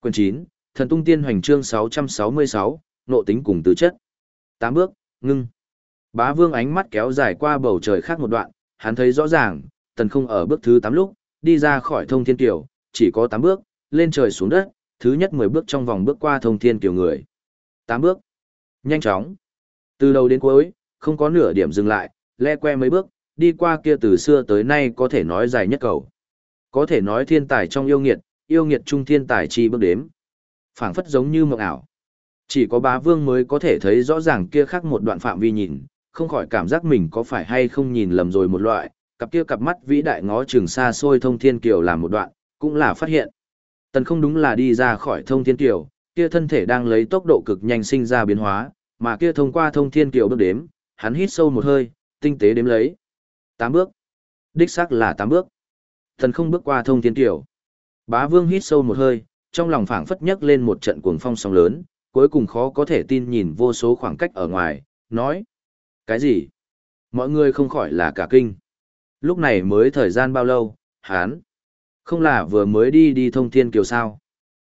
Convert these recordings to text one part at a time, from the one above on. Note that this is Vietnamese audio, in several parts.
Quyền 9, Thần tung tiên hoành chương 666, nộ tính cùng tứ chất. Tám bước, ngưng. Bá vương ánh mắt kéo dài qua bầu trời khác một đoạn, hắn thấy rõ ràng, tần không ở bước thứ 8 lúc, đi ra khỏi thông thiên tiểu, chỉ có 8 bước, lên trời xuống đất, thứ nhất 10 bước trong vòng bước qua thông thiên tiểu người. 8 bước. Nhanh chóng. Từ đầu đến cuối, không có nửa điểm dừng lại, le que mấy bước, đi qua kia từ xưa tới nay có thể nói dài nhất cầu. Có thể nói thiên tài trong yêu nghiệt, yêu nghiệt trung thiên tài chi bước đếm. phảng phất giống như mộng ảo. Chỉ có bá vương mới có thể thấy rõ ràng kia khác một đoạn phạm vi nhìn, không khỏi cảm giác mình có phải hay không nhìn lầm rồi một loại, cặp kia cặp mắt vĩ đại ngó trường xa xôi thông thiên kiều làm một đoạn, cũng là phát hiện. Tần không đúng là đi ra khỏi thông thiên kiều, kia thân thể đang lấy tốc độ cực nhanh sinh ra biến hóa, mà kia thông qua thông thiên kiều bước đếm, hắn hít sâu một hơi, tinh tế đếm lấy. Tám bước. Đích xác là tám bước. Tần không bước qua thông thiên kiều. Bá vương hít sâu một hơi, trong lòng phảng phất nhấc lên một trận cuồng phong sóng lớn, cuối cùng khó có thể tin nhìn vô số khoảng cách ở ngoài, nói. Cái gì? Mọi người không khỏi là cả kinh. Lúc này mới thời gian bao lâu, hán? Không là vừa mới đi đi thông thiên kiều sao?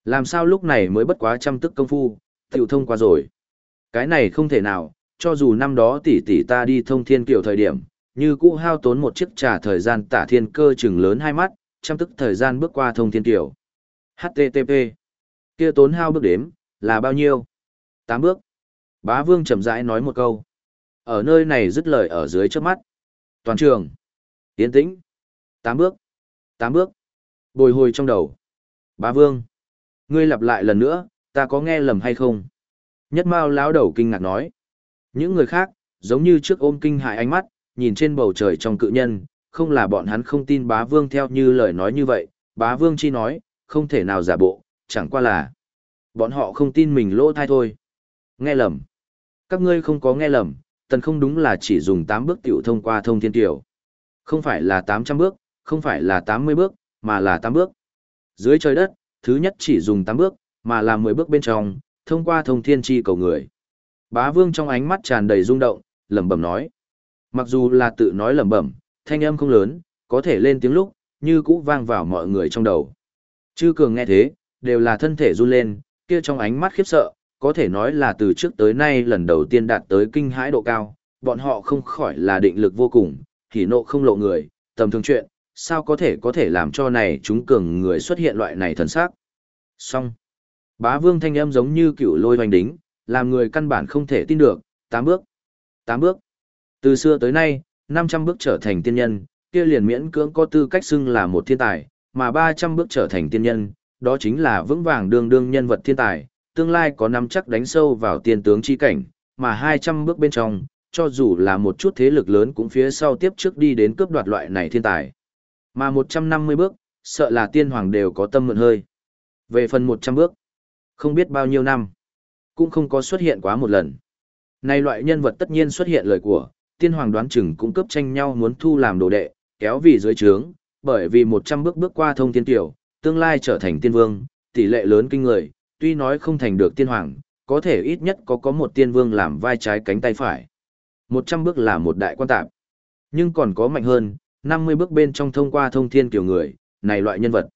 Làm sao lúc này mới bất quá trăm tức công phu, tiểu thông qua rồi. Cái này không thể nào, cho dù năm đó tỷ tỷ ta đi thông thiên kiều thời điểm, như cũ hao tốn một chiếc trà thời gian tả thiên cơ chừng lớn hai mắt, trăm tức thời gian bước qua thông thiên tiểu. HTTP. Kia tốn hao bước đếm, là bao nhiêu? Tám bước. Bá vương chậm rãi nói một câu. Ở nơi này dứt lời ở dưới trước mắt. Toàn trường. Tiến tĩnh. Tám bước. Tám bước. Bồi hồi trong đầu. Bá vương. Ngươi lặp lại lần nữa, ta có nghe lầm hay không? Nhất mao lão đầu kinh ngạc nói. Những người khác, giống như trước ôm kinh hại ánh mắt, nhìn trên bầu trời trong cự nhân, không là bọn hắn không tin bá vương theo như lời nói như vậy, bá vương chi nói, không thể nào giả bộ, chẳng qua là bọn họ không tin mình lỗ thai thôi. Nghe lầm. Các ngươi không có nghe lầm, tần không đúng là chỉ dùng 8 bước tiểu thông qua thông thiên tiểu. Không phải là 800 bước, không phải là 80 bước, mà là 8 bước. Dưới trời đất, thứ nhất chỉ dùng 8 bước, mà là 10 bước bên trong, thông qua thông thiên chi cầu người. Bá vương trong ánh mắt tràn đầy rung động, lẩm bẩm nói. Mặc dù là tự nói lẩm bẩm, thanh âm không lớn, có thể lên tiếng lúc, như cũ vang vào mọi người trong đầu. Chư cường nghe thế, đều là thân thể run lên, kia trong ánh mắt khiếp sợ, có thể nói là từ trước tới nay lần đầu tiên đạt tới kinh hãi độ cao, bọn họ không khỏi là định lực vô cùng, hỉ nộ không lộ người, tầm thường chuyện, sao có thể có thể làm cho này chúng cường người xuất hiện loại này thần sắc. Xong. Bá vương thanh âm giống như cựu lôi hoành đính, làm người căn bản không thể tin được, tám bước. tám bước. Từ xưa tới nay, 500 bước trở thành tiên nhân, kia liền miễn cưỡng có tư cách xưng là một thiên tài, mà 300 bước trở thành tiên nhân, đó chính là vững vàng đương đương nhân vật thiên tài, tương lai có nắm chắc đánh sâu vào tiên tướng chi cảnh, mà 200 bước bên trong, cho dù là một chút thế lực lớn cũng phía sau tiếp trước đi đến cướp đoạt loại này thiên tài. Mà 150 bước, sợ là tiên hoàng đều có tâm mượn hơi. Về phần 100 bước, không biết bao nhiêu năm, cũng không có xuất hiện quá một lần. Này loại nhân vật tất nhiên xuất hiện lời của, tiên hoàng đoán chừng cũng cấp tranh nhau muốn thu làm đồ đệ, kéo vì dưới trướng, bởi vì 100 bước bước qua thông tiên tiểu, tương lai trở thành tiên vương, tỷ lệ lớn kinh người, tuy nói không thành được tiên hoàng, có thể ít nhất có có một tiên vương làm vai trái cánh tay phải. 100 bước là một đại quan tạp. Nhưng còn có mạnh hơn, 50 bước bên trong thông qua thông thiên kiểu người, này loại nhân vật.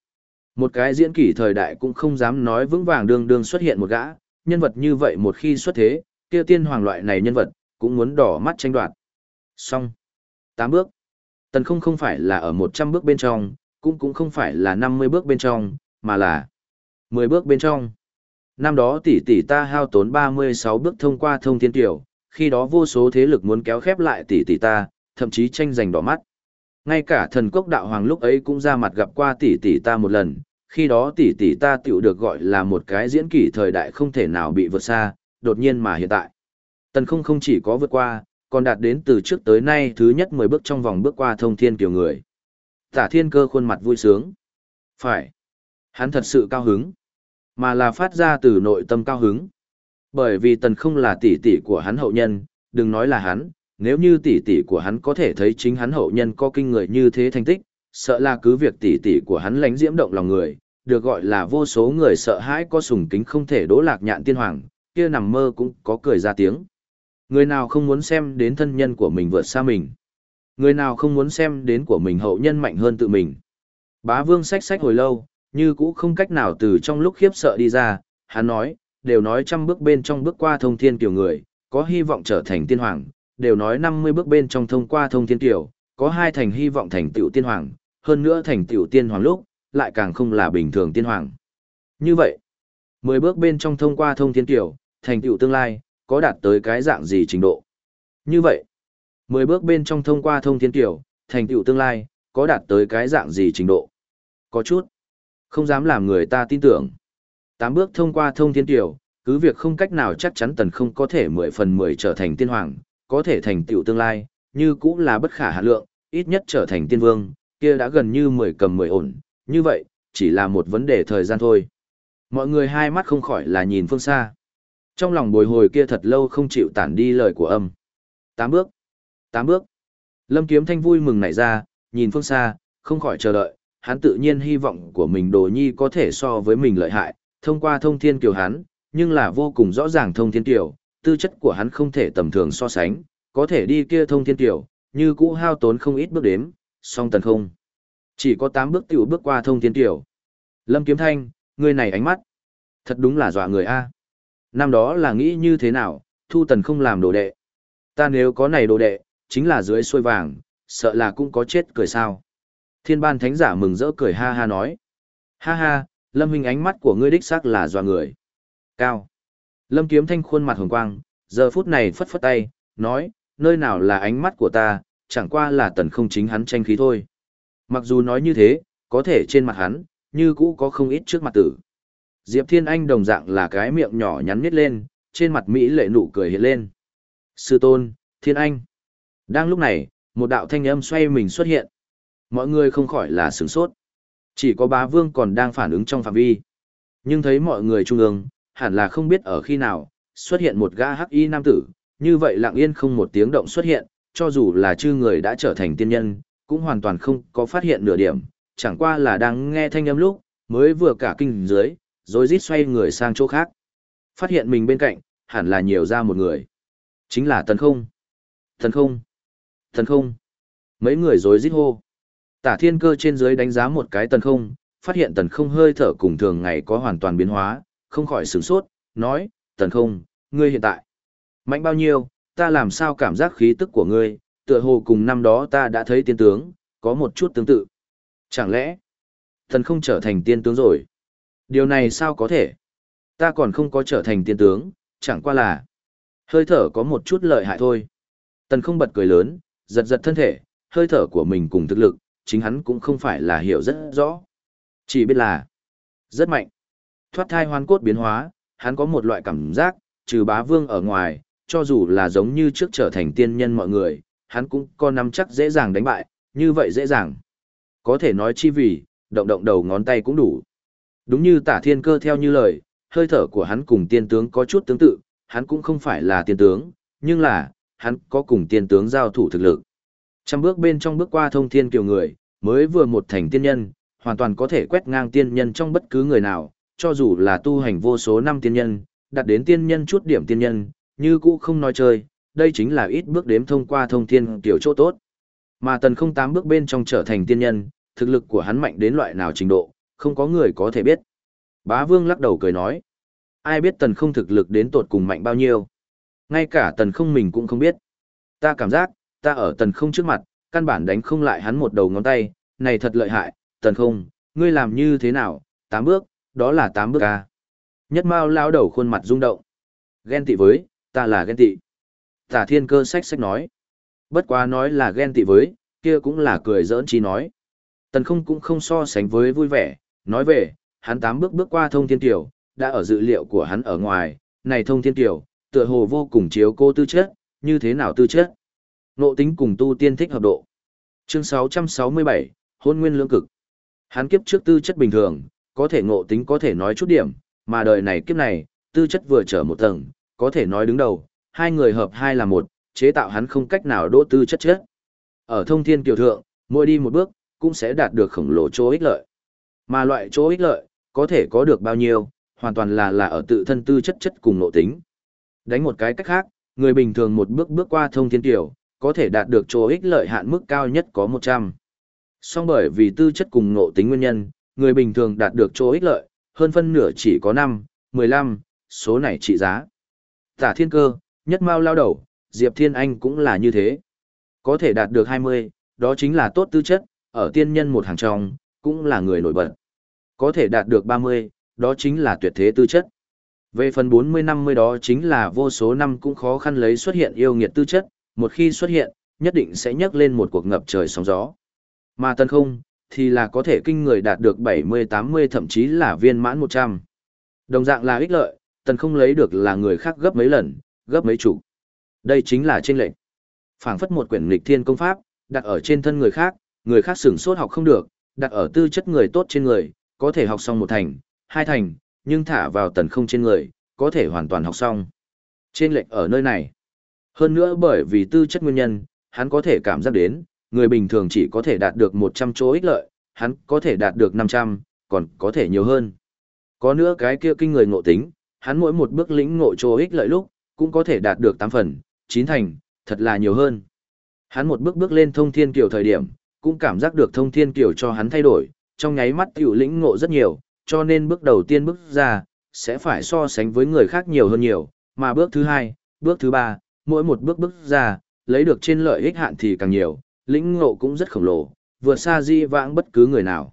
Một cái diễn kỷ thời đại cũng không dám nói vững vàng đương đương xuất hiện một gã, nhân vật như vậy một khi xuất thế, kia tiên hoàng loại này nhân vật, cũng muốn đỏ mắt tranh đoạt. Xong. tám bước. Tần không không phải là ở 100 bước bên trong, cũng cũng không phải là 50 bước bên trong, mà là 10 bước bên trong. Năm đó tỷ tỷ ta hao tốn 36 bước thông qua thông thiên tiểu, khi đó vô số thế lực muốn kéo khép lại tỷ tỷ ta, thậm chí tranh giành đỏ mắt. Ngay cả thần cốc đạo hoàng lúc ấy cũng ra mặt gặp qua tỷ tỷ ta một lần, khi đó tỷ tỷ ta tiểu được gọi là một cái diễn kỷ thời đại không thể nào bị vượt xa, đột nhiên mà hiện tại. Tần không không chỉ có vượt qua, còn đạt đến từ trước tới nay thứ nhất 10 bước trong vòng bước qua thông thiên kiểu người. Tả thiên cơ khuôn mặt vui sướng. Phải. Hắn thật sự cao hứng. Mà là phát ra từ nội tâm cao hứng. Bởi vì tần không là tỷ tỷ của hắn hậu nhân, đừng nói là hắn, nếu như tỷ tỷ của hắn có thể thấy chính hắn hậu nhân có kinh người như thế thành tích, sợ là cứ việc tỷ tỷ của hắn lánh diễm động lòng người, được gọi là vô số người sợ hãi có sùng kính không thể đỗ lạc nhạn tiên hoàng, kia nằm mơ cũng có cười ra tiếng. Người nào không muốn xem đến thân nhân của mình vượt xa mình? Người nào không muốn xem đến của mình hậu nhân mạnh hơn tự mình? Bá vương sách sách hồi lâu, như cũ không cách nào từ trong lúc khiếp sợ đi ra, hắn nói, đều nói trăm bước bên trong bước qua thông thiên kiểu người, có hy vọng trở thành tiên hoàng, đều nói 50 bước bên trong thông qua thông thiên kiểu, có hai thành hy vọng thành tựu tiên hoàng, hơn nữa thành tựu tiên hoàng lúc, lại càng không là bình thường tiên hoàng. Như vậy, 10 bước bên trong thông qua thông thiên kiểu, thành tựu tương lai, có đạt tới cái dạng gì trình độ. Như vậy, 10 bước bên trong thông qua thông thiên tiểu thành tựu tương lai, có đạt tới cái dạng gì trình độ. Có chút, không dám làm người ta tin tưởng. 8 bước thông qua thông thiên tiểu cứ việc không cách nào chắc chắn tần không có thể 10 phần 10 trở thành tiên hoàng, có thể thành tựu tương lai, như cũng là bất khả hạ lượng, ít nhất trở thành tiên vương, kia đã gần như 10 cầm 10 ổn, như vậy, chỉ là một vấn đề thời gian thôi. Mọi người hai mắt không khỏi là nhìn phương xa. Trong lòng bồi hồi kia thật lâu không chịu tản đi lời của âm. Tám bước. Tám bước. Lâm Kiếm Thanh vui mừng nảy ra, nhìn phương xa, không khỏi chờ đợi, hắn tự nhiên hy vọng của mình đồ nhi có thể so với mình lợi hại, thông qua thông thiên kiều hắn, nhưng là vô cùng rõ ràng thông thiên kiều, tư chất của hắn không thể tầm thường so sánh, có thể đi kia thông thiên kiều, như cũ hao tốn không ít bước đếm, song tần không. Chỉ có 8 bước tiểu bước qua thông thiên kiều. Lâm Kiếm Thanh, người này ánh mắt, thật đúng là dọa người a. Năm đó là nghĩ như thế nào, thu tần không làm đồ đệ. Ta nếu có này đồ đệ, chính là dưới xuôi vàng, sợ là cũng có chết cười sao. Thiên ban thánh giả mừng rỡ cười ha ha nói. Ha ha, lâm hình ánh mắt của ngươi đích xác là doa người. Cao. Lâm kiếm thanh khuôn mặt hồng quang, giờ phút này phất phất tay, nói, nơi nào là ánh mắt của ta, chẳng qua là tần không chính hắn tranh khí thôi. Mặc dù nói như thế, có thể trên mặt hắn, như cũ có không ít trước mặt tử. Diệp Thiên Anh đồng dạng là cái miệng nhỏ nhắn nhít lên, trên mặt Mỹ lệ nụ cười hiện lên. Sư tôn, Thiên Anh. Đang lúc này, một đạo thanh âm xoay mình xuất hiện. Mọi người không khỏi là sửng sốt. Chỉ có bá vương còn đang phản ứng trong phạm vi. Nhưng thấy mọi người trung ương, hẳn là không biết ở khi nào, xuất hiện một gã hắc y nam tử, như vậy lặng yên không một tiếng động xuất hiện, cho dù là chư người đã trở thành tiên nhân, cũng hoàn toàn không có phát hiện nửa điểm, chẳng qua là đang nghe thanh âm lúc, mới vừa cả kinh dưới, rồi rít xoay người sang chỗ khác. Phát hiện mình bên cạnh, hẳn là nhiều ra một người. Chính là tần không. Tần không. Tần không. Mấy người rồi rít hô. Tả thiên cơ trên dưới đánh giá một cái tần không, phát hiện tần không hơi thở cùng thường ngày có hoàn toàn biến hóa, không khỏi sửng sốt, nói, tần không, ngươi hiện tại. Mạnh bao nhiêu, ta làm sao cảm giác khí tức của ngươi, tựa hồ cùng năm đó ta đã thấy tiên tướng, có một chút tương tự. Chẳng lẽ, tần không trở thành tiên tướng rồi? Điều này sao có thể? Ta còn không có trở thành tiên tướng, chẳng qua là hơi thở có một chút lợi hại thôi. Tần không bật cười lớn, giật giật thân thể, hơi thở của mình cùng thực lực, chính hắn cũng không phải là hiểu rất rõ. Chỉ biết là rất mạnh. Thoát thai hoan cốt biến hóa, hắn có một loại cảm giác, trừ bá vương ở ngoài, cho dù là giống như trước trở thành tiên nhân mọi người, hắn cũng có nắm chắc dễ dàng đánh bại, như vậy dễ dàng. Có thể nói chi vì, động động đầu ngón tay cũng đủ. Đúng như tả thiên cơ theo như lời, hơi thở của hắn cùng tiên tướng có chút tương tự, hắn cũng không phải là tiên tướng, nhưng là, hắn có cùng tiên tướng giao thủ thực lực. Trăm bước bên trong bước qua thông thiên kiều người, mới vừa một thành tiên nhân, hoàn toàn có thể quét ngang tiên nhân trong bất cứ người nào, cho dù là tu hành vô số năm tiên nhân, đạt đến tiên nhân chút điểm tiên nhân, như cũ không nói chơi, đây chính là ít bước đếm thông qua thông thiên tiểu chỗ tốt. Mà tần không tám bước bên trong trở thành tiên nhân, thực lực của hắn mạnh đến loại nào trình độ, không có người có thể biết. Bá vương lắc đầu cười nói, ai biết tần không thực lực đến tột cùng mạnh bao nhiêu. Ngay cả tần không mình cũng không biết. Ta cảm giác, ta ở tần không trước mặt, căn bản đánh không lại hắn một đầu ngón tay, này thật lợi hại, tần không, ngươi làm như thế nào, tám bước, đó là tám bước ca. Nhất mao lao đầu khuôn mặt rung động. Ghen tị với, ta là ghen tị. Tả thiên cơ sách sách nói. Bất quá nói là ghen tị với, kia cũng là cười giỡn chi nói. Tần không cũng không so sánh với vui vẻ, nói về, hắn tám bước bước qua thông thiên tiểu, đã ở dự liệu của hắn ở ngoài, này thông thiên tiểu, tựa hồ vô cùng chiếu cô tư chất, như thế nào tư chất. Nộ tính cùng tu tiên thích hợp độ. Chương 667, hôn nguyên lưỡng cực. Hắn kiếp trước tư chất bình thường, có thể ngộ tính có thể nói chút điểm, mà đời này kiếp này, tư chất vừa trở một tầng, có thể nói đứng đầu, hai người hợp hai là một, chế tạo hắn không cách nào đỗ tư chất chết. Ở thông thiên kiều thượng, mỗi đi một bước, cũng sẽ đạt được khổng lồ chỗ ích lợi. Mà loại chỗ ích lợi, có thể có được bao nhiêu, hoàn toàn là là ở tự thân tư chất chất cùng nội tính. Đánh một cái cách khác, người bình thường một bước bước qua thông thiên tiểu, có thể đạt được chỗ ích lợi hạn mức cao nhất có 100. Song bởi vì tư chất cùng nội tính nguyên nhân, người bình thường đạt được chỗ ích lợi, hơn phân nửa chỉ có 5, 15, số này trị giá. Tả thiên cơ, nhất mao lao đầu, Diệp Thiên Anh cũng là như thế. Có thể đạt được 20, đó chính là tốt tư chất, ở tiên nhân một hàng trong, cũng là người nổi bật. Có thể đạt được 30, đó chính là tuyệt thế tư chất. Về phần 40-50 đó chính là vô số năm cũng khó khăn lấy xuất hiện yêu nghiệt tư chất, một khi xuất hiện, nhất định sẽ nhấc lên một cuộc ngập trời sóng gió. Mà tân không, thì là có thể kinh người đạt được 70-80 thậm chí là viên mãn 100. Đồng dạng là ích lợi, tần không lấy được là người khác gấp mấy lần, gấp mấy chục. Đây chính là trên lệnh. phảng phất một quyển nghịch thiên công pháp, đặt ở trên thân người khác, người khác sửng sốt học không được, đặt ở tư chất người tốt trên người, có thể học xong một thành, hai thành, nhưng thả vào tần không trên người, có thể hoàn toàn học xong. Trên lệch ở nơi này. Hơn nữa bởi vì tư chất nguyên nhân, hắn có thể cảm giác đến, người bình thường chỉ có thể đạt được 100 chỗ ích lợi, hắn có thể đạt được 500, còn có thể nhiều hơn. Có nữa cái kia kinh người ngộ tính, hắn mỗi một bước lĩnh ngộ chỗ ích lợi lúc, cũng có thể đạt được 8 phần, 9 thành, thật là nhiều hơn. Hắn một bước bước lên thông thiên kiều thời điểm, cũng cảm giác được thông thiên kiều cho hắn thay đổi, trong nháy mắt tiểu lĩnh ngộ rất nhiều, cho nên bước đầu tiên bước ra, sẽ phải so sánh với người khác nhiều hơn nhiều, mà bước thứ hai, bước thứ ba, mỗi một bước bước ra, lấy được trên lợi ích hạn thì càng nhiều, lĩnh ngộ cũng rất khổng lồ, vượt xa di vãng bất cứ người nào.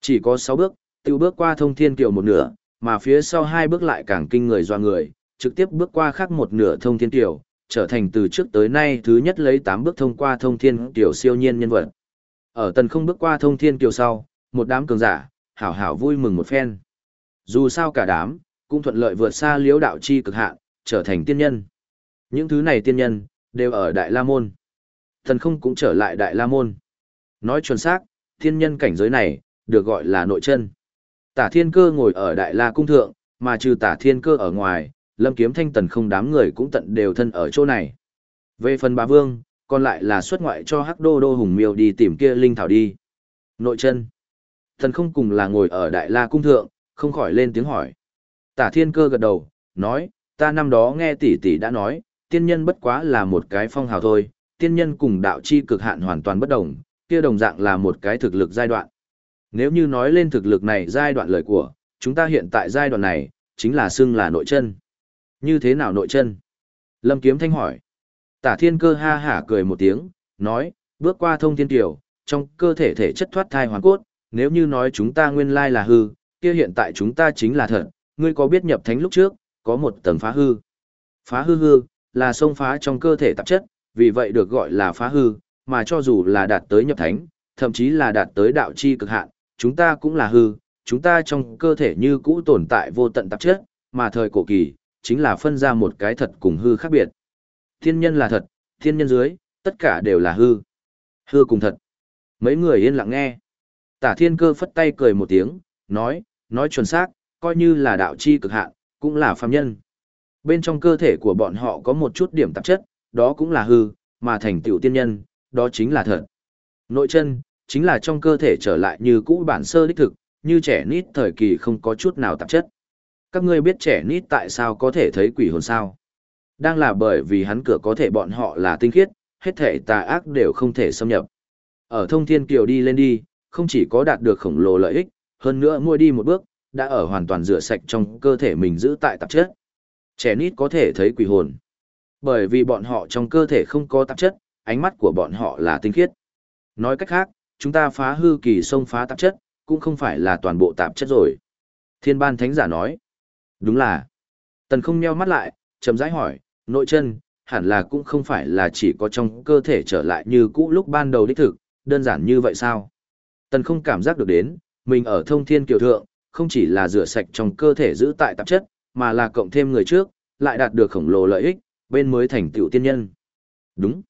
Chỉ có 6 bước, tiêu bước qua thông thiên kiều một nửa, mà phía sau hai bước lại càng kinh người doa người, trực tiếp bước qua khác một nửa thông thiên kiều, trở thành từ trước tới nay thứ nhất lấy 8 bước thông qua thông thiên kiều siêu nhiên nhân vật. Ở tần không bước qua thông thiên kiều sau, một đám cường giả, hảo hảo vui mừng một phen. Dù sao cả đám, cũng thuận lợi vượt xa liễu đạo chi cực hạn, trở thành tiên nhân. Những thứ này tiên nhân, đều ở Đại La Môn. Thần không cũng trở lại Đại La Môn. Nói chuẩn xác, tiên nhân cảnh giới này, được gọi là nội chân. Tả thiên cơ ngồi ở Đại La Cung Thượng, mà trừ tả thiên cơ ở ngoài, lâm kiếm thanh tần không đám người cũng tận đều thân ở chỗ này. Về phần bà vương, còn lại là xuất ngoại cho hắc đô đô hùng miêu đi tìm kia linh thảo đi. Nội chân. Thần không cùng là ngồi ở Đại La Cung Thượng, không khỏi lên tiếng hỏi. Tả thiên cơ gật đầu, nói, ta năm đó nghe tỷ tỷ đã nói, tiên nhân bất quá là một cái phong hào thôi, tiên nhân cùng đạo chi cực hạn hoàn toàn bất đồng, kia đồng dạng là một cái thực lực giai đoạn. Nếu như nói lên thực lực này giai đoạn lời của, chúng ta hiện tại giai đoạn này, chính là xưng là nội chân. Như thế nào nội chân? Lâm Kiếm Thanh hỏi. Tả thiên cơ ha hả cười một tiếng, nói, bước qua thông thiên tiểu, trong cơ thể thể chất thoát thai hoàn cốt, nếu như nói chúng ta nguyên lai là hư, kia hiện tại chúng ta chính là thật, ngươi có biết nhập thánh lúc trước, có một tầng phá hư. Phá hư hư, là xông phá trong cơ thể tạp chất, vì vậy được gọi là phá hư, mà cho dù là đạt tới nhập thánh, thậm chí là đạt tới đạo chi cực hạn, chúng ta cũng là hư, chúng ta trong cơ thể như cũ tồn tại vô tận tạp chất, mà thời cổ kỳ, chính là phân ra một cái thật cùng hư khác biệt. Thiên nhân là thật, thiên nhân dưới, tất cả đều là hư. Hư cùng thật. Mấy người yên lặng nghe. Tả thiên cơ phất tay cười một tiếng, nói, nói chuẩn xác, coi như là đạo chi cực hạn, cũng là phàm nhân. Bên trong cơ thể của bọn họ có một chút điểm tạp chất, đó cũng là hư, mà thành tựu tiên nhân, đó chính là thật. Nội chân, chính là trong cơ thể trở lại như cũ bản sơ đích thực, như trẻ nít thời kỳ không có chút nào tạp chất. Các ngươi biết trẻ nít tại sao có thể thấy quỷ hồn sao? Đang là bởi vì hắn cửa có thể bọn họ là tinh khiết, hết thể tà ác đều không thể xâm nhập. Ở thông thiên kiều đi lên đi, không chỉ có đạt được khổng lồ lợi ích, hơn nữa mua đi một bước, đã ở hoàn toàn rửa sạch trong cơ thể mình giữ tại tạp chất. Trẻ nít có thể thấy quỷ hồn. Bởi vì bọn họ trong cơ thể không có tạp chất, ánh mắt của bọn họ là tinh khiết. Nói cách khác, chúng ta phá hư kỳ sông phá tạp chất, cũng không phải là toàn bộ tạp chất rồi. Thiên ban thánh giả nói. Đúng là. Tần không nheo mắt lại, chậm rãi hỏi, nội chân, hẳn là cũng không phải là chỉ có trong cơ thể trở lại như cũ lúc ban đầu đích thực, đơn giản như vậy sao? Tần không cảm giác được đến, mình ở thông thiên kiều thượng, không chỉ là rửa sạch trong cơ thể giữ tại tạp chất, mà là cộng thêm người trước, lại đạt được khổng lồ lợi ích, bên mới thành tựu tiên nhân. Đúng.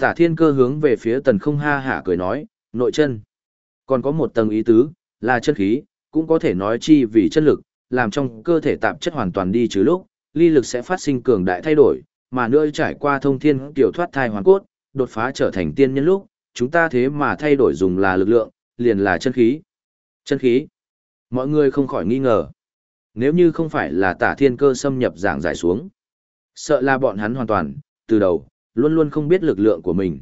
Tả thiên cơ hướng về phía tần không ha hả cười nói, nội chân. Còn có một tầng ý tứ, là chân khí, cũng có thể nói chi vì chân lực, làm trong cơ thể tạp chất hoàn toàn đi chứ lúc, ly lực sẽ phát sinh cường đại thay đổi, mà nữa trải qua thông thiên tiểu thoát thai hoàn cốt, đột phá trở thành tiên nhân lúc, chúng ta thế mà thay đổi dùng là lực lượng, liền là chân khí. Chân khí. Mọi người không khỏi nghi ngờ. Nếu như không phải là tả thiên cơ xâm nhập giảng giải xuống. Sợ là bọn hắn hoàn toàn, từ đầu, luôn luôn không biết lực lượng của mình.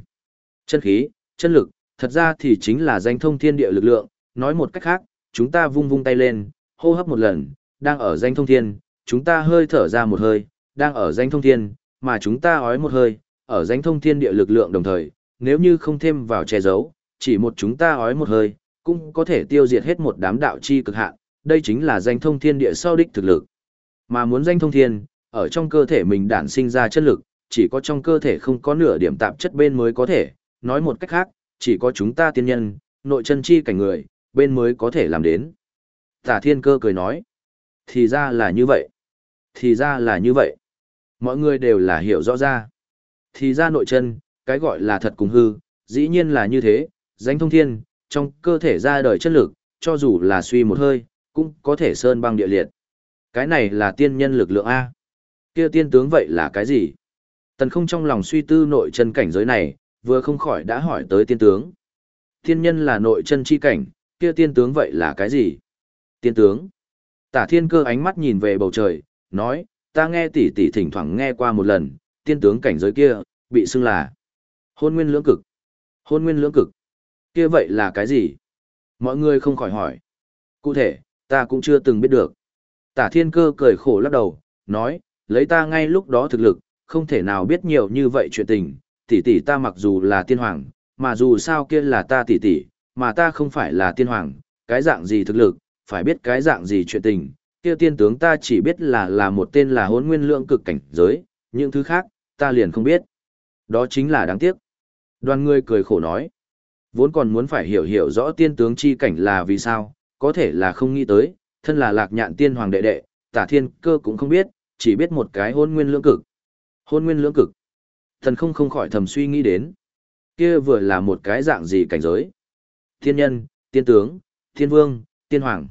Chân khí, chân lực, thật ra thì chính là danh thông thiên địa lực lượng, nói một cách khác, chúng ta vung vung tay lên, hô hấp một lần, đang ở danh thông thiên, chúng ta hơi thở ra một hơi, đang ở danh thông thiên, mà chúng ta ói một hơi, ở danh thông thiên địa lực lượng đồng thời, nếu như không thêm vào che giấu, chỉ một chúng ta ói một hơi, cũng có thể tiêu diệt hết một đám đạo chi cực hạn, đây chính là danh thông thiên địa sau đích thực lực. Mà muốn danh thông thiên, ở trong cơ thể mình đản sinh ra chất lực, chỉ có trong cơ thể không có nửa điểm tạp chất bên mới có thể, nói một cách khác, chỉ có chúng ta tiên nhân, nội chân chi cảnh người, bên mới có thể làm đến. Tả thiên cơ cười nói, thì ra là như vậy, thì ra là như vậy. Mọi người đều là hiểu rõ ra. Thì ra nội chân, cái gọi là thật cùng hư, dĩ nhiên là như thế, danh thông thiên, trong cơ thể ra đời chất lực, cho dù là suy một hơi, cũng có thể sơn băng địa liệt. Cái này là tiên nhân lực lượng A. Kia tiên tướng vậy là cái gì? Tần không trong lòng suy tư nội chân cảnh giới này, vừa không khỏi đã hỏi tới tiên tướng. Tiên nhân là nội chân chi cảnh, kia tiên tướng vậy là cái gì? Tiên tướng. Tả thiên cơ ánh mắt nhìn về bầu trời, nói, ta nghe tỷ tỷ thỉnh thoảng nghe qua một lần, tiên tướng cảnh giới kia, bị xưng là hôn nguyên lưỡng cực. Hôn nguyên lưỡng cực. Kia vậy là cái gì? Mọi người không khỏi hỏi. Cụ thể, ta cũng chưa từng biết được. Tả thiên cơ cười khổ lắc đầu, nói, lấy ta ngay lúc đó thực lực, không thể nào biết nhiều như vậy chuyện tình, tỷ tỷ ta mặc dù là tiên hoàng, mà dù sao kia là ta tỷ tỷ, mà ta không phải là tiên hoàng, cái dạng gì thực lực, phải biết cái dạng gì chuyện tình, kia tiên tướng ta chỉ biết là là một tên là hốn nguyên lượng cực cảnh giới, những thứ khác, ta liền không biết. Đó chính là đáng tiếc. Đoàn người cười khổ nói, vốn còn muốn phải hiểu hiểu rõ tiên tướng chi cảnh là vì sao, có thể là không nghĩ tới, thân là lạc nhạn tiên hoàng đệ đệ, tả thiên cơ cũng không biết, chỉ biết một cái hôn nguyên lưỡng cực. Hôn nguyên lưỡng cực. Thần không không khỏi thầm suy nghĩ đến. Kia vừa là một cái dạng gì cảnh giới. Thiên nhân, tiên tướng, thiên vương, tiên hoàng.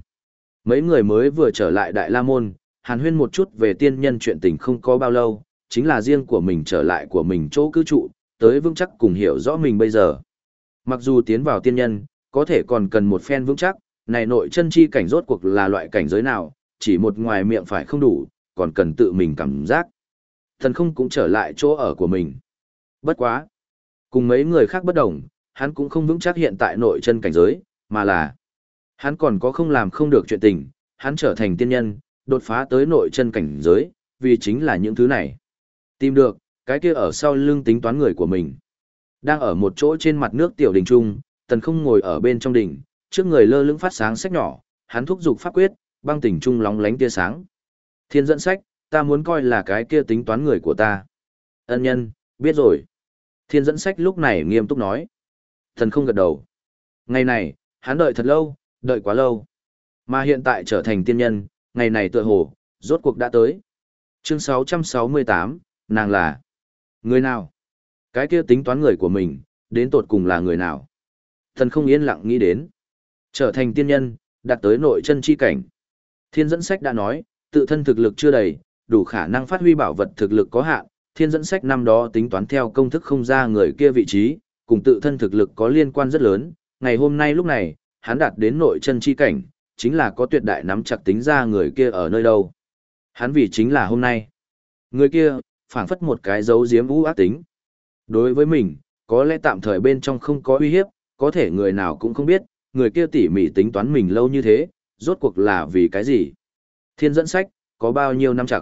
Mấy người mới vừa trở lại Đại La Môn, hàn huyên một chút về tiên nhân chuyện tình không có bao lâu, chính là riêng của mình trở lại của mình chỗ cư trụ, tới vững chắc cùng hiểu rõ mình bây giờ. Mặc dù tiến vào tiên nhân, có thể còn cần một phen vững chắc, này nội chân chi cảnh rốt cuộc là loại cảnh giới nào, chỉ một ngoài miệng phải không đủ, còn cần tự mình cảm giác. Thần không cũng trở lại chỗ ở của mình. Bất quá. Cùng mấy người khác bất đồng, hắn cũng không vững chắc hiện tại nội chân cảnh giới, mà là hắn còn có không làm không được chuyện tình, hắn trở thành tiên nhân, đột phá tới nội chân cảnh giới, vì chính là những thứ này. Tìm được, cái kia ở sau lưng tính toán người của mình. Đang ở một chỗ trên mặt nước tiểu đình trung, tần không ngồi ở bên trong đỉnh, trước người lơ lưng phát sáng sách nhỏ, hắn thúc giục pháp quyết, băng tỉnh trung lóng lánh tia sáng. Thiên dẫn sách, ta muốn coi là cái kia tính toán người của ta. Ân nhân, biết rồi. Thiên dẫn sách lúc này nghiêm túc nói. Thần không gật đầu. Ngày này, hắn đợi thật lâu, đợi quá lâu. Mà hiện tại trở thành tiên nhân, ngày này tựa hồ, rốt cuộc đã tới. Chương 668, nàng là người nào? Cái kia tính toán người của mình, đến tột cùng là người nào? Thần không yên lặng nghĩ đến. Trở thành tiên nhân, đạt tới nội chân chi cảnh. Thiên dẫn sách đã nói, tự thân thực lực chưa đầy, đủ khả năng phát huy bảo vật thực lực có hạn, thiên dẫn sách năm đó tính toán theo công thức không ra người kia vị trí, cùng tự thân thực lực có liên quan rất lớn, ngày hôm nay lúc này, hắn đạt đến nội chân chi cảnh, chính là có tuyệt đại nắm chặt tính ra người kia ở nơi đâu. Hắn vì chính là hôm nay. Người kia, phảng phất một cái dấu diếm vũ ác tính. Đối với mình, có lẽ tạm thời bên trong không có uy hiếp, có thể người nào cũng không biết, người kia tỉ mỉ tính toán mình lâu như thế, rốt cuộc là vì cái gì. Thiên dẫn sách, có bao nhiêu năm chặt?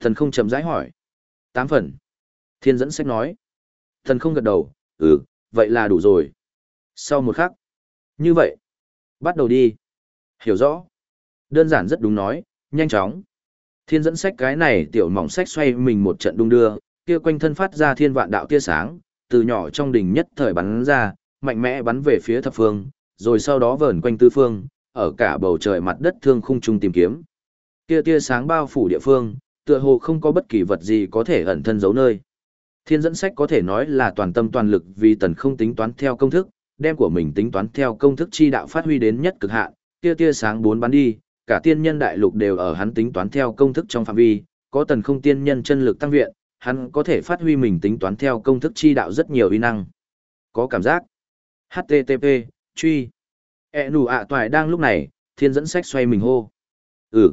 Thần không chậm rãi hỏi. Tám phần. Thiên dẫn sách nói. Thần không gật đầu, ừ, vậy là đủ rồi. Sau một khắc. Như vậy. Bắt đầu đi. Hiểu rõ. Đơn giản rất đúng nói, nhanh chóng. Thiên dẫn sách cái này tiểu mỏng sách xoay mình một trận đung đưa, kia quanh thân phát ra thiên vạn đạo tia sáng, từ nhỏ trong đỉnh nhất thời bắn ra, mạnh mẽ bắn về phía thập phương, rồi sau đó vờn quanh tư phương, ở cả bầu trời mặt đất thương khung trung tìm kiếm. Kia tia sáng bao phủ địa phương, tựa hồ không có bất kỳ vật gì có thể ẩn thân giấu nơi. Thiên dẫn sách có thể nói là toàn tâm toàn lực vì tần không tính toán theo công thức, đem của mình tính toán theo công thức chi đạo phát huy đến nhất cực hạn, kia tia sáng bốn bắn đi, cả tiên nhân đại lục đều ở hắn tính toán theo công thức trong phạm vi, có tần không tiên nhân chân lực tăng viện, hắn có thể phát huy mình tính toán theo công thức chi đạo rất nhiều uy năng. Có cảm giác. HTTP, truy. E nù ạ toài đang lúc này, thiên dẫn sách xoay mình hô. Ừ.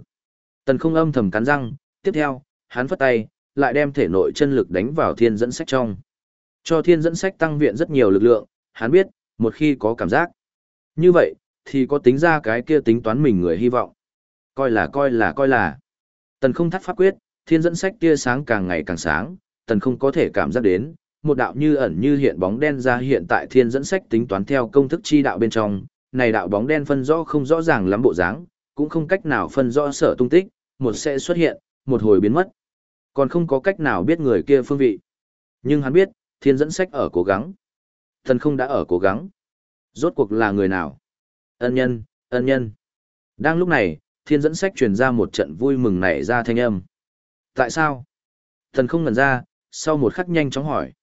Tần không âm thầm cắn răng, tiếp theo, hắn phất tay, lại đem thể nội chân lực đánh vào thiên dẫn sách trong. Cho thiên dẫn sách tăng viện rất nhiều lực lượng, hắn biết, một khi có cảm giác. Như vậy, thì có tính ra cái kia tính toán mình người hy vọng. Coi là coi là coi là. Tần không thắt pháp quyết, thiên dẫn sách tia sáng càng ngày càng sáng, tần không có thể cảm giác đến, một đạo như ẩn như hiện bóng đen ra hiện tại thiên dẫn sách tính toán theo công thức chi đạo bên trong, này đạo bóng đen phân rõ không rõ ràng lắm bộ dáng, cũng không cách nào phân rõ sở tung tích, một sẽ xuất hiện, một hồi biến mất. Còn không có cách nào biết người kia phương vị. Nhưng hắn biết, thiên dẫn sách ở cố gắng. Thần không đã ở cố gắng. Rốt cuộc là người nào? Ân nhân, ân nhân. Đang lúc này, thiên dẫn sách truyền ra một trận vui mừng nảy ra thanh âm. Tại sao? Thần không ngần ra, sau một khắc nhanh chóng hỏi.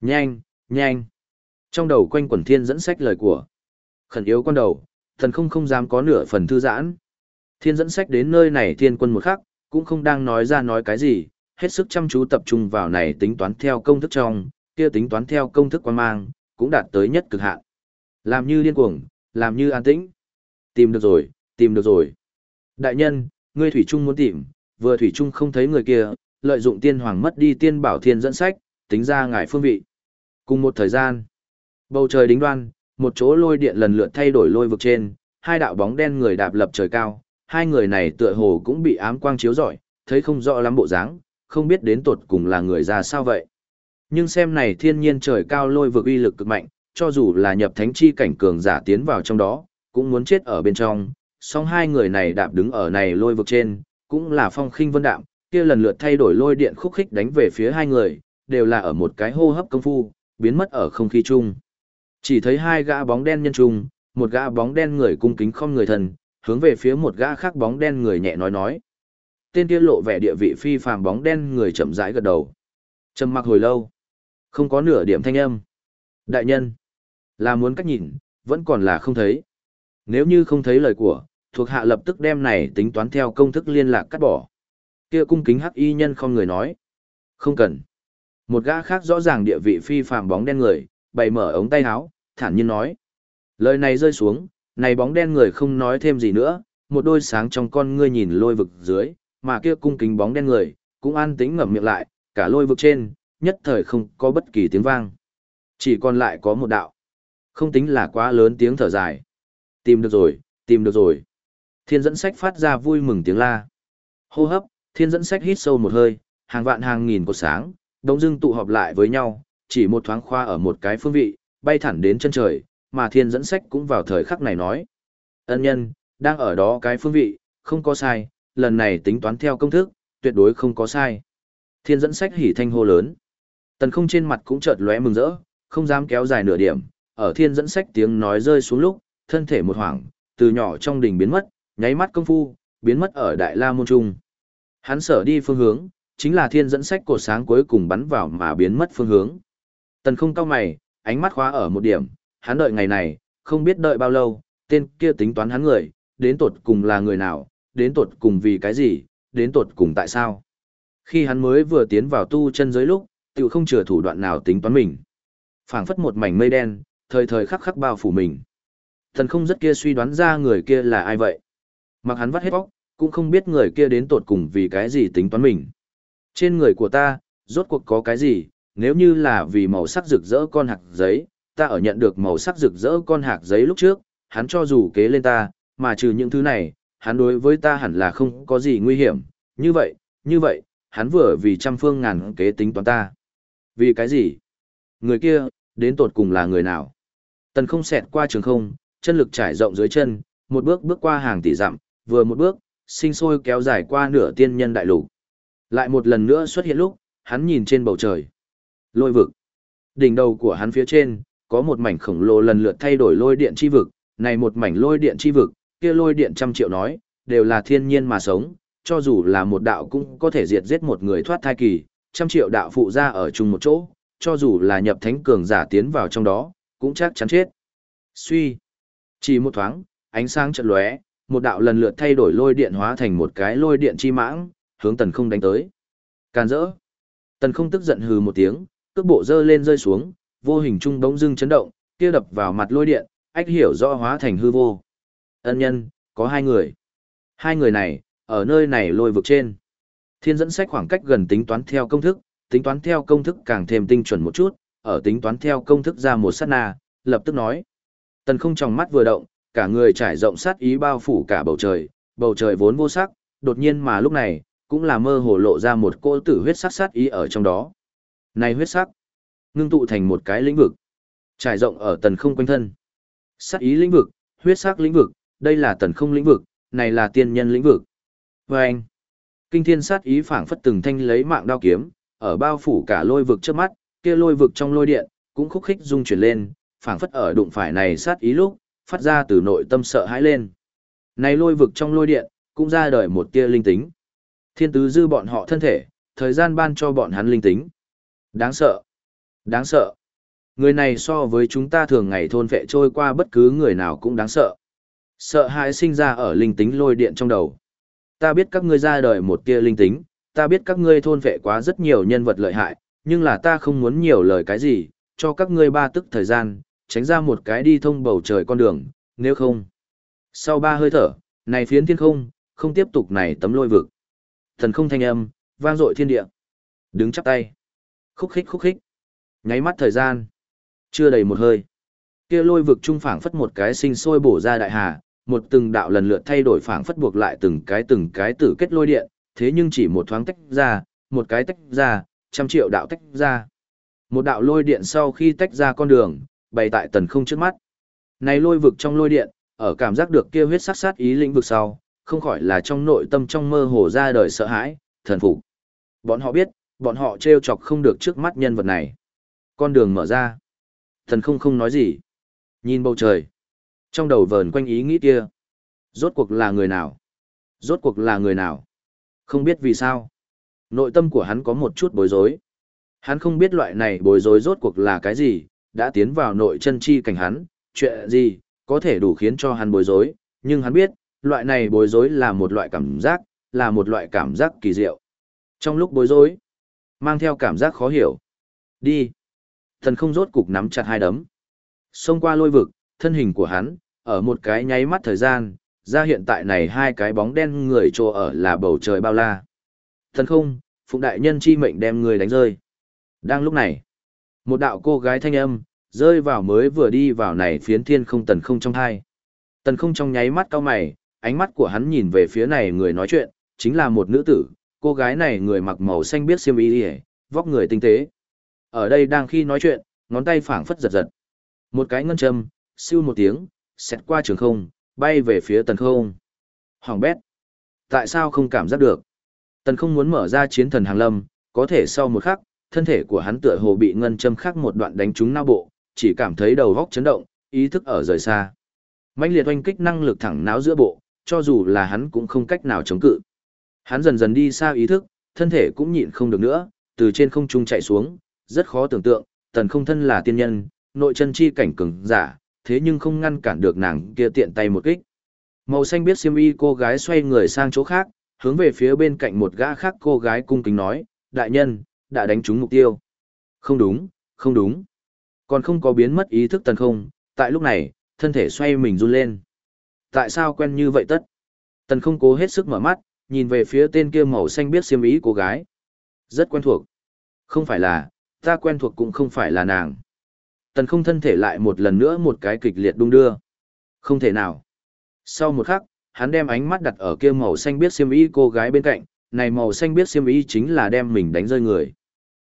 Nhanh, nhanh. Trong đầu quanh quẩn thiên dẫn sách lời của. Khẩn yếu con đầu, thần không không dám có nửa phần thư giãn. Thiên dẫn sách đến nơi này thiên quân một khắc, cũng không đang nói ra nói cái gì, hết sức chăm chú tập trung vào này tính toán theo công thức trong, kia tính toán theo công thức quan mang, cũng đạt tới nhất cực hạn. Làm như điên cuồng, làm như an tĩnh. Tìm được rồi, tìm được rồi. Đại nhân, ngươi Thủy Trung muốn tìm, vừa Thủy Trung không thấy người kia, lợi dụng tiên hoàng mất đi tiên bảo thiên dẫn sách, tính ra ngài phương vị. Cùng một thời gian, bầu trời đính đoan, một chỗ lôi điện lần lượt thay đổi lôi vực trên, hai đạo bóng đen người đạp lập trời cao, hai người này tựa hồ cũng bị ám quang chiếu rọi, thấy không rõ lắm bộ dáng, không biết đến tột cùng là người ra sao vậy. Nhưng xem này thiên nhiên trời cao lôi vực uy lực cực mạnh, cho dù là nhập thánh chi cảnh cường giả tiến vào trong đó, cũng muốn chết ở bên trong, song hai người này đạp đứng ở này lôi vực trên, cũng là phong khinh vân đạm, kia lần lượt thay đổi lôi điện khúc khích đánh về phía hai người, đều là ở một cái hô hấp công phu, biến mất ở không khí chung. Chỉ thấy hai gã bóng đen nhân trung, một gã bóng đen người cung kính không người thần, hướng về phía một gã khác bóng đen người nhẹ nói nói. Tên kia lộ vẻ địa vị phi phàm bóng đen người chậm rãi gật đầu. Trầm mặc hồi lâu, không có nửa điểm thanh âm. Đại nhân, là muốn cách nhìn, vẫn còn là không thấy. Nếu như không thấy lời của, thuộc hạ lập tức đem này tính toán theo công thức liên lạc cắt bỏ. Kia cung kính hắc y nhân không người nói. Không cần. Một gã khác rõ ràng địa vị phi phàm bóng đen người, bày mở ống tay áo, thản nhiên nói. Lời này rơi xuống, này bóng đen người không nói thêm gì nữa, một đôi sáng trong con ngươi nhìn lôi vực dưới, mà kia cung kính bóng đen người, cũng an tĩnh ngậm miệng lại, cả lôi vực trên, nhất thời không có bất kỳ tiếng vang. Chỉ còn lại có một đạo. Không tính là quá lớn tiếng thở dài. Tìm được rồi, tìm được rồi. Thiên dẫn sách phát ra vui mừng tiếng la. Hô hấp, thiên dẫn sách hít sâu một hơi, hàng vạn hàng nghìn cột sáng, đông dưng tụ họp lại với nhau, chỉ một thoáng khoa ở một cái phương vị, bay thẳng đến chân trời, mà thiên dẫn sách cũng vào thời khắc này nói. Ân nhân, đang ở đó cái phương vị, không có sai, lần này tính toán theo công thức, tuyệt đối không có sai. Thiên dẫn sách hỉ thanh hô lớn. Tần không trên mặt cũng chợt lóe mừng rỡ, không dám kéo dài nửa điểm, ở thiên dẫn sách tiếng nói rơi xuống lúc, thân thể một hoảng, từ nhỏ trong đỉnh biến mất, nháy mắt công phu, biến mất ở đại la môn trung. Hắn sở đi phương hướng, chính là thiên dẫn sách cột sáng cuối cùng bắn vào mà biến mất phương hướng. Tần không cao mày, ánh mắt khóa ở một điểm, hắn đợi ngày này, không biết đợi bao lâu, tên kia tính toán hắn người, đến tột cùng là người nào, đến tột cùng vì cái gì, đến tột cùng tại sao. Khi hắn mới vừa tiến vào tu chân giới lúc, tự không chừa thủ đoạn nào tính toán mình. phảng phất một mảnh mây đen, thời thời khắc khắc bao phủ mình. Thần không rất kia suy đoán ra người kia là ai vậy. Mặc hắn vắt hết bóc, cũng không biết người kia đến tột cùng vì cái gì tính toán mình. Trên người của ta, rốt cuộc có cái gì, nếu như là vì màu sắc rực rỡ con hạt giấy, ta ở nhận được màu sắc rực rỡ con hạt giấy lúc trước, hắn cho dù kế lên ta, mà trừ những thứ này, hắn đối với ta hẳn là không có gì nguy hiểm, như vậy, như vậy, hắn vừa vì trăm phương ngàn kế tính toán ta. Vì cái gì? Người kia, đến tột cùng là người nào? Tần không xẹt qua trường không, chân lực trải rộng dưới chân, một bước bước qua hàng tỷ dặm, vừa một bước, sinh sôi kéo dài qua nửa tiên nhân đại lục. Lại một lần nữa xuất hiện lúc, hắn nhìn trên bầu trời. Lôi vực. Đỉnh đầu của hắn phía trên, có một mảnh khổng lồ lần lượt thay đổi lôi điện chi vực, này một mảnh lôi điện chi vực, kia lôi điện trăm triệu nói, đều là thiên nhiên mà sống, cho dù là một đạo cũng có thể diệt giết một người thoát thai kỳ, trăm triệu đạo phụ ra ở chung một chỗ, cho dù là nhập thánh cường giả tiến vào trong đó, cũng chắc chắn chết. Suy. Chỉ một thoáng, ánh sáng chợt lóe, một đạo lần lượt thay đổi lôi điện hóa thành một cái lôi điện chi mãng, hướng tần không đánh tới. Càn rỡ. Tần không tức giận hừ một tiếng, cước bộ dơ lên rơi xuống, vô hình trung bỗng dưng chấn động, kia đập vào mặt lôi điện, ách hiểu rõ hóa thành hư vô. Ân nhân, có hai người. Hai người này, ở nơi này lôi vực trên. Thiên dẫn sách khoảng cách gần tính toán theo công thức, tính toán theo công thức càng thêm tinh chuẩn một chút, ở tính toán theo công thức ra một sát na, lập tức nói. Tần không trong mắt vừa động, cả người trải rộng sát ý bao phủ cả bầu trời, bầu trời vốn vô sắc, đột nhiên mà lúc này, cũng là mơ hồ lộ ra một cô tử huyết sắc sát ý ở trong đó. Này huyết sắc, ngưng tụ thành một cái lĩnh vực, trải rộng ở tần không quanh thân. Sát ý lĩnh vực, huyết sắc lĩnh vực, đây là tần không lĩnh vực, này là tiên nhân lĩnh vực. Và anh, kinh thiên sát ý phảng phất từng thanh lấy mạng đao kiếm, ở bao phủ cả lôi vực trước mắt, kia lôi vực trong lôi điện, cũng khúc khích rung chuyển lên, phảng phất ở đụng phải này sát ý lúc, phát ra từ nội tâm sợ hãi lên. Này lôi vực trong lôi điện, cũng ra đời một tia linh tính. Thiên tứ dư bọn họ thân thể, thời gian ban cho bọn hắn linh tính. Đáng sợ. Đáng sợ. Người này so với chúng ta thường ngày thôn vệ trôi qua bất cứ người nào cũng đáng sợ. Sợ hãi sinh ra ở linh tính lôi điện trong đầu. Ta biết các ngươi ra đời một tia linh tính, ta biết các ngươi thôn vệ quá rất nhiều nhân vật lợi hại, nhưng là ta không muốn nhiều lời cái gì, cho các ngươi ba tức thời gian, tránh ra một cái đi thông bầu trời con đường, nếu không. Sau ba hơi thở, này phiến thiên không, không tiếp tục này tấm lôi vực. Thần không thanh âm, vang dội thiên địa. Đứng chắp tay. Khúc khích khúc khích. Nháy mắt thời gian. Chưa đầy một hơi. Kia lôi vực trung phảng phất một cái sinh sôi bổ ra đại hà, một từng đạo lần lượt thay đổi phảng phất buộc lại từng cái từng cái tử kết lôi điện, thế nhưng chỉ một thoáng tách ra, một cái tách ra, trăm triệu đạo tách ra. Một đạo lôi điện sau khi tách ra con đường, bày tại tần không trước mắt. Này lôi vực trong lôi điện, ở cảm giác được kia huyết sát sát ý lĩnh vực sau, không khỏi là trong nội tâm trong mơ hồ ra đời sợ hãi, thần phục. Bọn họ biết, bọn họ trêu chọc không được trước mắt nhân vật này. Con đường mở ra. Thần không không nói gì. Nhìn bầu trời. Trong đầu vờn quanh ý nghĩ kia. Rốt cuộc là người nào? Rốt cuộc là người nào? Không biết vì sao. Nội tâm của hắn có một chút bối rối. Hắn không biết loại này bối rối rốt cuộc là cái gì, đã tiến vào nội chân chi cảnh hắn, chuyện gì, có thể đủ khiến cho hắn bối rối, nhưng hắn biết, loại này bối rối là một loại cảm giác, là một loại cảm giác kỳ diệu. Trong lúc bối rối, mang theo cảm giác khó hiểu. Đi. Thần không rốt cục nắm chặt hai đấm. Xông qua lôi vực, thân hình của hắn, ở một cái nháy mắt thời gian, ra hiện tại này hai cái bóng đen người trô ở là bầu trời bao la. Thần không, phụng đại nhân chi mệnh đem người đánh rơi. Đang lúc này, một đạo cô gái thanh âm, rơi vào mới vừa đi vào này phiến thiên không tần không trong hai. Tần không trong nháy mắt cao mày, ánh mắt của hắn nhìn về phía này người nói chuyện, chính là một nữ tử, cô gái này người mặc màu xanh biết xiêm y đi vóc người tinh tế. Ở đây đang khi nói chuyện, ngón tay phảng phất giật giật. Một cái ngân châm, siêu một tiếng, xẹt qua trường không, bay về phía tần không. Hoàng bét. Tại sao không cảm giác được? Tần không muốn mở ra chiến thần hàng lâm, có thể sau một khắc, thân thể của hắn tựa hồ bị ngân châm khắc một đoạn đánh trúng não bộ, chỉ cảm thấy đầu góc chấn động, ý thức ở rời xa. Mạnh liệt oanh kích năng lực thẳng não giữa bộ, cho dù là hắn cũng không cách nào chống cự. Hắn dần dần đi xa ý thức, thân thể cũng nhịn không được nữa, từ trên không trung chạy xuống, rất khó tưởng tượng, tần không thân là tiên nhân, nội chân chi cảnh cường giả, thế nhưng không ngăn cản được nàng kia tiện tay một kích. Màu xanh biết xiêm y cô gái xoay người sang chỗ khác, hướng về phía bên cạnh một gã khác cô gái cung kính nói, đại nhân, đã đánh trúng mục tiêu. Không đúng, không đúng. Còn không có biến mất ý thức tần không, tại lúc này, thân thể xoay mình run lên. Tại sao quen như vậy tất? Tần không cố hết sức mở mắt, nhìn về phía tên kia màu xanh biết xiêm ý cô gái. Rất quen thuộc. Không phải là, ta quen thuộc cũng không phải là nàng. Tần không thân thể lại một lần nữa một cái kịch liệt đung đưa. Không thể nào. Sau một khắc, hắn đem ánh mắt đặt ở kia màu xanh biết xiêm y cô gái bên cạnh, này màu xanh biết xiêm y chính là đem mình đánh rơi người.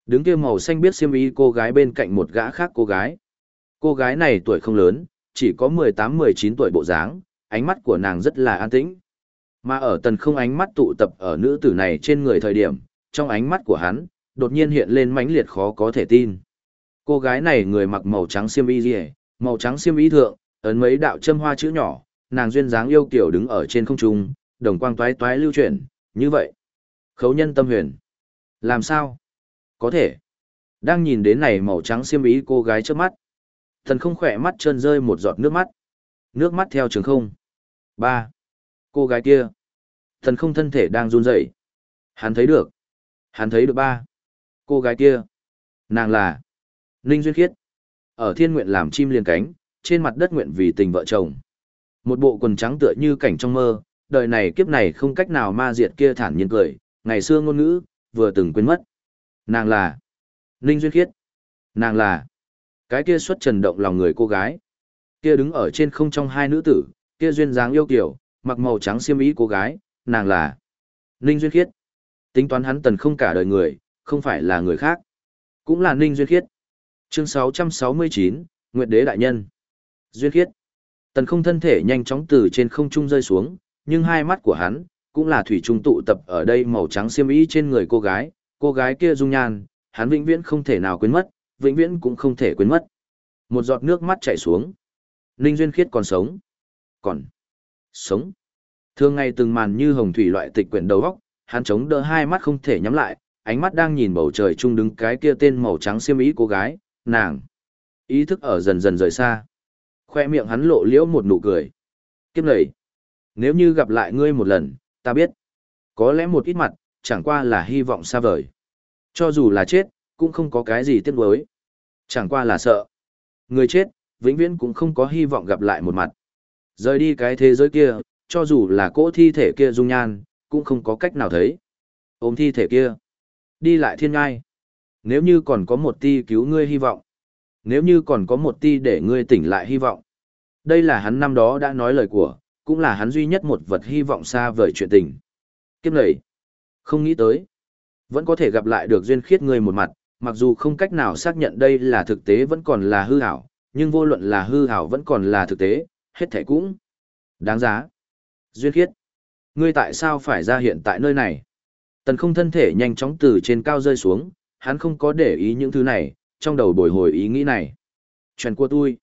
Đứng kia màu xanh biết xiêm y cô gái bên cạnh một gã khác cô gái. Cô gái này tuổi không lớn, chỉ có 18-19 tuổi bộ dáng, ánh mắt của nàng rất là an tĩnh. Mà ở tần không ánh mắt tụ tập ở nữ tử này trên người thời điểm, trong ánh mắt của hắn, đột nhiên hiện lên mãnh liệt khó có thể tin. Cô gái này người mặc màu trắng xiêm y rìa, màu trắng xiêm y thượng, ấn mấy đạo châm hoa chữ nhỏ, nàng duyên dáng yêu kiểu đứng ở trên không trung, đồng quang toái toái lưu chuyển, như vậy. Khấu nhân tâm huyền. Làm sao? Có thể. Đang nhìn đến này màu trắng xiêm y cô gái trước mắt. Thần không khỏe mắt trơn rơi một giọt nước mắt. Nước mắt theo trường không. ba Cô gái kia. Thần không thân thể đang run rẩy. Hắn thấy được. Hắn thấy được ba. Cô gái kia. Nàng là. Ninh Duyên Khiết. Ở thiên nguyện làm chim liền cánh, trên mặt đất nguyện vì tình vợ chồng. Một bộ quần trắng tựa như cảnh trong mơ, đời này kiếp này không cách nào ma diệt kia thản nhiên cười, ngày xưa ngôn ngữ, vừa từng quên mất. Nàng là. Ninh Duyên Khiết. Nàng là. Cái kia xuất trần động lòng người cô gái. Kia đứng ở trên không trong hai nữ tử, kia duyên dáng yêu kiểu, mặc màu trắng xiêm y cô gái, nàng là Ninh Duyên Khiết. Tính toán hắn tần không cả đời người, không phải là người khác. Cũng là Ninh Duyên Khiết. Chương 669, Nguyệt Đế Đại Nhân. Duyên Khiết. Tần không thân thể nhanh chóng từ trên không trung rơi xuống, nhưng hai mắt của hắn, cũng là thủy trung tụ tập ở đây màu trắng xiêm y trên người cô gái, cô gái kia dung nhan, hắn vĩnh viễn không thể nào quên mất, vĩnh viễn cũng không thể quên mất. Một giọt nước mắt chảy xuống. Ninh Duyên Khiết còn sống. Còn sống. Thường ngày từng màn như hồng thủy loại tịch quyển đầu góc, hắn chống đỡ hai mắt không thể nhắm lại, ánh mắt đang nhìn bầu trời trung đứng cái kia tên màu trắng xiêm y cô gái, nàng. Ý thức ở dần dần rời xa. Khoe miệng hắn lộ liễu một nụ cười. Kiếp này, nếu như gặp lại ngươi một lần, ta biết. Có lẽ một ít mặt, chẳng qua là hy vọng xa vời. Cho dù là chết, cũng không có cái gì tiếc nuối. Chẳng qua là sợ. Người chết, vĩnh viễn cũng không có hy vọng gặp lại một mặt. Rời đi cái thế giới kia, cho dù là cỗ thi thể kia dung nhan, cũng không có cách nào thấy. Ôm thi thể kia. Đi lại thiên ngai. Nếu như còn có một ti cứu ngươi hy vọng. Nếu như còn có một ti để ngươi tỉnh lại hy vọng. Đây là hắn năm đó đã nói lời của, cũng là hắn duy nhất một vật hy vọng xa vời chuyện tình. Kiếp này, không nghĩ tới. Vẫn có thể gặp lại được duyên khiết ngươi một mặt, mặc dù không cách nào xác nhận đây là thực tế vẫn còn là hư ảo, nhưng vô luận là hư ảo vẫn còn là thực tế, hết thể cũng đáng giá. Duyên khiết, ngươi tại sao phải ra hiện tại nơi này? Tần không thân thể nhanh chóng từ trên cao rơi xuống, hắn không có để ý những thứ này, trong đầu bồi hồi ý nghĩ này. Chuyện của tôi.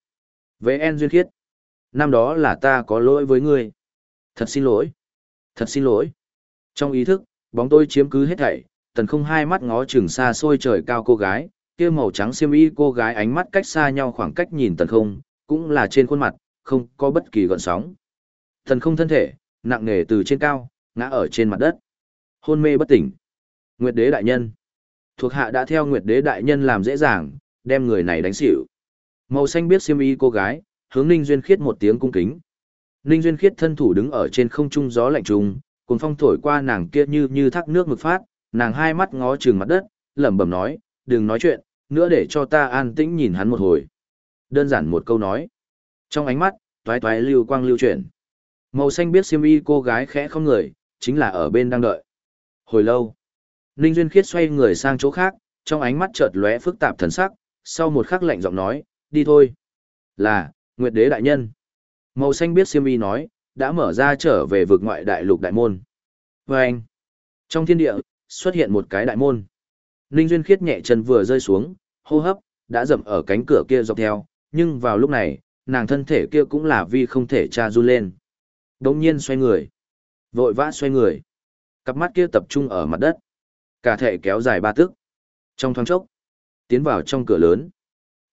Với En Duyên khiết. Năm đó là ta có lỗi với ngươi. Thật xin lỗi. Thật xin lỗi. Trong ý thức, bóng tôi chiếm cứ hết thảy, tần không hai mắt ngó chừng xa xôi trời cao cô gái, kia màu trắng xiêm y cô gái ánh mắt cách xa nhau khoảng cách nhìn tần không, cũng là trên khuôn mặt, không có bất kỳ gợn sóng. Tần không thân thể, nặng nề từ trên cao, ngã ở trên mặt đất. Hôn mê bất tỉnh. Nguyệt đế đại nhân. Thuộc hạ đã theo Nguyệt đế đại nhân làm dễ dàng, đem người này đánh xỉu. Màu xanh biết xiêm y cô gái, hướng Ninh Duyên Khiết một tiếng cung kính. Ninh Duyên Khiết thân thủ đứng ở trên không trung gió lạnh trùng, cuồng phong thổi qua nàng kia như như thác nước mực phát, nàng hai mắt ngó trừng mặt đất, lẩm bẩm nói, đừng nói chuyện, nữa để cho ta an tĩnh nhìn hắn một hồi. Đơn giản một câu nói. Trong ánh mắt, toái toái lưu quang lưu chuyển. Màu xanh biết xiêm y cô gái khẽ không người, chính là ở bên đang đợi. Hồi lâu, Ninh Duyên Khiết xoay người sang chỗ khác, trong ánh mắt chợt lóe phức tạp thần sắc, sau một khắc lạnh giọng nói, đi thôi. Là, Nguyệt Đế Đại Nhân. Màu xanh biết siêm y nói, đã mở ra trở về vực ngoại đại lục đại môn. Và anh, trong thiên địa, xuất hiện một cái đại môn. Ninh Duyên Khiết nhẹ chân vừa rơi xuống, hô hấp, đã dậm ở cánh cửa kia dọc theo, nhưng vào lúc này, nàng thân thể kia cũng là vì không thể tra run lên. Đống nhiên xoay người. Vội vã xoay người. Cặp mắt kia tập trung ở mặt đất. Cả thể kéo dài ba tức. Trong thoáng chốc, tiến vào trong cửa lớn.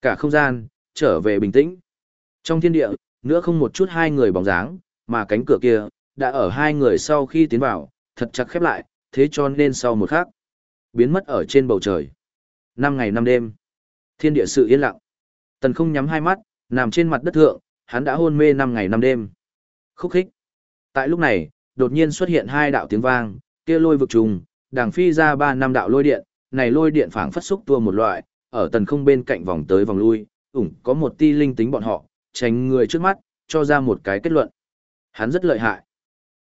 Cả không gian, trở về bình tĩnh. Trong thiên địa, nữa không một chút hai người bóng dáng, mà cánh cửa kia, đã ở hai người sau khi tiến vào, thật chặt khép lại, thế cho nên sau một khắc, biến mất ở trên bầu trời. Năm ngày năm đêm, thiên địa sự yên lặng. Tần không nhắm hai mắt, nằm trên mặt đất thượng, hắn đã hôn mê năm ngày năm đêm. Khúc khích. Tại lúc này, đột nhiên xuất hiện hai đạo tiếng vang, kia lôi vực trùng, đàng phi ra ba năm đạo lôi điện, này lôi điện phảng phất xúc tua một loại, ở tần không bên cạnh vòng tới vòng lui, ủng có một ti linh tính bọn họ, tránh người trước mắt, cho ra một cái kết luận. Hắn rất lợi hại.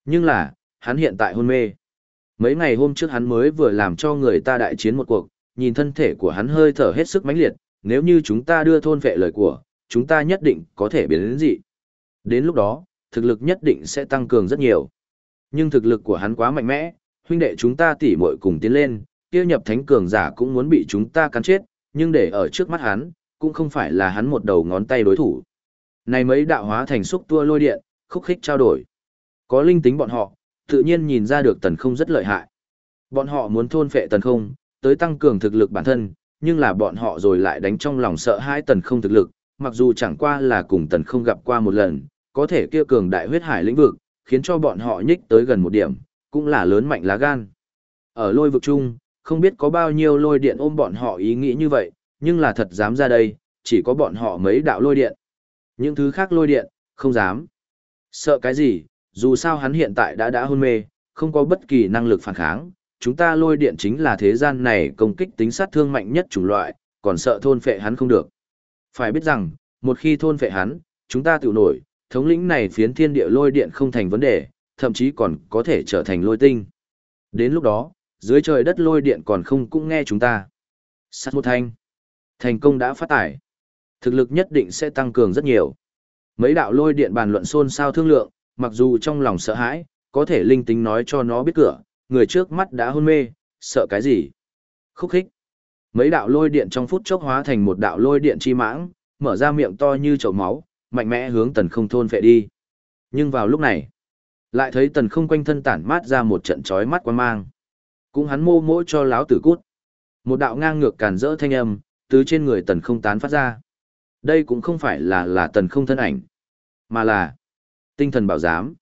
Nhưng là, hắn hiện tại hôn mê. Mấy ngày hôm trước hắn mới vừa làm cho người ta đại chiến một cuộc, nhìn thân thể của hắn hơi thở hết sức mãnh liệt, nếu như chúng ta đưa thôn vệ lời của, chúng ta nhất định có thể biến đến dị. Đến lúc đó, thực lực nhất định sẽ tăng cường rất nhiều. Nhưng thực lực của hắn quá mạnh mẽ, huynh đệ chúng ta tỉ muội cùng tiến lên, kia nhập thánh cường giả cũng muốn bị chúng ta cắn chết, nhưng để ở trước mắt hắn, cũng không phải là hắn một đầu ngón tay đối thủ. Này mấy đạo hóa thành xúc tua lôi điện, khúc khích trao đổi. Có linh tính bọn họ, tự nhiên nhìn ra được tần không rất lợi hại. Bọn họ muốn thôn phệ tần không, tới tăng cường thực lực bản thân, nhưng là bọn họ rồi lại đánh trong lòng sợ hãi tần không thực lực, mặc dù chẳng qua là cùng tần không gặp qua một lần, có thể kia cường đại huyết hải lĩnh vực, khiến cho bọn họ nhích tới gần một điểm, cũng là lớn mạnh lá gan. Ở lôi vực chung, không biết có bao nhiêu lôi điện ôm bọn họ ý nghĩ như vậy, nhưng là thật dám ra đây, chỉ có bọn họ mấy đạo lôi điện. Những thứ khác lôi điện, không dám. Sợ cái gì, dù sao hắn hiện tại đã đã hôn mê, không có bất kỳ năng lực phản kháng, chúng ta lôi điện chính là thế gian này công kích tính sát thương mạnh nhất chủng loại, còn sợ thôn phệ hắn không được. Phải biết rằng, một khi thôn phệ hắn, chúng ta tự nổi, thống lĩnh này phiến thiên địa lôi điện không thành vấn đề, thậm chí còn có thể trở thành lôi tinh. Đến lúc đó, dưới trời đất lôi điện còn không cũng nghe chúng ta. Sát một thanh. Thành công đã phát tải. Thực lực nhất định sẽ tăng cường rất nhiều. Mấy đạo lôi điện bàn luận xôn xao thương lượng, mặc dù trong lòng sợ hãi, có thể linh tính nói cho nó biết cửa, người trước mắt đã hôn mê, sợ cái gì? Khúc khích. Mấy đạo lôi điện trong phút chốc hóa thành một đạo lôi điện chi mãng, mở ra miệng to như chậu máu, mạnh mẽ hướng tần không thôn phệ đi. Nhưng vào lúc này, lại thấy tần không quanh thân tản mát ra một trận chói mắt quan mang. Cũng hắn mô mỗi cho láo tử cút. Một đạo ngang ngược càn rỡ thanh âm, từ trên người tần không tán phát ra. Đây cũng không phải là là tần không thân ảnh, mà là tinh thần bảo giám.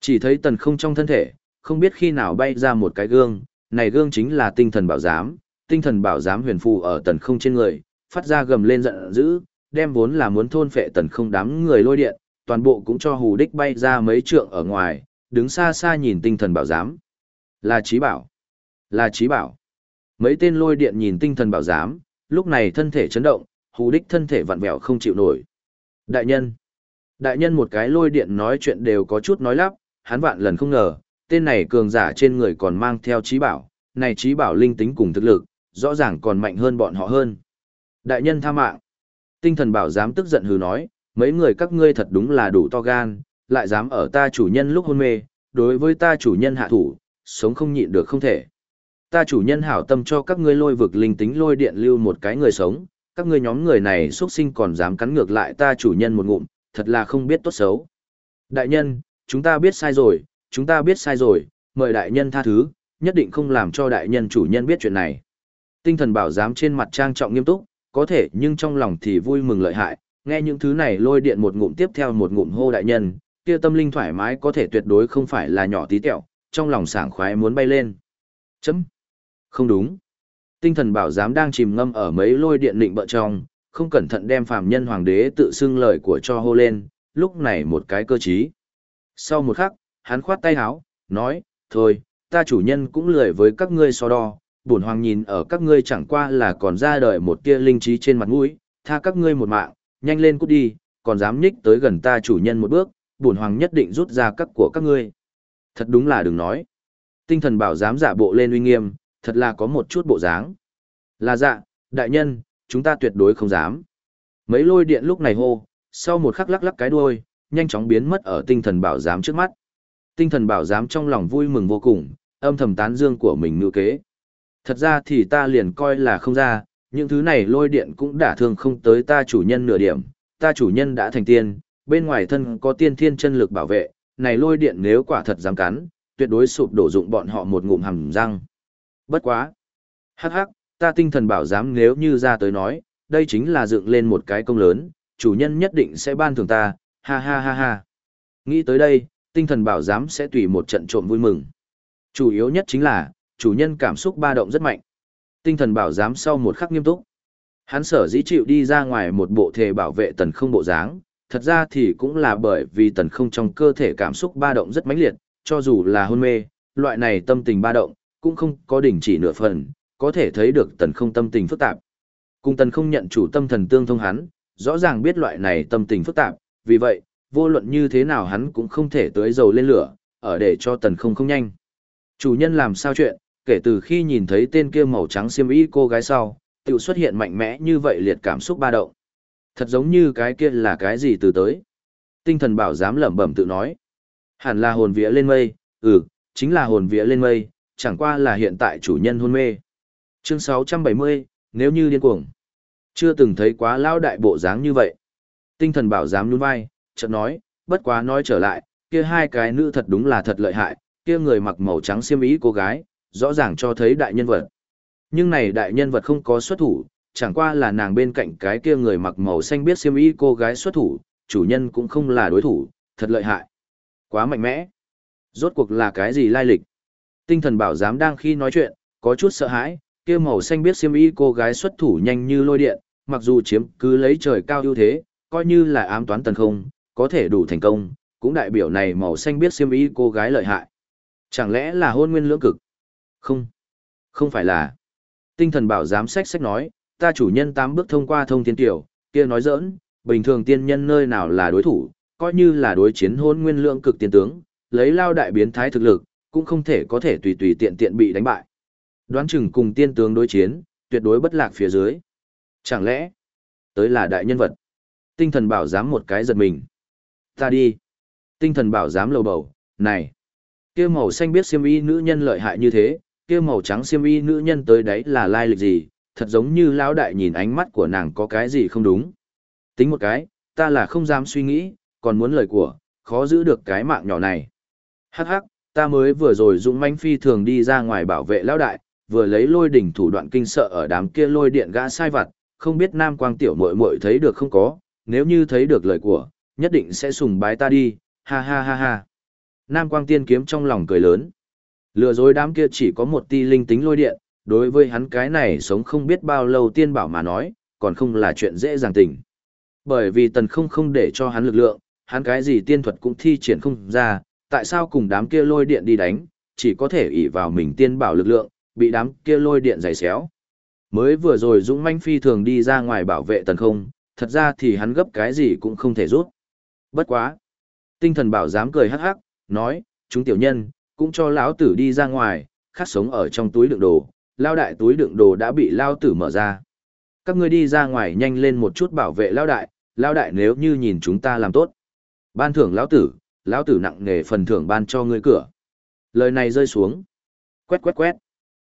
Chỉ thấy tần không trong thân thể, không biết khi nào bay ra một cái gương, này gương chính là tinh thần bảo giám, tinh thần bảo giám huyền phù ở tần không trên người, phát ra gầm lên giận dữ, đem vốn là muốn thôn phệ tần không đám người lôi điện, toàn bộ cũng cho hù đích bay ra mấy trượng ở ngoài, đứng xa xa nhìn tinh thần bảo giám. Là trí bảo. Là trí bảo. Mấy tên lôi điện nhìn tinh thần bảo giám, lúc này thân thể chấn động, hù đích thân thể vặn vẹo không chịu nổi. Đại nhân. Đại nhân một cái lôi điện nói chuyện đều có chút nói lắp, hắn vạn lần không ngờ, tên này cường giả trên người còn mang theo trí bảo, này trí bảo linh tính cùng thực lực, rõ ràng còn mạnh hơn bọn họ hơn. Đại nhân tha mạng. Tinh thần bảo giám tức giận hừ nói, mấy người các ngươi thật đúng là đủ to gan, lại dám ở ta chủ nhân lúc hôn mê, đối với ta chủ nhân hạ thủ, sống không nhịn được không thể. Ta chủ nhân hảo tâm cho các ngươi lôi vực linh tính lôi điện lưu một cái người sống, các ngươi nhóm người này xuất sinh còn dám cắn ngược lại ta chủ nhân một ngụm, thật là không biết tốt xấu. Đại nhân, chúng ta biết sai rồi, chúng ta biết sai rồi, mời đại nhân tha thứ, nhất định không làm cho đại nhân chủ nhân biết chuyện này. Tinh thần bảo giám trên mặt trang trọng nghiêm túc, có thể nhưng trong lòng thì vui mừng lợi hại, nghe những thứ này lôi điện một ngụm tiếp theo một ngụm hô đại nhân, kia tâm linh thoải mái có thể tuyệt đối không phải là nhỏ tí tẹo, trong lòng sảng khoái muốn bay lên. Chấm. Không đúng. Tinh thần bảo giám đang chìm ngâm ở mấy lôi điện định bợ trong, không cẩn thận đem phàm nhân hoàng đế tự xưng lời của cho hô lên, lúc này một cái cơ trí. Sau một khắc, hắn khoát tay háo, nói, thôi, ta chủ nhân cũng lười với các ngươi so đo, bổn hoàng nhìn ở các ngươi chẳng qua là còn ra đời một tia linh trí trên mặt mũi, tha các ngươi một mạng, nhanh lên cút đi, còn dám nhích tới gần ta chủ nhân một bước, bổn hoàng nhất định rút ra các của các ngươi. Thật đúng là đừng nói. Tinh thần bảo dám giả bộ lên uy nghiêm, thật là có một chút bộ dáng. Là dạ, đại nhân, chúng ta tuyệt đối không dám. Mấy lôi điện lúc này hô, sau một khắc lắc lắc cái đuôi, nhanh chóng biến mất ở tinh thần bảo giám trước mắt. Tinh thần bảo giám trong lòng vui mừng vô cùng, âm thầm tán dương của mình ngự kế. Thật ra thì ta liền coi là không ra, những thứ này lôi điện cũng đã thương không tới ta chủ nhân nửa điểm, ta chủ nhân đã thành tiên, bên ngoài thân có tiên thiên chân lực bảo vệ, này lôi điện nếu quả thật dám cắn, tuyệt đối sụp đổ dụng bọn họ một ngụm hầm răng. Bất quá. Hắc hắc, ta tinh thần bảo giám nếu như ra tới nói, đây chính là dựng lên một cái công lớn, chủ nhân nhất định sẽ ban thưởng ta, ha ha ha ha. Nghĩ tới đây, tinh thần bảo giám sẽ tùy một trận trộm vui mừng. Chủ yếu nhất chính là, chủ nhân cảm xúc ba động rất mạnh. Tinh thần bảo giám sau một khắc nghiêm túc. Hắn sở dĩ chịu đi ra ngoài một bộ thể bảo vệ tần không bộ dáng, thật ra thì cũng là bởi vì tần không trong cơ thể cảm xúc ba động rất mãnh liệt, cho dù là hôn mê, loại này tâm tình ba động, cũng không có đỉnh chỉ nửa phần, có thể thấy được tần không tâm tình phức tạp. Cùng tần không nhận chủ tâm thần tương thông hắn, rõ ràng biết loại này tâm tình phức tạp, vì vậy, vô luận như thế nào hắn cũng không thể tưới dầu lên lửa, ở để cho tần không không nhanh. Chủ nhân làm sao chuyện, kể từ khi nhìn thấy tên kia màu trắng xiêm y cô gái sau, tự xuất hiện mạnh mẽ như vậy liệt cảm xúc ba động. Thật giống như cái kia là cái gì từ tới. Tinh thần bảo dám lẩm bẩm tự nói. Hẳn là hồn vía lên mây, ừ, chính là hồn vía lên mây, chẳng qua là hiện tại chủ nhân hôn mê. Chương 670, nếu như điên cuồng. Chưa từng thấy quá lao đại bộ dáng như vậy. Tinh thần bảo dám nhún vai, chợt nói, bất quá nói trở lại, kia hai cái nữ thật đúng là thật lợi hại, kia người mặc màu trắng xiêm y cô gái, rõ ràng cho thấy đại nhân vật. Nhưng này đại nhân vật không có xuất thủ, chẳng qua là nàng bên cạnh cái kia người mặc màu xanh biết xiêm y cô gái xuất thủ, chủ nhân cũng không là đối thủ, thật lợi hại. Quá mạnh mẽ. Rốt cuộc là cái gì lai lịch? Tinh thần bảo giám đang khi nói chuyện, có chút sợ hãi, kia màu xanh biết xiêm y cô gái xuất thủ nhanh như lôi điện, mặc dù chiếm cứ lấy trời cao ưu thế, coi như là ám toán tần không, có thể đủ thành công, cũng đại biểu này màu xanh biết xiêm y cô gái lợi hại. Chẳng lẽ là hôn nguyên lưỡng cực? Không, không phải là. Tinh thần bảo giám sách sách nói, ta chủ nhân tám bước thông qua thông thiên tiểu, kia nói giỡn, bình thường tiên nhân nơi nào là đối thủ, coi như là đối chiến hôn nguyên lượng cực tiên tướng, lấy lao đại biến thái thực lực, cũng không thể có thể tùy tùy tiện tiện bị đánh bại. Đoán chừng cùng tiên tướng đối chiến, tuyệt đối bất lạc phía dưới. Chẳng lẽ, tới là đại nhân vật. Tinh thần bảo giám một cái giật mình. Ta đi. Tinh thần bảo giám lầu bầu, này. kia màu xanh biết xiêm y nữ nhân lợi hại như thế, kia màu trắng xiêm y nữ nhân tới đấy là lai lịch gì, thật giống như lão đại nhìn ánh mắt của nàng có cái gì không đúng. Tính một cái, ta là không dám suy nghĩ, còn muốn lời của, khó giữ được cái mạng nhỏ này. Hắc hắc, ta mới vừa rồi dũng manh phi thường đi ra ngoài bảo vệ lão đại, vừa lấy lôi đỉnh thủ đoạn kinh sợ ở đám kia lôi điện gã sai vặt, không biết nam quang tiểu muội muội thấy được không có, nếu như thấy được lời của, nhất định sẽ sùng bái ta đi, ha ha ha ha. Nam quang tiên kiếm trong lòng cười lớn. Lừa dối đám kia chỉ có một ti linh tính lôi điện, đối với hắn cái này sống không biết bao lâu tiên bảo mà nói, còn không là chuyện dễ dàng tình. Bởi vì tần không không để cho hắn lực lượng, hắn cái gì tiên thuật cũng thi triển không ra, tại sao cùng đám kia lôi điện đi đánh, chỉ có thể ỷ vào mình tiên bảo lực lượng, bị đám kia lôi điện giày xéo. Mới vừa rồi Dũng manh phi thường đi ra ngoài bảo vệ tần không, thật ra thì hắn gấp cái gì cũng không thể rút. Bất quá. Tinh thần bảo dám cười hắc hắc, nói, chúng tiểu nhân, cũng cho lão tử đi ra ngoài, khát sống ở trong túi đựng đồ, lao đại túi đựng đồ đã bị lao tử mở ra. Các ngươi đi ra ngoài nhanh lên một chút bảo vệ lao đại, lao đại nếu như nhìn chúng ta làm tốt. Ban thưởng lão tử, lão tử nặng nề phần thưởng ban cho ngươi cửa. Lời này rơi xuống. Quét quét quét.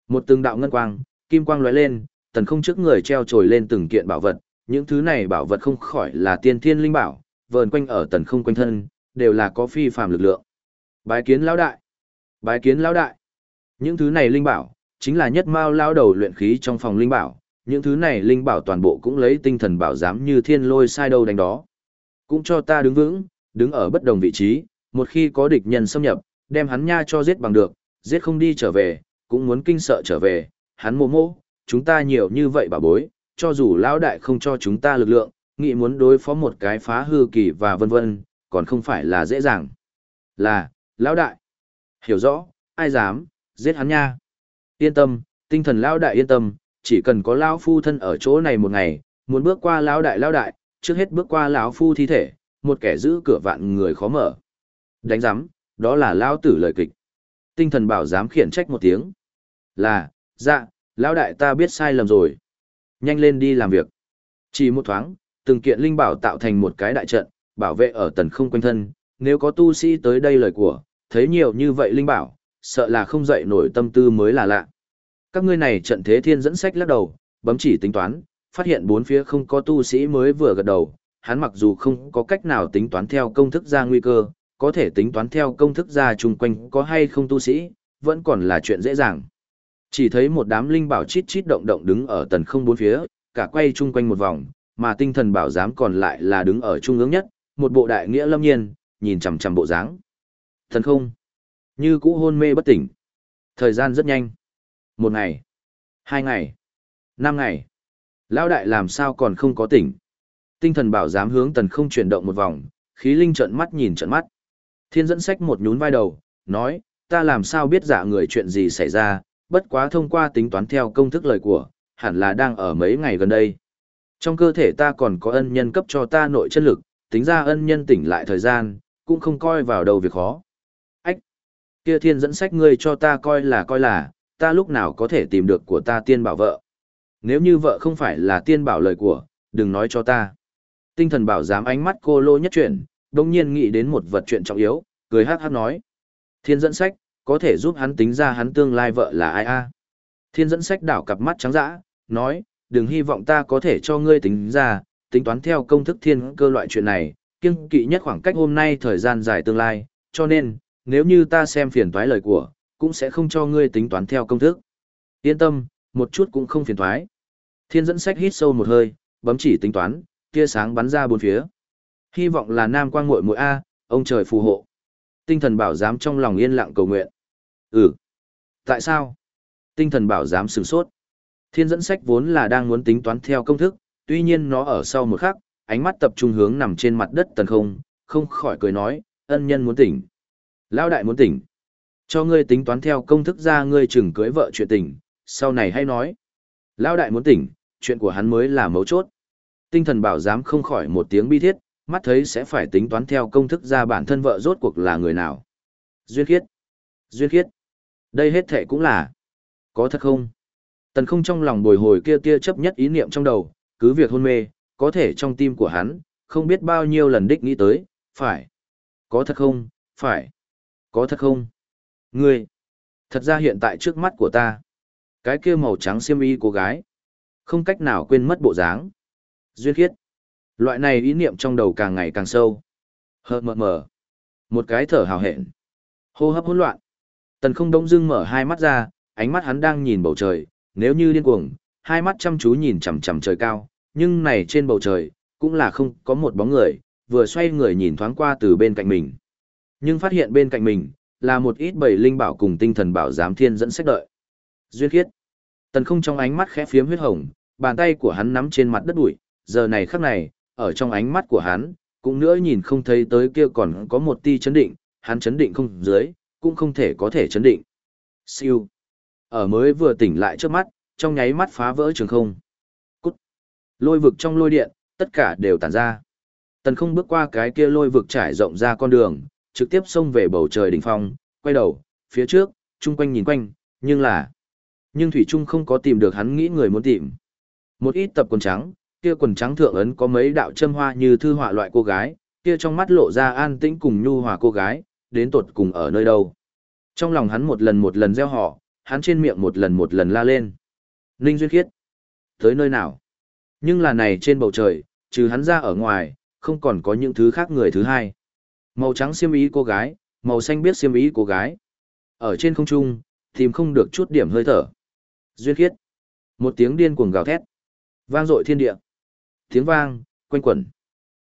Một từng đạo ngân quang, kim quang lóe lên, tần không trước người treo trồi lên từng kiện bảo vật, những thứ này bảo vật không khỏi là tiên thiên linh bảo, vờn quanh ở tần không quanh thân, đều là có phi phàm lực lượng. Bái kiến lão đại. Bái kiến lão đại. Những thứ này linh bảo, chính là nhất mao lao đầu luyện khí trong phòng linh bảo, những thứ này linh bảo toàn bộ cũng lấy tinh thần bảo giám như thiên lôi sai đâu đánh đó. Cũng cho ta đứng vững, đứng ở bất đồng vị trí, một khi có địch nhân xâm nhập, đem hắn nha cho giết bằng được, giết không đi trở về, cũng muốn kinh sợ trở về, hắn mô mô, chúng ta nhiều như vậy bà bối, cho dù lão đại không cho chúng ta lực lượng, nghĩ muốn đối phó một cái phá hư kỳ và vân vân, còn không phải là dễ dàng. Là, lão đại. Hiểu rõ, ai dám, giết hắn nha. Yên tâm, tinh thần lão đại yên tâm, chỉ cần có lão phu thân ở chỗ này một ngày, muốn bước qua lão đại lão đại, trước hết bước qua lão phu thi thể, một kẻ giữ cửa vạn người khó mở. Đánh giám, đó là lão tử lời kịch. Tinh thần bảo dám khiển trách một tiếng. Là, dạ, lão đại ta biết sai lầm rồi. Nhanh lên đi làm việc. Chỉ một thoáng, từng kiện linh bảo tạo thành một cái đại trận, bảo vệ ở tần không quanh thân. Nếu có tu sĩ tới đây lời của, thấy nhiều như vậy linh bảo, sợ là không dậy nổi tâm tư mới là lạ. Các ngươi này trận thế thiên dẫn sách lắc đầu, bấm chỉ tính toán, phát hiện bốn phía không có tu sĩ mới vừa gật đầu, hắn mặc dù không có cách nào tính toán theo công thức ra nguy cơ, có thể tính toán theo công thức ra chung quanh có hay không tu sĩ, vẫn còn là chuyện dễ dàng. Chỉ thấy một đám linh bảo chít chít động động đứng ở tần không bốn phía, cả quay chung quanh một vòng, mà tinh thần bảo giám còn lại là đứng ở trung ương nhất, một bộ đại nghĩa lâm nhiên, nhìn chằm chằm bộ dáng. Thần không, như cũ hôn mê bất tỉnh. Thời gian rất nhanh. Một ngày, hai ngày, năm ngày. Lão đại làm sao còn không có tỉnh. Tinh thần bảo giám hướng tần không chuyển động một vòng, khí linh trợn mắt nhìn trợn mắt. Thiên dẫn sách một nhún vai đầu, nói, ta làm sao biết giả người chuyện gì xảy ra, bất quá thông qua tính toán theo công thức lời của, hẳn là đang ở mấy ngày gần đây. Trong cơ thể ta còn có ân nhân cấp cho ta nội chân lực, tính ra ân nhân tỉnh lại thời gian, cũng không coi vào đầu việc khó. Kia thiên dẫn sách ngươi cho ta coi là coi là, ta lúc nào có thể tìm được của ta tiên bảo vợ. Nếu như vợ không phải là tiên bảo lời của, đừng nói cho ta. Tinh thần bảo dám ánh mắt cô lô nhất chuyển, đồng nhiên nghĩ đến một vật chuyện trọng yếu, cười hát hát nói. Thiên dẫn sách, có thể giúp hắn tính ra hắn tương lai vợ là ai a Thiên dẫn sách đảo cặp mắt trắng dã, nói, đừng hy vọng ta có thể cho ngươi tính ra, tính toán theo công thức thiên cơ loại chuyện này, kiêng kỵ nhất khoảng cách hôm nay thời gian dài tương lai, cho nên, nếu như ta xem phiền toái lời của, cũng sẽ không cho ngươi tính toán theo công thức. Yên tâm, một chút cũng không phiền toái. Thiên dẫn sách hít sâu một hơi, bấm chỉ tính toán, tia sáng bắn ra bốn phía. Hy vọng là nam quang muội muội A, ông trời phù hộ. Tinh thần bảo giám trong lòng yên lặng cầu nguyện. Ừ. Tại sao? Tinh thần bảo giám sửng sốt. Thiên dẫn sách vốn là đang muốn tính toán theo công thức, tuy nhiên nó ở sau một khắc, ánh mắt tập trung hướng nằm trên mặt đất tần không, không khỏi cười nói, ân nhân muốn tỉnh. Lão đại muốn tỉnh. Cho ngươi tính toán theo công thức ra ngươi chừng cưới vợ chuyện tỉnh, sau này hay nói. Lão đại muốn tỉnh, chuyện của hắn mới là mấu chốt. Tinh thần bảo giám không khỏi một tiếng bi thiết, mắt thấy sẽ phải tính toán theo công thức ra bản thân vợ rốt cuộc là người nào. Duyên khiết. Duyên khiết. Đây hết thể cũng là. Có thật không? Tần không trong lòng bồi hồi kia tia chấp nhất ý niệm trong đầu, cứ việc hôn mê, có thể trong tim của hắn, không biết bao nhiêu lần đích nghĩ tới, phải. Có thật không? Phải. Có thật không? Ngươi. Thật ra hiện tại trước mắt của ta, cái kia màu trắng xiêm y cô gái, không cách nào quên mất bộ dáng. Duyên khiết. Loại này ý niệm trong đầu càng ngày càng sâu. Hờ mờ mờ. Một cái thở hào hẹn. Hô hấp hỗn loạn. Tần không đông dưng mở hai mắt ra, ánh mắt hắn đang nhìn bầu trời, nếu như điên cuồng, hai mắt chăm chú nhìn chằm chằm trời cao, nhưng này trên bầu trời, cũng là không có một bóng người, vừa xoay người nhìn thoáng qua từ bên cạnh mình. Nhưng phát hiện bên cạnh mình, là một ít bảy linh bảo cùng tinh thần bảo giám thiên dẫn sách đợi. Duyên khiết. Tần không trong ánh mắt khẽ phiếm huyết hồng, bàn tay của hắn nắm trên mặt đất bụi, giờ này khắc này, ở trong ánh mắt của hắn, cũng nữa nhìn không thấy tới kia còn có một ti chấn định, hắn chấn định không dưới, cũng không thể có thể chấn định. Siêu. Ở mới vừa tỉnh lại trước mắt, trong nháy mắt phá vỡ trường không. Cút. Lôi vực trong lôi điện, tất cả đều tản ra. Tần không bước qua cái kia lôi vực trải rộng ra con đường, trực tiếp xông về bầu trời đỉnh phong, quay đầu, phía trước, chung quanh nhìn quanh, nhưng là... Nhưng Thủy Trung không có tìm được hắn nghĩ người muốn tìm. Một ít tập quần trắng, kia quần trắng thượng ấn có mấy đạo châm hoa như thư họa loại cô gái, kia trong mắt lộ ra an tĩnh cùng nhu hòa cô gái, đến tột cùng ở nơi đâu. Trong lòng hắn một lần một lần gieo họ, hắn trên miệng một lần một lần la lên. Ninh Duyên Khiết. Tới nơi nào? Nhưng là này trên bầu trời, trừ hắn ra ở ngoài, không còn có những thứ khác người thứ hai. Màu trắng xiêm ý cô gái, màu xanh biết xiêm ý cô gái. Ở trên không trung, tìm không được chút điểm hơi thở. Duyên khiết. Một tiếng điên cuồng gào thét. Vang dội thiên địa. Tiếng vang, quanh quẩn.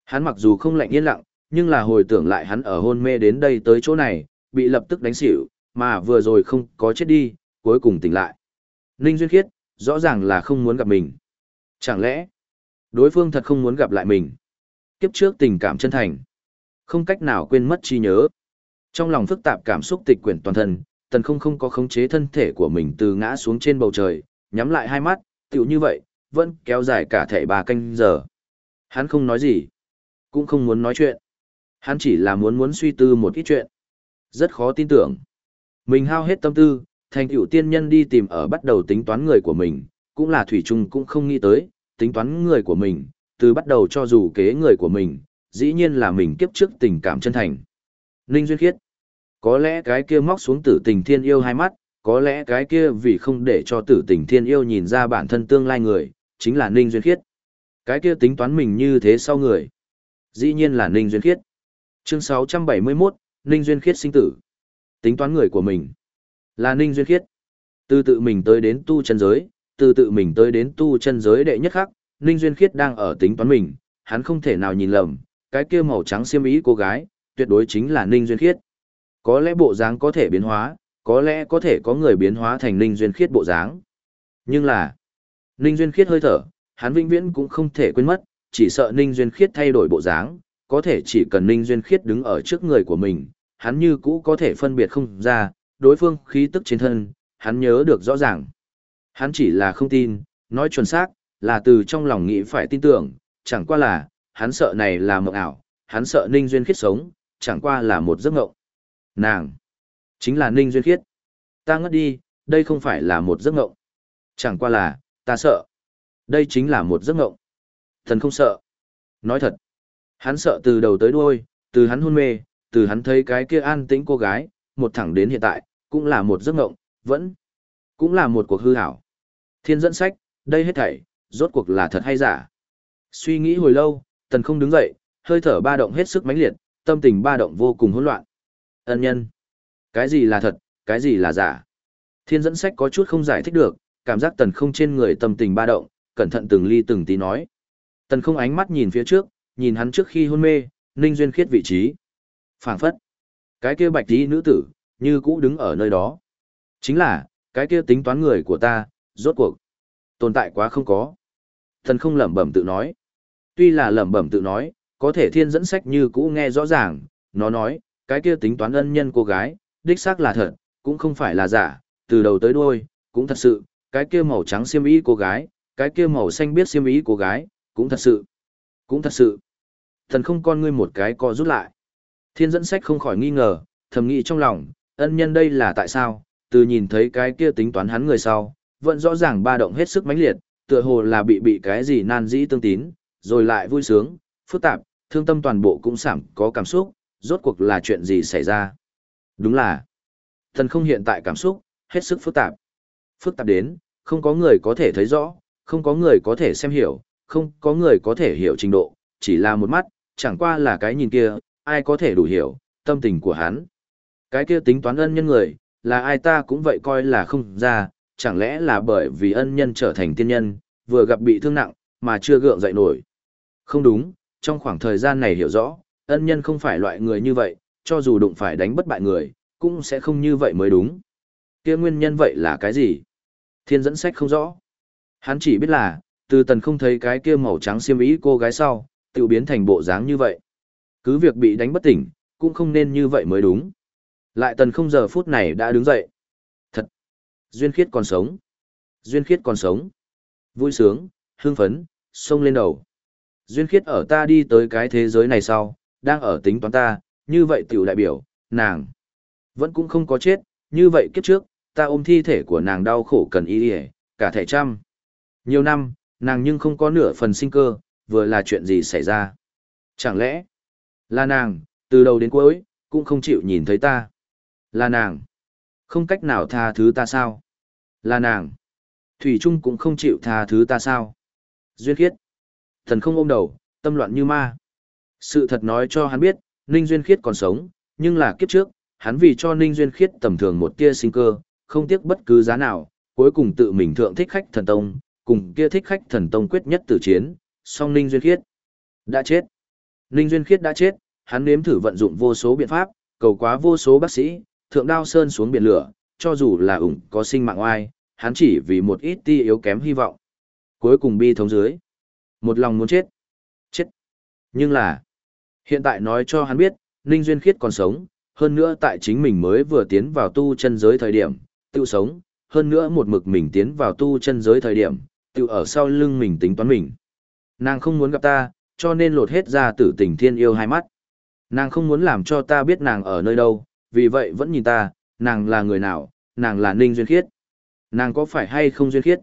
Hắn mặc dù không lạnh yên lặng, nhưng là hồi tưởng lại hắn ở hôn mê đến đây tới chỗ này, bị lập tức đánh xỉu, mà vừa rồi không có chết đi, cuối cùng tỉnh lại. Ninh Duyên Khiết, rõ ràng là không muốn gặp mình. Chẳng lẽ, đối phương thật không muốn gặp lại mình? Kiếp trước tình cảm chân thành, không cách nào quên mất chi nhớ. Trong lòng phức tạp cảm xúc tịch quyển toàn thân, tần không không có khống chế thân thể của mình từ ngã xuống trên bầu trời, nhắm lại hai mắt, tựu như vậy, vẫn kéo dài cả thể ba canh giờ. Hắn không nói gì, cũng không muốn nói chuyện. Hắn chỉ là muốn muốn suy tư một ít chuyện. Rất khó tin tưởng. Mình hao hết tâm tư, thành tựu tiên nhân đi tìm ở bắt đầu tính toán người của mình, cũng là thủy trung cũng không nghĩ tới, tính toán người của mình, từ bắt đầu cho dù kế người của mình, dĩ nhiên là mình kiếp trước tình cảm chân thành. Ninh Duyên Khiết. Có lẽ cái kia móc xuống tử tình thiên yêu hai mắt, có lẽ cái kia vì không để cho tử tình thiên yêu nhìn ra bản thân tương lai người, chính là Ninh Duyên Khiết. Cái kia tính toán mình như thế sau người. Dĩ nhiên là Ninh Duyên Khiết. Chương 671, Ninh Duyên Khiết sinh tử. Tính toán người của mình. Là Ninh Duyên Khiết. Từ tự mình tới đến tu chân giới, từ tự mình tới đến tu chân giới đệ nhất khắc, Ninh Duyên Khiết đang ở tính toán mình, hắn không thể nào nhìn lầm, cái kia màu trắng xiêm ý cô gái, tuyệt đối chính là Ninh Duyên Khiết. Có lẽ bộ dáng có thể biến hóa, có lẽ có thể có người biến hóa thành Ninh Duyên Khiết bộ dáng. Nhưng là, Ninh Duyên Khiết hơi thở, hắn vĩnh viễn cũng không thể quên mất, chỉ sợ Ninh Duyên Khiết thay đổi bộ dáng, có thể chỉ cần Ninh Duyên Khiết đứng ở trước người của mình, hắn như cũ có thể phân biệt không ra, đối phương khí tức trên thân, hắn nhớ được rõ ràng. Hắn chỉ là không tin, nói chuẩn xác, là từ trong lòng nghĩ phải tin tưởng, chẳng qua là, hắn sợ này là mộng ảo, hắn sợ Ninh Duyên Khiết sống, chẳng qua là một giấc mộng. Nàng, chính là Ninh Duyên Khiết. Ta ngất đi, đây không phải là một giấc mộng. Chẳng qua là, ta sợ. Đây chính là một giấc mộng. Thần không sợ. Nói thật, hắn sợ từ đầu tới đuôi, từ hắn hôn mê, từ hắn thấy cái kia an tĩnh cô gái, một thẳng đến hiện tại, cũng là một giấc mộng, vẫn, cũng là một cuộc hư hảo. Thiên dẫn sách, đây hết thảy, rốt cuộc là thật hay giả. Suy nghĩ hồi lâu, tần không đứng dậy, hơi thở ba động hết sức mãnh liệt, tâm tình ba động vô cùng hỗn loạn. Ân nhân, cái gì là thật, cái gì là giả? Thiên dẫn sách có chút không giải thích được, cảm giác tần không trên người tâm tình ba động, cẩn thận từng ly từng tí nói. Tần không ánh mắt nhìn phía trước, nhìn hắn trước khi hôn mê, ninh duyên khiết vị trí. phảng phất. Cái kia bạch tí nữ tử, như cũ đứng ở nơi đó. Chính là, cái kia tính toán người của ta, rốt cuộc. Tồn tại quá không có. Thần không lẩm bẩm tự nói. Tuy là lẩm bẩm tự nói, có thể thiên dẫn sách như cũ nghe rõ ràng, nó nói, cái kia tính toán ân nhân cô gái, đích xác là thật, cũng không phải là giả, từ đầu tới đuôi, cũng thật sự, cái kia màu trắng xiêm y cô gái, cái kia màu xanh biết xiêm y cô gái, cũng thật sự, Cũng thật sự. Thần không con ngươi một cái co rút lại. Thiên dẫn sách không khỏi nghi ngờ, thầm nghĩ trong lòng, ân nhân đây là tại sao, từ nhìn thấy cái kia tính toán hắn người sau, vẫn rõ ràng ba động hết sức mãnh liệt, tựa hồ là bị bị cái gì nan dĩ tương tín, rồi lại vui sướng, phức tạp, thương tâm toàn bộ cũng sảm có cảm xúc, rốt cuộc là chuyện gì xảy ra. Đúng là, thần không hiện tại cảm xúc, hết sức phức tạp. Phức tạp đến, không có người có thể thấy rõ, không có người có thể xem hiểu, không có người có thể hiểu trình độ, chỉ là một mắt, chẳng qua là cái nhìn kia, ai có thể đủ hiểu, tâm tình của hắn. Cái kia tính toán ân nhân người, là ai ta cũng vậy coi là không ra, chẳng lẽ là bởi vì ân nhân trở thành tiên nhân, vừa gặp bị thương nặng, mà chưa gượng dậy nổi. Không đúng, trong khoảng thời gian này hiểu rõ, ân nhân không phải loại người như vậy, cho dù đụng phải đánh bất bại người, cũng sẽ không như vậy mới đúng. kia nguyên nhân vậy là cái gì? Thiên dẫn sách không rõ. Hắn chỉ biết là, từ tần không thấy cái kia màu trắng xiêm ý cô gái sau, tự biến thành bộ dáng như vậy. Cứ việc bị đánh bất tỉnh, cũng không nên như vậy mới đúng. Lại tần không giờ phút này đã đứng dậy. Thật! Duyên khiết còn sống. Duyên khiết còn sống. Vui sướng, hương phấn, sông lên đầu. Duyên khiết ở ta đi tới cái thế giới này sau, đang ở tính toán ta, như vậy tiểu đại biểu, nàng. Vẫn cũng không có chết, như vậy kiếp trước, ta ôm thi thể của nàng đau khổ cần ý hề, cả thể trăm. Nhiều năm, nàng nhưng không có nửa phần sinh cơ, vừa là chuyện gì xảy ra. Chẳng lẽ, là nàng, từ đầu đến cuối, cũng không chịu nhìn thấy ta. Là nàng, không cách nào tha thứ ta sao? Là nàng, Thủy Trung cũng không chịu tha thứ ta sao? Duyên khiết, thần không ôm đầu, tâm loạn như ma. Sự thật nói cho hắn biết, Ninh Duyên khiết còn sống, nhưng là kiếp trước, hắn vì cho Ninh Duyên khiết tầm thường một tia sinh cơ, không tiếc bất cứ giá nào, cuối cùng tự mình thượng thích khách thần tông, cùng kia thích khách thần tông quyết nhất tử chiến, song Ninh Duyên Khiết đã chết. Ninh Duyên Khiết đã chết, hắn nếm thử vận dụng vô số biện pháp, cầu quá vô số bác sĩ, thượng đao sơn xuống biển lửa, cho dù là ủng có sinh mạng oai, hắn chỉ vì một ít ti yếu kém hy vọng. Cuối cùng bi thống dưới. Một lòng muốn chết. Chết. Nhưng là, hiện tại nói cho hắn biết, Ninh Duyên Khiết còn sống, hơn nữa tại chính mình mới vừa tiến vào tu chân giới thời điểm, tự sống, hơn nữa một mực mình tiến vào tu chân giới thời điểm, tự ở sau lưng mình tính toán mình. Nàng không muốn gặp ta, cho nên lột hết ra tử tình thiên yêu hai mắt. Nàng không muốn làm cho ta biết nàng ở nơi đâu, vì vậy vẫn nhìn ta, nàng là người nào, nàng là Ninh Duyên Khiết. Nàng có phải hay không Duyên Khiết?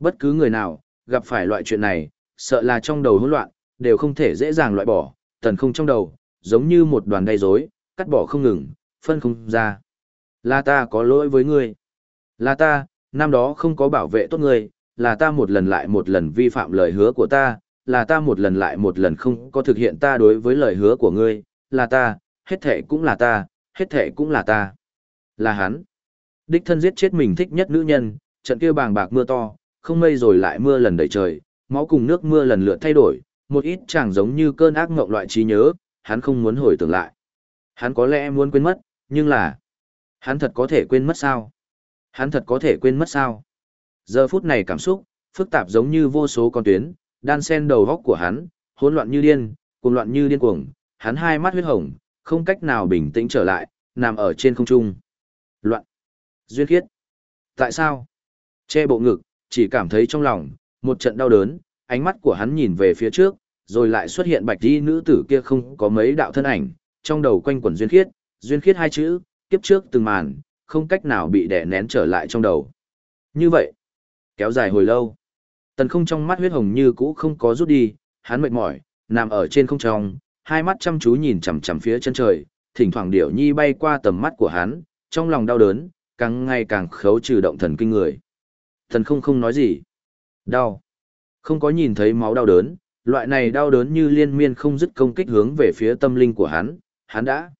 Bất cứ người nào, gặp phải loại chuyện này, sợ là trong đầu hỗn loạn, đều không thể dễ dàng loại bỏ, tần không trong đầu, giống như một đoàn gây rối, cắt bỏ không ngừng, phân không ra. Là ta có lỗi với ngươi. Là ta, năm đó không có bảo vệ tốt ngươi, là ta một lần lại một lần vi phạm lời hứa của ta, là ta một lần lại một lần không có thực hiện ta đối với lời hứa của ngươi, là ta, hết thể cũng là ta, hết thể cũng là ta. Là hắn. Đích thân giết chết mình thích nhất nữ nhân, trận kia bàng bạc mưa to, không mây rồi lại mưa lần đầy trời, máu cùng nước mưa lần lượt thay đổi, một ít chẳng giống như cơn ác ngộng loại trí nhớ, hắn không muốn hồi tưởng lại. Hắn có lẽ muốn quên mất, nhưng là, hắn thật có thể quên mất sao? Hắn thật có thể quên mất sao? Giờ phút này cảm xúc, phức tạp giống như vô số con tuyến, đan sen đầu góc của hắn, hỗn loạn như điên, cuồng loạn như điên cuồng, hắn hai mắt huyết hồng, không cách nào bình tĩnh trở lại, nằm ở trên không trung. Loạn. Duyên khiết. Tại sao? Che bộ ngực, chỉ cảm thấy trong lòng, một trận đau đớn, ánh mắt của hắn nhìn về phía trước, rồi lại xuất hiện bạch đi nữ tử kia không có mấy đạo thân ảnh, trong đầu quanh quẩn duyên khiết, duyên khiết hai chữ, kiếp trước từng màn, không cách nào bị đè nén trở lại trong đầu. Như vậy, kéo dài hồi lâu. Tần không trong mắt huyết hồng như cũ không có rút đi, hắn mệt mỏi, nằm ở trên không trong, hai mắt chăm chú nhìn chằm chằm phía chân trời, thỉnh thoảng điểu nhi bay qua tầm mắt của hắn, trong lòng đau đớn, càng ngày càng khấu trừ động thần kinh người. Thần không không nói gì. Đau. Không có nhìn thấy máu đau đớn, loại này đau đớn như liên miên không dứt công kích hướng về phía tâm linh của hắn, hắn đã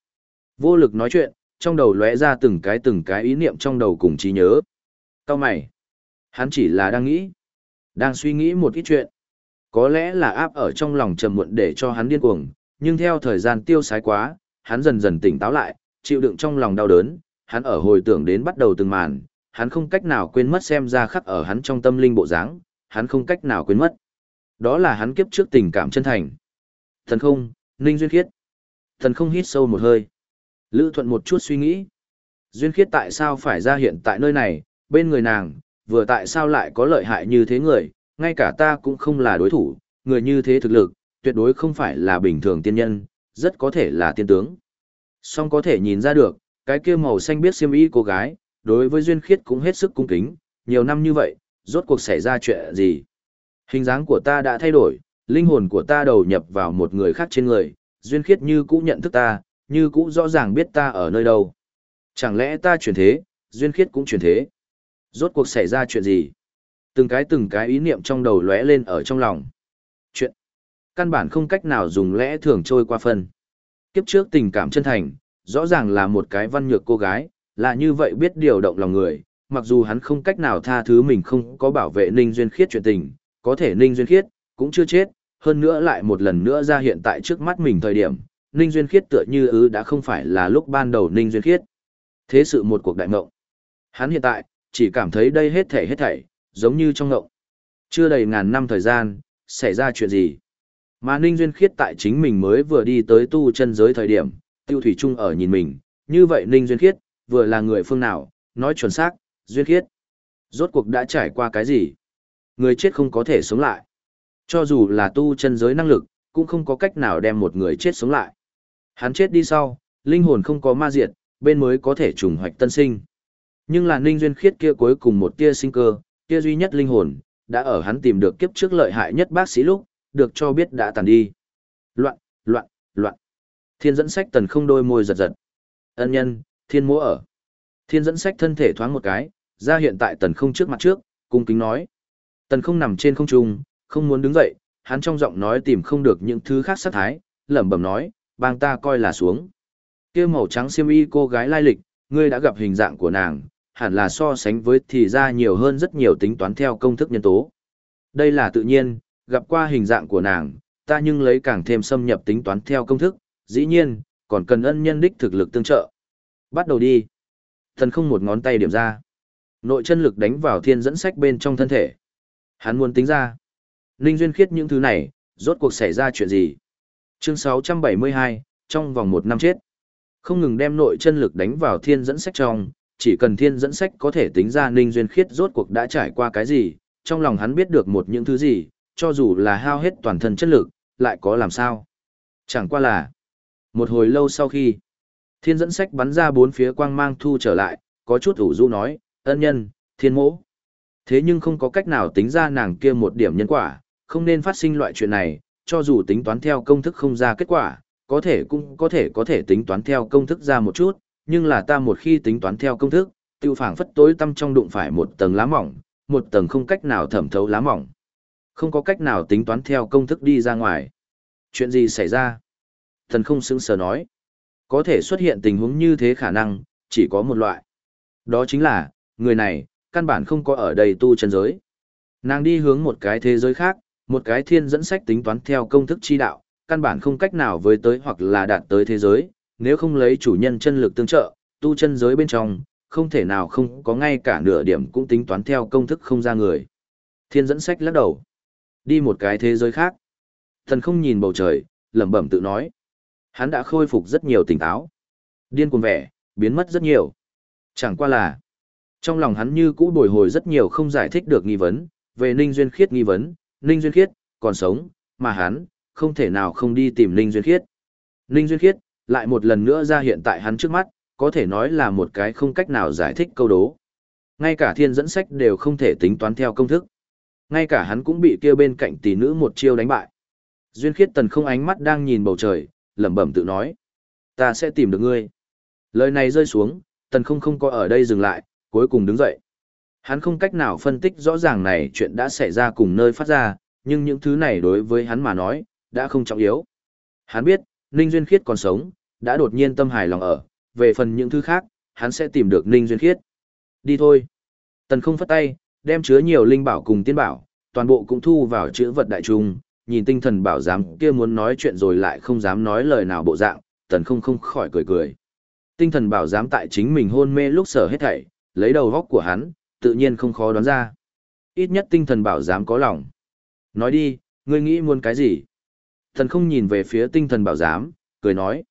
vô lực nói chuyện, trong đầu lóe ra từng cái từng cái ý niệm trong đầu cùng trí nhớ. Cao mày. Hắn chỉ là đang nghĩ, đang suy nghĩ một ít chuyện. Có lẽ là áp ở trong lòng trầm muộn để cho hắn điên cuồng, nhưng theo thời gian tiêu sái quá, hắn dần dần tỉnh táo lại, chịu đựng trong lòng đau đớn, hắn ở hồi tưởng đến bắt đầu từng màn, hắn không cách nào quên mất xem ra khắc ở hắn trong tâm linh bộ dáng, hắn không cách nào quên mất. Đó là hắn kiếp trước tình cảm chân thành. Thần không, Ninh Duyên Khiết. Thần không hít sâu một hơi. Lữ thuận một chút suy nghĩ. Duyên Khiết tại sao phải ra hiện tại nơi này, bên người nàng, vừa tại sao lại có lợi hại như thế người, ngay cả ta cũng không là đối thủ, người như thế thực lực, tuyệt đối không phải là bình thường tiên nhân, rất có thể là tiên tướng. Song có thể nhìn ra được, cái kia màu xanh biết xiêm y cô gái, đối với duyên khiết cũng hết sức cung kính, nhiều năm như vậy, rốt cuộc xảy ra chuyện gì? Hình dáng của ta đã thay đổi, linh hồn của ta đầu nhập vào một người khác trên người, duyên khiết như cũ nhận thức ta, như cũ rõ ràng biết ta ở nơi đâu. Chẳng lẽ ta chuyển thế, duyên khiết cũng chuyển thế? Rốt cuộc xảy ra chuyện gì? Từng cái từng cái ý niệm trong đầu lóe lên ở trong lòng. Chuyện căn bản không cách nào dùng lẽ thường trôi qua phân. Kiếp trước tình cảm chân thành, rõ ràng là một cái văn nhược cô gái, là như vậy biết điều động lòng người, mặc dù hắn không cách nào tha thứ mình không có bảo vệ Ninh Duyên Khiết chuyện tình, có thể Ninh Duyên Khiết cũng chưa chết, hơn nữa lại một lần nữa ra hiện tại trước mắt mình thời điểm, Ninh Duyên Khiết tựa như ứ đã không phải là lúc ban đầu Ninh Duyên Khiết. Thế sự một cuộc đại mộng. Hắn hiện tại, chỉ cảm thấy đây hết thảy hết thảy, giống như trong ngộng. Chưa đầy ngàn năm thời gian, xảy ra chuyện gì? Mà Ninh Duyên Khiết tại chính mình mới vừa đi tới tu chân giới thời điểm, Tiêu Thủy Trung ở nhìn mình, như vậy Ninh Duyên Khiết, vừa là người phương nào, nói chuẩn xác, Duyên Khiết. Rốt cuộc đã trải qua cái gì? Người chết không có thể sống lại. Cho dù là tu chân giới năng lực, cũng không có cách nào đem một người chết sống lại. Hắn chết đi sau, linh hồn không có ma diệt, bên mới có thể trùng hoạch tân sinh. Nhưng là Ninh Duyên Khiết kia cuối cùng một tia sinh cơ, kia duy nhất linh hồn, đã ở hắn tìm được kiếp trước lợi hại nhất bác sĩ lúc, được cho biết đã tàn đi. Loạn, loạn, loạn. Thiên dẫn sách tần không đôi môi giật giật. Ân nhân, thiên múa ở. Thiên dẫn sách thân thể thoáng một cái, ra hiện tại tần không trước mặt trước, cung kính nói. Tần không nằm trên không trung, không muốn đứng dậy, hắn trong giọng nói tìm không được những thứ khác sát thái, lẩm bẩm nói, bang ta coi là xuống. kia màu trắng xiêm y cô gái lai lịch, ngươi đã gặp hình dạng của nàng, hẳn là so sánh với thì ra nhiều hơn rất nhiều tính toán theo công thức nhân tố. Đây là tự nhiên, gặp qua hình dạng của nàng, ta nhưng lấy càng thêm xâm nhập tính toán theo công thức, dĩ nhiên, còn cần ân nhân đích thực lực tương trợ. Bắt đầu đi. Thần không một ngón tay điểm ra. Nội chân lực đánh vào thiên dẫn sách bên trong thân thể. Hắn muốn tính ra. Ninh Duyên khiết những thứ này, rốt cuộc xảy ra chuyện gì? Chương 672, trong vòng một năm chết. Không ngừng đem nội chân lực đánh vào thiên dẫn sách trong, chỉ cần thiên dẫn sách có thể tính ra Ninh Duyên khiết rốt cuộc đã trải qua cái gì, trong lòng hắn biết được một những thứ gì, cho dù là hao hết toàn thân chất lực, lại có làm sao. Chẳng qua là, một hồi lâu sau khi, thiên dẫn sách bắn ra bốn phía quang mang thu trở lại, có chút ủ rũ nói, ân nhân, thiên mỗ. Thế nhưng không có cách nào tính ra nàng kia một điểm nhân quả, không nên phát sinh loại chuyện này, cho dù tính toán theo công thức không ra kết quả, có thể cũng có thể có thể tính toán theo công thức ra một chút, nhưng là ta một khi tính toán theo công thức, tiêu phảng phất tối tâm trong đụng phải một tầng lá mỏng, một tầng không cách nào thẩm thấu lá mỏng. Không có cách nào tính toán theo công thức đi ra ngoài. Chuyện gì xảy ra? Thần không xứng sờ nói. Có thể xuất hiện tình huống như thế khả năng, chỉ có một loại. Đó chính là, người này, căn bản không có ở đây tu chân giới. Nàng đi hướng một cái thế giới khác, một cái thiên dẫn sách tính toán theo công thức chi đạo, căn bản không cách nào với tới hoặc là đạt tới thế giới, nếu không lấy chủ nhân chân lực tương trợ, tu chân giới bên trong, không thể nào không có ngay cả nửa điểm cũng tính toán theo công thức không ra người. Thiên dẫn sách lắc đầu. Đi một cái thế giới khác. Thần không nhìn bầu trời, lẩm bẩm tự nói. Hắn đã khôi phục rất nhiều tỉnh táo. Điên cuồng vẻ, biến mất rất nhiều. Chẳng qua là, trong lòng hắn như cũ bồi hồi rất nhiều không giải thích được nghi vấn, về Ninh Duyên Khiết nghi vấn, Ninh Duyên Khiết, còn sống, mà hắn, không thể nào không đi tìm Ninh Duyên Khiết. Ninh Duyên Khiết, lại một lần nữa ra hiện tại hắn trước mắt, có thể nói là một cái không cách nào giải thích câu đố. Ngay cả thiên dẫn sách đều không thể tính toán theo công thức. Ngay cả hắn cũng bị kêu bên cạnh tỷ nữ một chiêu đánh bại. Duyên khiết tần không ánh mắt đang nhìn bầu trời, lẩm bẩm tự nói. Ta sẽ tìm được ngươi. Lời này rơi xuống, tần không không có ở đây dừng lại, cuối cùng đứng dậy. Hắn không cách nào phân tích rõ ràng này chuyện đã xảy ra cùng nơi phát ra, nhưng những thứ này đối với hắn mà nói, đã không trọng yếu. Hắn biết, Ninh Duyên Khiết còn sống, đã đột nhiên tâm hài lòng ở, về phần những thứ khác, hắn sẽ tìm được Ninh Duyên Khiết. Đi thôi. Tần không phất tay, đem chứa nhiều linh bảo cùng tiên bảo, toàn bộ cũng thu vào chữ vật đại trung, nhìn tinh thần bảo giám kia muốn nói chuyện rồi lại không dám nói lời nào bộ dạng, tần không không khỏi cười cười. Tinh thần bảo giám tại chính mình hôn mê lúc sở hết thảy, lấy đầu góc của hắn, tự nhiên không khó đoán ra. Ít nhất tinh thần bảo giám có lòng. Nói đi, ngươi nghĩ muốn cái gì? Thần không nhìn về phía tinh thần bảo giám, cười nói.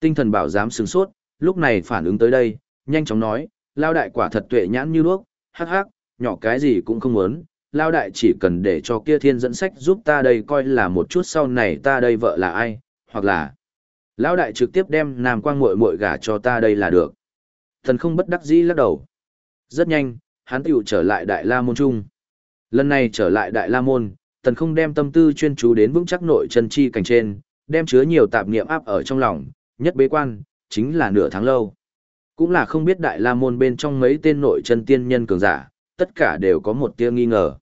Tinh thần bảo giám sừng sốt, lúc này phản ứng tới đây, nhanh chóng nói, lao đại quả thật tuệ nhãn như đuốc, hắc hắc, nhỏ cái gì cũng không muốn, lao đại chỉ cần để cho kia thiên dẫn sách giúp ta đây coi là một chút sau này ta đây vợ là ai, hoặc là lão đại trực tiếp đem nam quang muội muội gả cho ta đây là được. Thần không bất đắc dĩ lắc đầu. Rất nhanh, hắn tiểu trở lại Đại La Môn Trung. Lần này trở lại Đại La Môn, tần không đem tâm tư chuyên chú đến vững chắc nội chân chi cảnh trên, đem chứa nhiều tạp niệm áp ở trong lòng, nhất bế quan, chính là nửa tháng lâu. Cũng là không biết Đại La Môn bên trong mấy tên nội chân tiên nhân cường giả, tất cả đều có một tia nghi ngờ.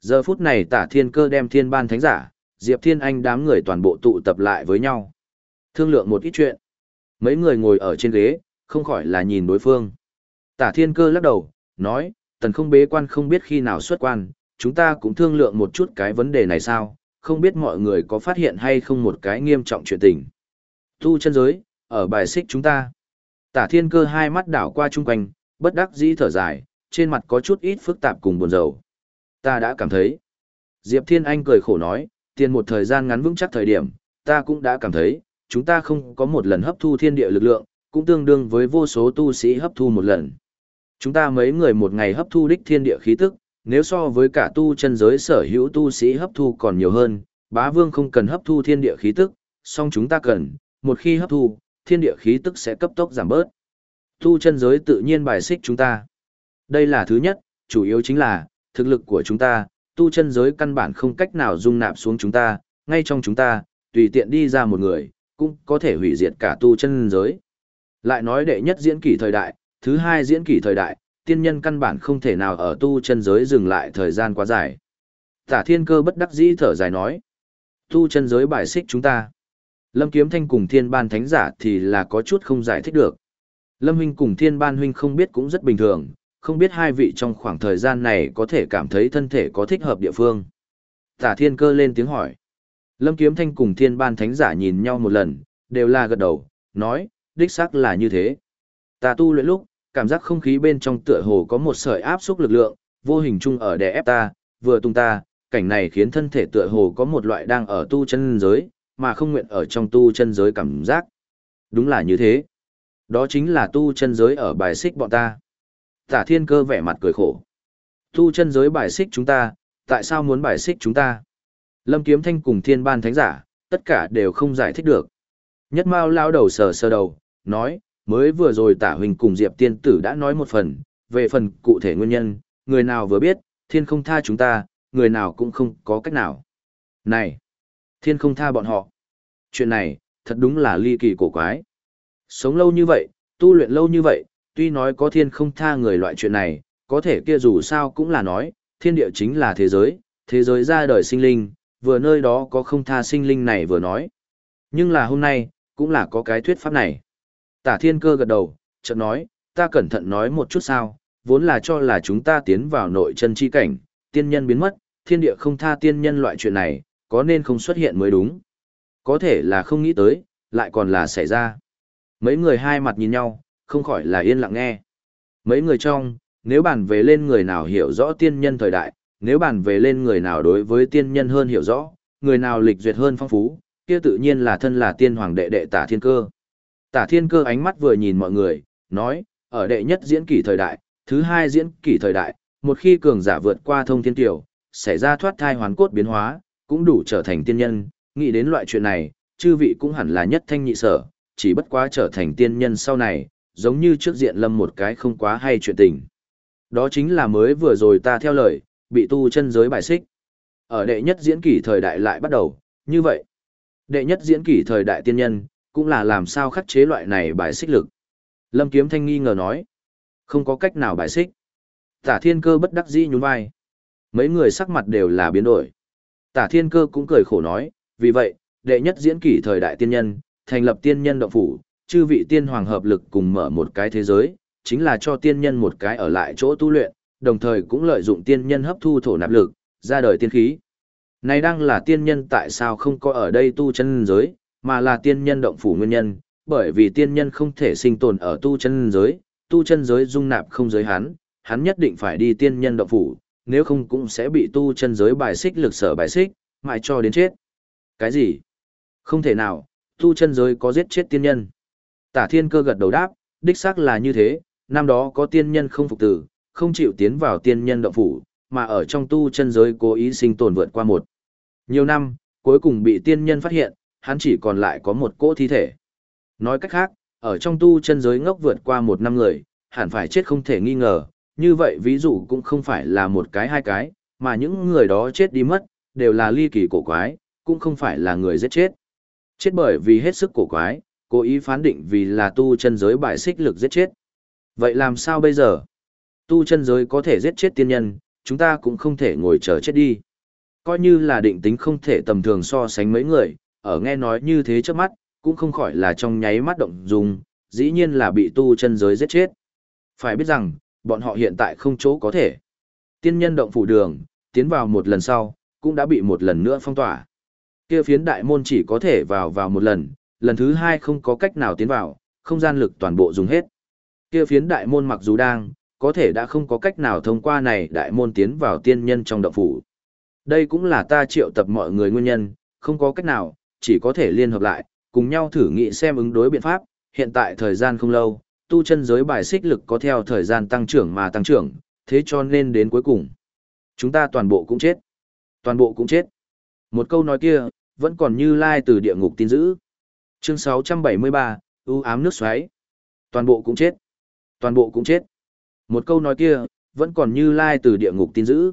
Giờ phút này tả thiên cơ đem thiên ban thánh giả, Diệp Thiên Anh đám người toàn bộ tụ tập lại với nhau. Thương lượng một ít chuyện. Mấy người ngồi ở trên ghế, không khỏi là nhìn đối phương. Tả thiên cơ lắc đầu, nói, tần không bế quan không biết khi nào xuất quan, chúng ta cũng thương lượng một chút cái vấn đề này sao, không biết mọi người có phát hiện hay không một cái nghiêm trọng chuyện tình. Tu chân giới, ở bài xích chúng ta. Tả thiên cơ hai mắt đảo qua chung quanh, bất đắc dĩ thở dài, trên mặt có chút ít phức tạp cùng buồn rầu. Ta đã cảm thấy. Diệp Thiên Anh cười khổ nói, tiền một thời gian ngắn vững chắc thời điểm, ta cũng đã cảm thấy, chúng ta không có một lần hấp thu thiên địa lực lượng, cũng tương đương với vô số tu sĩ hấp thu một lần. Chúng ta mấy người một ngày hấp thu đích thiên địa khí tức, nếu so với cả tu chân giới sở hữu tu sĩ hấp thu còn nhiều hơn, bá vương không cần hấp thu thiên địa khí tức, song chúng ta cần, một khi hấp thu, thiên địa khí tức sẽ cấp tốc giảm bớt. Tu chân giới tự nhiên bài xích chúng ta. Đây là thứ nhất, chủ yếu chính là, thực lực của chúng ta, tu chân giới căn bản không cách nào dung nạp xuống chúng ta, ngay trong chúng ta, tùy tiện đi ra một người, cũng có thể hủy diệt cả tu chân giới. Lại nói đệ nhất diễn kỷ thời đại, thứ hai diễn kỷ thời đại, tiên nhân căn bản không thể nào ở tu chân giới dừng lại thời gian quá dài. Tả thiên cơ bất đắc dĩ thở dài nói, tu chân giới bài xích chúng ta. Lâm Kiếm Thanh cùng thiên ban thánh giả thì là có chút không giải thích được. Lâm Huynh cùng thiên ban huynh không biết cũng rất bình thường, không biết hai vị trong khoảng thời gian này có thể cảm thấy thân thể có thích hợp địa phương. Tả thiên cơ lên tiếng hỏi. Lâm Kiếm Thanh cùng thiên ban thánh giả nhìn nhau một lần, đều là gật đầu, nói, đích xác là như thế. Ta tu luyện lúc, cảm giác không khí bên trong tựa hồ có một sợi áp xúc lực lượng, vô hình chung ở đè ép ta, vừa tung ta, cảnh này khiến thân thể tựa hồ có một loại đang ở tu chân giới, mà không nguyện ở trong tu chân giới cảm giác. Đúng là như thế. Đó chính là tu chân giới ở bài xích bọn ta. Tả thiên cơ vẻ mặt cười khổ. Tu chân giới bài xích chúng ta, tại sao muốn bài xích chúng ta? Lâm Kiếm Thanh cùng thiên ban thánh giả, tất cả đều không giải thích được. Nhất Mao lao đầu sờ sờ đầu, nói, mới vừa rồi tả huynh cùng Diệp tiên tử đã nói một phần, về phần cụ thể nguyên nhân, người nào vừa biết, thiên không tha chúng ta, người nào cũng không có cách nào. Này, thiên không tha bọn họ. Chuyện này, thật đúng là ly kỳ cổ quái. Sống lâu như vậy, tu luyện lâu như vậy, tuy nói có thiên không tha người loại chuyện này, có thể kia dù sao cũng là nói, thiên địa chính là thế giới, thế giới ra đời sinh linh, vừa nơi đó có không tha sinh linh này vừa nói. Nhưng là hôm nay, cũng là có cái thuyết pháp này. Tả thiên cơ gật đầu, chợt nói, ta cẩn thận nói một chút sao, vốn là cho là chúng ta tiến vào nội chân chi cảnh, tiên nhân biến mất, thiên địa không tha tiên nhân loại chuyện này, có nên không xuất hiện mới đúng. Có thể là không nghĩ tới, lại còn là xảy ra. Mấy người hai mặt nhìn nhau, không khỏi là yên lặng nghe. Mấy người trong, nếu bàn về lên người nào hiểu rõ tiên nhân thời đại, nếu bàn về lên người nào đối với tiên nhân hơn hiểu rõ, người nào lịch duyệt hơn phong phú, kia tự nhiên là thân là tiên hoàng đệ đệ tả thiên cơ. Tả thiên cơ ánh mắt vừa nhìn mọi người, nói, ở đệ nhất diễn kỷ thời đại, thứ hai diễn kỷ thời đại, một khi cường giả vượt qua thông thiên tiểu, xảy ra thoát thai hoàn cốt biến hóa, cũng đủ trở thành tiên nhân, nghĩ đến loại chuyện này, chư vị cũng hẳn là nhất thanh nhị sở, chỉ bất quá trở thành tiên nhân sau này, giống như trước diện lâm một cái không quá hay chuyện tình. Đó chính là mới vừa rồi ta theo lời, bị tu chân giới bài xích. Ở đệ nhất diễn kỷ thời đại lại bắt đầu, như vậy. Đệ nhất diễn kỷ thời đại tiên nhân, cũng là làm sao khắc chế loại này bài xích lực. Lâm Kiếm Thanh nghi ngờ nói, không có cách nào bài xích. Tả thiên cơ bất đắc dĩ nhún vai. Mấy người sắc mặt đều là biến đổi. Tả thiên cơ cũng cười khổ nói, vì vậy, đệ nhất diễn kỷ thời đại tiên nhân, thành lập tiên nhân động phủ, chư vị tiên hoàng hợp lực cùng mở một cái thế giới, chính là cho tiên nhân một cái ở lại chỗ tu luyện, đồng thời cũng lợi dụng tiên nhân hấp thu thổ nạp lực, ra đời tiên khí. Này đang là tiên nhân tại sao không có ở đây tu chân giới, mà là tiên nhân động phủ nguyên nhân, bởi vì tiên nhân không thể sinh tồn ở tu chân giới, tu chân giới dung nạp không giới hắn, hắn nhất định phải đi tiên nhân động phủ, nếu không cũng sẽ bị tu chân giới bài xích lực sở bài xích, mãi cho đến chết. Cái gì? Không thể nào, tu chân giới có giết chết tiên nhân. Tả thiên cơ gật đầu đáp, đích xác là như thế, năm đó có tiên nhân không phục tử, không chịu tiến vào tiên nhân động phủ, mà ở trong tu chân giới cố ý sinh tồn vượt qua một. Nhiều năm, cuối cùng bị tiên nhân phát hiện, hắn chỉ còn lại có một cỗ thi thể. Nói cách khác, ở trong tu chân giới ngốc vượt qua một năm người, hẳn phải chết không thể nghi ngờ, như vậy ví dụ cũng không phải là một cái hai cái, mà những người đó chết đi mất, đều là ly kỳ cổ quái, cũng không phải là người giết chết. Chết bởi vì hết sức cổ quái, cố ý phán định vì là tu chân giới bại xích lực giết chết. Vậy làm sao bây giờ? Tu chân giới có thể giết chết tiên nhân, chúng ta cũng không thể ngồi chờ chết đi. Coi như là định tính không thể tầm thường so sánh mấy người, ở nghe nói như thế trước mắt, cũng không khỏi là trong nháy mắt động dung dĩ nhiên là bị tu chân giới giết chết. Phải biết rằng, bọn họ hiện tại không chỗ có thể. Tiên nhân động phủ đường, tiến vào một lần sau, cũng đã bị một lần nữa phong tỏa. Kia phiến đại môn chỉ có thể vào vào một lần, lần thứ hai không có cách nào tiến vào, không gian lực toàn bộ dùng hết. Kia phiến đại môn mặc dù đang, có thể đã không có cách nào thông qua này đại môn tiến vào tiên nhân trong động phủ. Đây cũng là ta triệu tập mọi người nguyên nhân, không có cách nào, chỉ có thể liên hợp lại, cùng nhau thử nghị xem ứng đối biện pháp, hiện tại thời gian không lâu, tu chân giới bài xích lực có theo thời gian tăng trưởng mà tăng trưởng, thế cho nên đến cuối cùng, chúng ta toàn bộ cũng chết. Toàn bộ cũng chết. Một câu nói kia, vẫn còn như lai từ địa ngục tin dữ. Chương 673, ưu ám nước xoáy. Toàn bộ cũng chết. Toàn bộ cũng chết. Một câu nói kia, vẫn còn như lai từ địa ngục tin dữ.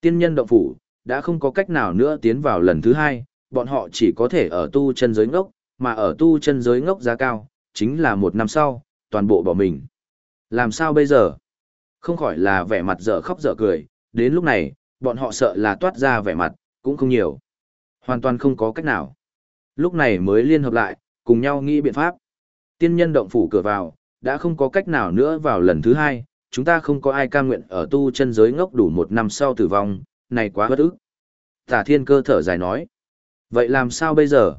Tiên nhân động phủ, đã không có cách nào nữa tiến vào lần thứ hai, bọn họ chỉ có thể ở tu chân giới ngốc, mà ở tu chân giới ngốc giá cao, chính là một năm sau, toàn bộ bỏ mình. Làm sao bây giờ? Không khỏi là vẻ mặt dở khóc dở cười, đến lúc này, bọn họ sợ là toát ra vẻ mặt, cũng không nhiều. Hoàn toàn không có cách nào. Lúc này mới liên hợp lại, cùng nhau nghĩ biện pháp. Tiên nhân động phủ cửa vào, đã không có cách nào nữa vào lần thứ hai, chúng ta không có ai cam nguyện ở tu chân giới ngốc đủ một năm sau tử vong, này quá bất ức. Tả thiên cơ thở dài nói. Vậy làm sao bây giờ?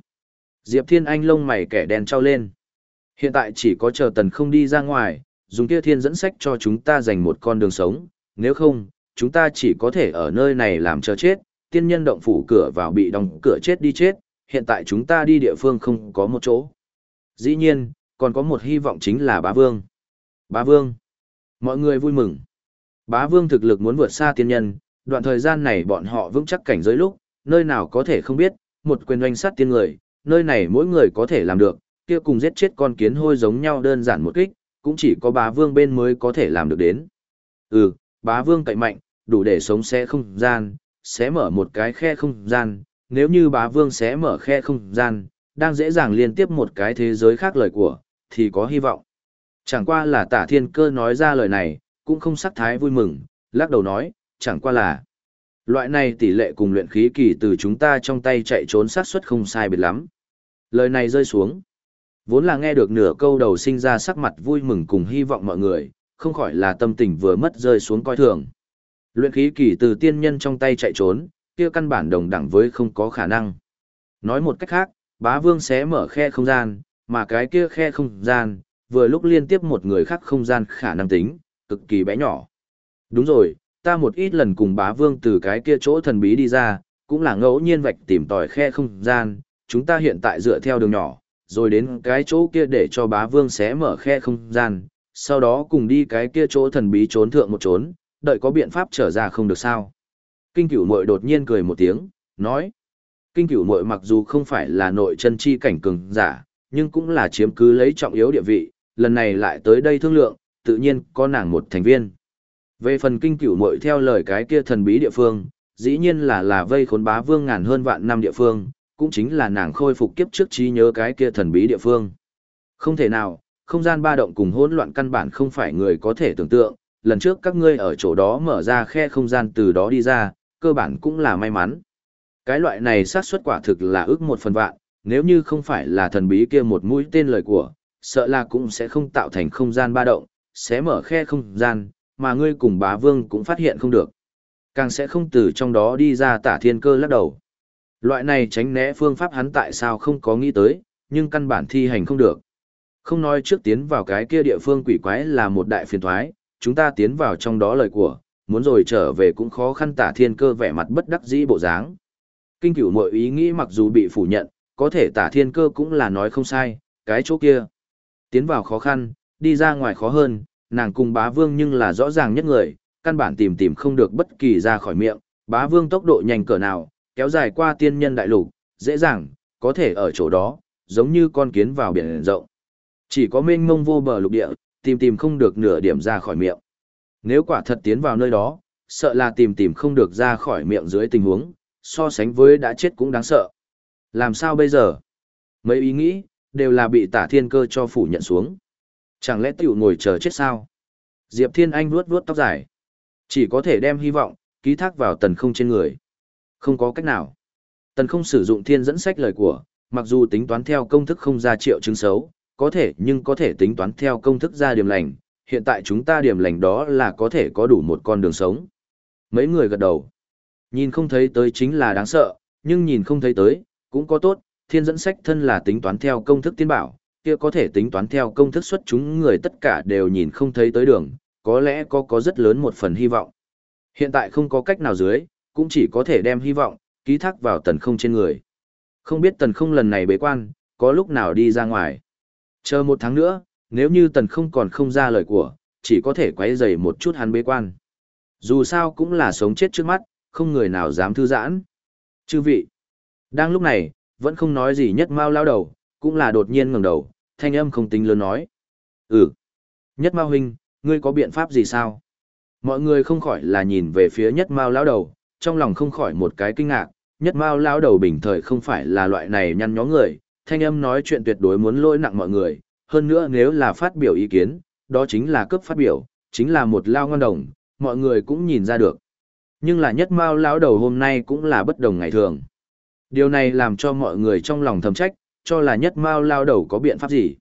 Diệp Thiên Anh lông mày kẻ đen trao lên. Hiện tại chỉ có chờ tần không đi ra ngoài, dùng kia thiên dẫn sách cho chúng ta dành một con đường sống, nếu không, chúng ta chỉ có thể ở nơi này làm chờ chết, tiên nhân động phủ cửa vào bị đóng cửa chết đi chết, hiện tại chúng ta đi địa phương không có một chỗ. Dĩ nhiên, còn có một hy vọng chính là bá vương. Bá vương. Mọi người vui mừng. Bá vương thực lực muốn vượt xa tiên nhân, đoạn thời gian này bọn họ vững chắc cảnh giới lúc, nơi nào có thể không biết, một quyền oanh sát tiên người, nơi này mỗi người có thể làm được, kia cùng giết chết con kiến hôi giống nhau đơn giản một kích, cũng chỉ có bá vương bên mới có thể làm được đến. Ừ, bá vương cậy mạnh, đủ để sống sẽ không gian, sẽ mở một cái khe không gian, nếu như bá vương sẽ mở khe không gian, đang dễ dàng liên tiếp một cái thế giới khác lời của, thì có hy vọng. Chẳng qua là tả thiên cơ nói ra lời này, cũng không sắc thái vui mừng, lắc đầu nói, chẳng qua là loại này tỷ lệ cùng luyện khí kỳ từ chúng ta trong tay chạy trốn sát suất không sai biệt lắm. Lời này rơi xuống. Vốn là nghe được nửa câu đầu sinh ra sắc mặt vui mừng cùng hy vọng mọi người, không khỏi là tâm tình vừa mất rơi xuống coi thường. Luyện khí kỳ từ tiên nhân trong tay chạy trốn, kia căn bản đồng đẳng với không có khả năng. Nói một cách khác, bá vương sẽ mở khe không gian, mà cái kia khe không gian, vừa lúc liên tiếp một người khác không gian khả năng tính, cực kỳ bé nhỏ. Đúng rồi, ta một ít lần cùng bá vương từ cái kia chỗ thần bí đi ra, cũng là ngẫu nhiên vạch tìm tòi khe không gian, chúng ta hiện tại dựa theo đường nhỏ, rồi đến cái chỗ kia để cho bá vương xé mở khe không gian, sau đó cùng đi cái kia chỗ thần bí trốn thượng một trốn, đợi có biện pháp trở ra không được sao. Kinh cửu mội đột nhiên cười một tiếng, nói. Kinh cửu mội mặc dù không phải là nội chân chi cảnh cường giả, nhưng cũng là chiếm cứ lấy trọng yếu địa vị, lần này lại tới đây thương lượng, tự nhiên có nàng một thành viên. Về phần kinh cửu muội theo lời cái kia thần bí địa phương, dĩ nhiên là là vây khốn bá vương ngàn hơn vạn năm địa phương, cũng chính là nàng khôi phục kiếp trước trí nhớ cái kia thần bí địa phương. Không thể nào, không gian ba động cùng hỗn loạn căn bản không phải người có thể tưởng tượng, lần trước các ngươi ở chỗ đó mở ra khe không gian từ đó đi ra, cơ bản cũng là may mắn. Cái loại này xác suất quả thực là ước một phần vạn, nếu như không phải là thần bí kia một mũi tên lời của, sợ là cũng sẽ không tạo thành không gian ba động, sẽ mở khe không gian, mà ngươi cùng bá vương cũng phát hiện không được. Càng sẽ không từ trong đó đi ra tả thiên cơ lắc đầu. Loại này tránh né phương pháp hắn tại sao không có nghĩ tới, nhưng căn bản thi hành không được. Không nói trước tiến vào cái kia địa phương quỷ quái là một đại phiền thoái, chúng ta tiến vào trong đó lời của, muốn rồi trở về cũng khó khăn tả thiên cơ vẻ mặt bất đắc dĩ bộ dáng. Kinh cửu mọi ý nghĩ mặc dù bị phủ nhận, có thể tả thiên cơ cũng là nói không sai, cái chỗ kia. Tiến vào khó khăn, đi ra ngoài khó hơn, nàng cùng bá vương nhưng là rõ ràng nhất người, căn bản tìm tìm không được bất kỳ ra khỏi miệng, bá vương tốc độ nhanh cỡ nào, kéo dài qua tiên nhân đại lục, dễ dàng, có thể ở chỗ đó, giống như con kiến vào biển rộng. Chỉ có mênh mông vô bờ lục địa, tìm tìm không được nửa điểm ra khỏi miệng. Nếu quả thật tiến vào nơi đó, sợ là tìm tìm không được ra khỏi miệng dưới tình huống, so sánh với đã chết cũng đáng sợ. Làm sao bây giờ? Mấy ý nghĩ, đều là bị tả thiên cơ cho phủ nhận xuống. Chẳng lẽ tiểu ngồi chờ chết sao? Diệp Thiên Anh vuốt vuốt tóc dài. Chỉ có thể đem hy vọng, ký thác vào tần không trên người. Không có cách nào. Tần không sử dụng thiên dẫn sách lời của, mặc dù tính toán theo công thức không ra triệu chứng xấu, có thể nhưng có thể tính toán theo công thức ra điểm lành. Hiện tại chúng ta điểm lành đó là có thể có đủ một con đường sống. Mấy người gật đầu. Nhìn không thấy tới chính là đáng sợ, nhưng nhìn không thấy tới, cũng có tốt, thiên dẫn sách thân là tính toán theo công thức tiên bảo, kia có thể tính toán theo công thức xuất chúng người tất cả đều nhìn không thấy tới đường, có lẽ có có rất lớn một phần hy vọng. Hiện tại không có cách nào dưới, cũng chỉ có thể đem hy vọng, ký thác vào tần không trên người. Không biết tần không lần này bế quan, có lúc nào đi ra ngoài. Chờ một tháng nữa, nếu như tần không còn không ra lời của, chỉ có thể quấy dày một chút hắn bế quan. Dù sao cũng là sống chết trước mắt, không người nào dám thư giãn. Chư vị, đang lúc này, vẫn không nói gì nhất mau lao đầu, cũng là đột nhiên ngẩng đầu, thanh âm không tính lớn nói. Ừ, nhất mao huynh, ngươi có biện pháp gì sao? Mọi người không khỏi là nhìn về phía nhất mao Lão đầu, trong lòng không khỏi một cái kinh ngạc, nhất mao Lão đầu bình thời không phải là loại này nhăn nhó người, thanh âm nói chuyện tuyệt đối muốn lỗi nặng mọi người, hơn nữa nếu là phát biểu ý kiến, đó chính là cấp phát biểu, chính là một lao ngon đồng, mọi người cũng nhìn ra được. Nhưng là nhất mao lão đầu hôm nay cũng là bất đồng ngày thường. Điều này làm cho mọi người trong lòng thầm trách, cho là nhất mao lao đầu có biện pháp gì.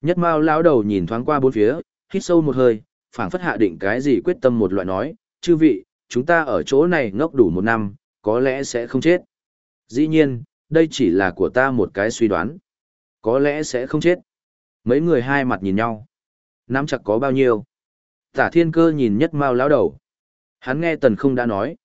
Nhất mao lao đầu nhìn thoáng qua bốn phía, hít sâu một hơi, phảng phất hạ định cái gì quyết tâm một loại nói, chư vị, chúng ta ở chỗ này ngốc đủ một năm, có lẽ sẽ không chết. Dĩ nhiên, đây chỉ là của ta một cái suy đoán. Có lẽ sẽ không chết. Mấy người hai mặt nhìn nhau. Nắm chặt có bao nhiêu. Tả thiên cơ nhìn nhất mao lão đầu. Hắn nghe tần không đã nói.